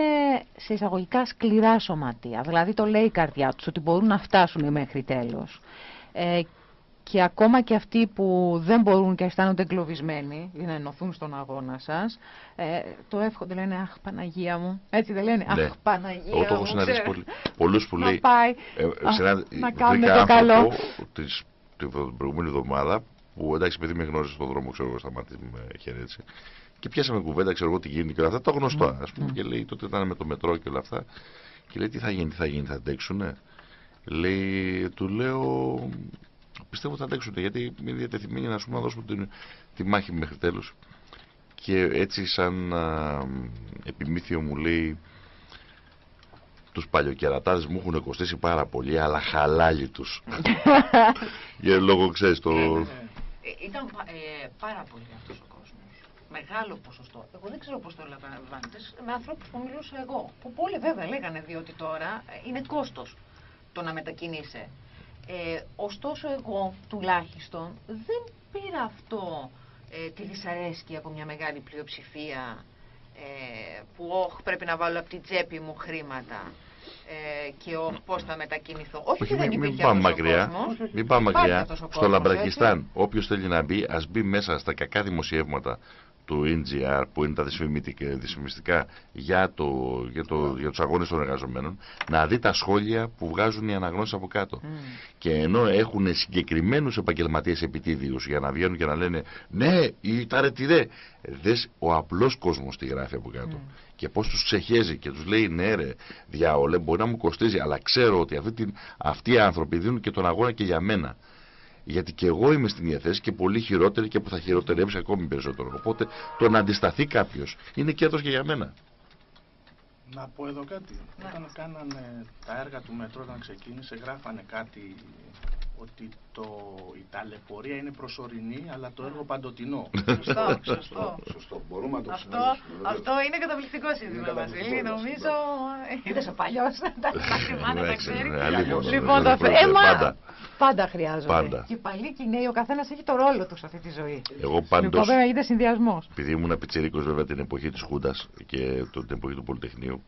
σε εισαγωγικά σκληρά σωματεία. Δηλαδή το λέει η καρδιά τους, ότι μπορούν να φτάσουν μέχρι τέλος. Ε, και ακόμα και αυτοί που δεν μπορούν και αισθάνονται εγκλωβισμένοι για να ενωθούν στον αγώνα σας, ε, το εύχονται, λένε «Αχ, Παναγία μου». Έτσι δεν λένε «Αχ, ναι. Παναγία Εγώ το έχω συναντήσει πολλούς που λέει... Πάει, ε, να κάνουμε το καλό. Της, την προηγούμενη εβδομάδα, που εντάξει παιδί με γνώρισε στον δρόμο, ξέρω εγώ, σταμάτη με χαιρέτησε. Και πιάσαμε κουβέντα, ξέρω εγώ τι γίνεται και όλα αυτά, το γνωστό, mm. ας πούμε, mm. και λέει τότε ήταν με το μετρό και όλα αυτά. Και λέει τι θα γίνει, τι θα γίνει, θα αντέξουνε; Λέει, του λέω, πιστεύω θα αντέξουν γιατί είναι διατεθειμένοι να, να δώσουν την, τη μάχη μέχρι τέλους. Και έτσι σαν α, επιμήθειο μου λέει τους παλιοκερατάδες μου έχουν κοστίσει πάρα πολύ αλλά χαλάλι τους. Για λόγω ξέρεις το... Ε, ήταν ε, πάρα πολύ αυτός ο κόσμος. Μεγάλο ποσοστό. Εγώ δεν ξέρω πώς το λαμβάνετε. Με ανθρώπους που μιλούσα εγώ. Που πολλοί βέβαια λέγανε διότι τώρα είναι κόστος το να μετακινήσει. Ε, ωστόσο εγώ τουλάχιστον δεν πήρα αυτό ε, τη δυσαρέσκεια από μια μεγάλη πλειοψηφία ε, που όχ πρέπει να βάλω από την τσέπη μου χρήματα ε, και όχ πώς θα μετακινηθώ. Όχι, Όχι δεν μην, μην πάμε μακριά. Μην πάμε μακριά. Στο Λαμπρακιστάν όποιος θέλει να μπει ας μπει μέσα στα κακά δημοσιεύματα του NGR που είναι τα δυσφημιστικά για, το, για, το, για τους αγώνες των εργαζομένων να δει τα σχόλια που βγάζουν οι αναγνώσεις από κάτω. Mm. Και ενώ έχουν συγκεκριμένους επαγγελματίες επιτίδιους για να βγαίνουν και να λένε ναι ή τα ρετιδέ δες ο απλός κόσμος τη γράφει από κάτω. Mm. Και πώς τους ξεχέζει και τους λέει ναι ρε διάολε μπορεί να μου κοστίζει αλλά ξέρω ότι αυτή αυτοί οι άνθρωποι δίνουν και τον αγώνα και για μένα. Γιατί και εγώ είμαι στην ίδια θέση και πολύ χειρότερη και που θα χειροτερεύσει ακόμη περισσότερο. Οπότε το να αντισταθεί κάποιος είναι κέρδος και για μένα. Να πω εδώ κάτι. Ναι. Όταν κάνανε τα έργα του μετρό, όταν ξεκίνησε, γράφανε κάτι ότι το, η ταλαιπωρία είναι προσωρινή, αλλά το έργο παντοτινό. Σωστό, σωστό. σωστό. Μπορούμε να το αυτό, αυτό είναι καταπληκτικό σύνδημα, Βασίλη. Νομίζω. Είδε ο παλιός. Τα θυμάται, τα ξέρει. Λοιπόν, το Πάντα. Πάντα χρειάζονται. Πάντα. Και πάλι και οι νέοι, ο καθένας έχει το ρόλο τους σε αυτή τη ζωή. Εγώ πάντω. Λοιπόν, βέβαια, είδε συνδυασμός. Επειδή ήμουν πιτσερίκο, βέβαια, την εποχή της Χούντας και την εποχή του Πολυτεχνείου,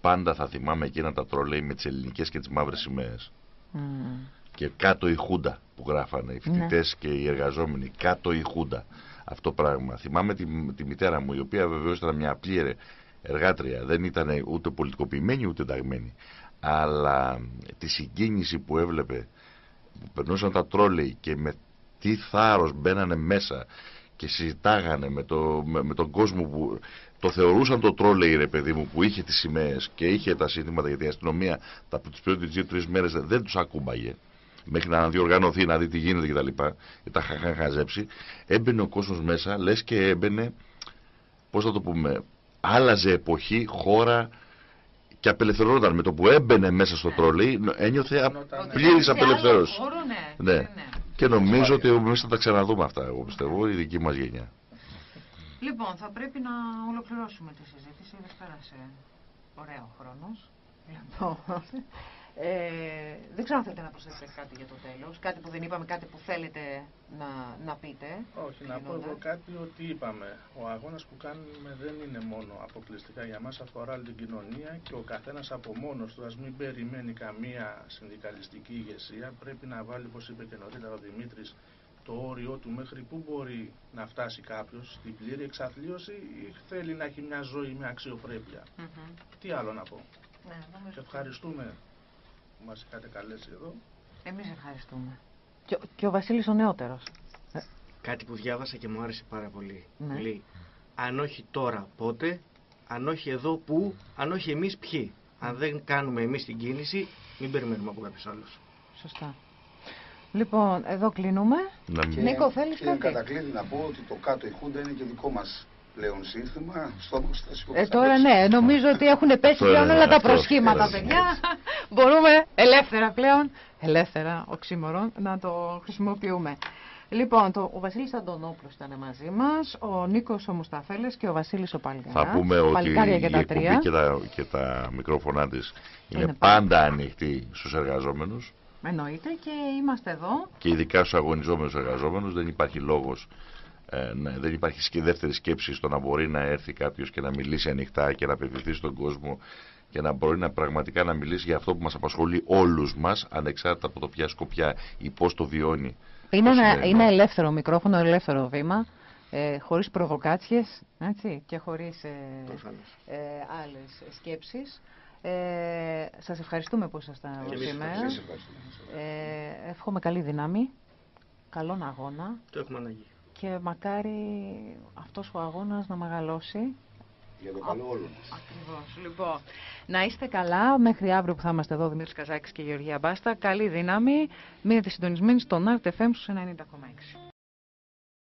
πάντα θα θυμάμαι εκείνα τα τρολέι με τις ελληνικές και τις μαύρες σημαίες. Mm και κάτω η Χούντα που γράφανε οι ναι. φοιτητές και οι εργαζόμενοι. Κάτω η Χούντα. Αυτό πράγμα. Θυμάμαι τη, τη μητέρα μου, η οποία βεβαίως ήταν μια απλή εργάτρια. Δεν ήταν ούτε πολιτικοποιημένη ούτε ενταγμένη. Αλλά τη συγκίνηση που έβλεπε, που περνούσαν τα τρόλεϊ και με τι θάρρος μπαίνανε μέσα και συζητάγανε με, το, με, τον κόσμο που το θεωρούσαν το τρόλεϊ ρε παιδί μου που είχε τις σημαίες και είχε τα σύνθηματα γιατί η αστυνομία τα, τις πρώτες δύο-τρεις μέρες δεν τους ακούμπαγε μέχρι να διοργανωθεί, να δει τι γίνεται κτλ. Και τα είχαν χαζέψει. Έμπαινε ο κόσμος μέσα, λες και έμπαινε, πώς θα το πούμε, άλλαζε εποχή, χώρα και απελευθερώνονταν. Με το που έμπαινε μέσα στο τρολί, ένιωθε πλήρης απελευθέρωσης. Ναι. ναι. Και νομίζω ότι εμείς θα τα ξαναδούμε αυτά, εγώ πιστεύω, η δική μας γενιά. Λοιπόν, θα πρέπει να ολοκληρώσουμε τη συζήτηση. Δεν πέρασε ωραίο χρόνος. Λοιπόν, ε, δεν ξέρω αν θέλετε να προσθέσετε κάτι για το τέλος, κάτι που δεν είπαμε, κάτι που θέλετε να, να πείτε. Όχι, να πω εγώ κάτι ότι είπαμε. Ο αγώνας που κάνουμε δεν είναι μόνο αποκλειστικά για μας, αφορά την κοινωνία και ο καθένας από μόνος του, ας μην περιμένει καμία συνδικαλιστική ηγεσία, πρέπει να βάλει, όπως είπε και νωρίτερα ο Δημήτρης, το όριό του μέχρι πού μπορεί να φτάσει κάποιος στην πλήρη εξαθλίωση ή θέλει να έχει μια ζωή με αξιοπρέπεια. Τι άλλο να πω. Ναι, ευχαριστούμε που μας είχατε καλέσει εδώ. Εμείς ευχαριστούμε. Και, και ο Βασίλης ο νεότερος. Ε. Κάτι που διάβασα και μου άρεσε πάρα πολύ. Ναι. Λέει, αν όχι τώρα πότε, αν όχι εδώ που, αν όχι εμείς ποιοι; Αν δεν κάνουμε εμείς την κίνηση, μην περιμένουμε από κάποιους άλλους. Σωστά. Λοιπόν, εδώ κλείνουμε. Να Νίκο, θέλεις κάτι; Και κατακλείδη να πω ότι το κάτω η Χούντα είναι και δικό μας πλέον σύνθημα στο αποστάσιο. Ε, τώρα ναι, νομίζω ότι έχουν πέσει πλέον όλα τα προσχήματα, παιδιά. Μπορούμε ελεύθερα πλέον, ελεύθερα οξύμορων, να το χρησιμοποιούμε. Λοιπόν, το, ο Βασίλης Αντωνόπουλος ήταν μαζί μας, ο Νίκος ο Μουσταφέλες και ο Βασίλης ο Παλγαράς. Θα πούμε ότι η και τα, τρία. Και, τα, και τα μικρόφωνά της είναι, είναι πάντα ανοιχτή στους εργαζόμενους. Εννοείται και είμαστε εδώ. Και ειδικά στους αγωνιζόμενους εργαζόμενους δεν υπάρχει λόγος ε, ναι, δεν υπάρχει και δεύτερη σκέψη στο να μπορεί να έρθει κάποιος και να μιλήσει ανοιχτά και να απευθυνθεί στον κόσμο και να μπορεί να πραγματικά να μιλήσει για αυτό που μας απασχολεί όλους μας, ανεξάρτητα από το ποια σκοπιά ή πώς το βιώνει. Είναι, ένα, είναι ελεύθερο μικρόφωνο, ελεύθερο βήμα. Ε, χωρίς προβοκάτσιες έτσι, και χωρίς ε, ε, άλλες σκέψεις. Ε, σας ευχαριστούμε που ήσασταν εδώ σήμερα. Ε, εύχομαι καλή δύναμη, καλόν αγώνα. Το έχουμε ανάγκη και μακάρι αυτός ο αγώνας να μεγαλώσει. Για το καλό όλων. Ακριβώς. Λοιπόν, να είστε καλά μέχρι αύριο που θα είμαστε εδώ, Δημήτρης Καζάκης και Γεωργία Μπάστα. Καλή δύναμη. Μείνετε συντονισμένοι στο NART FM 90,6.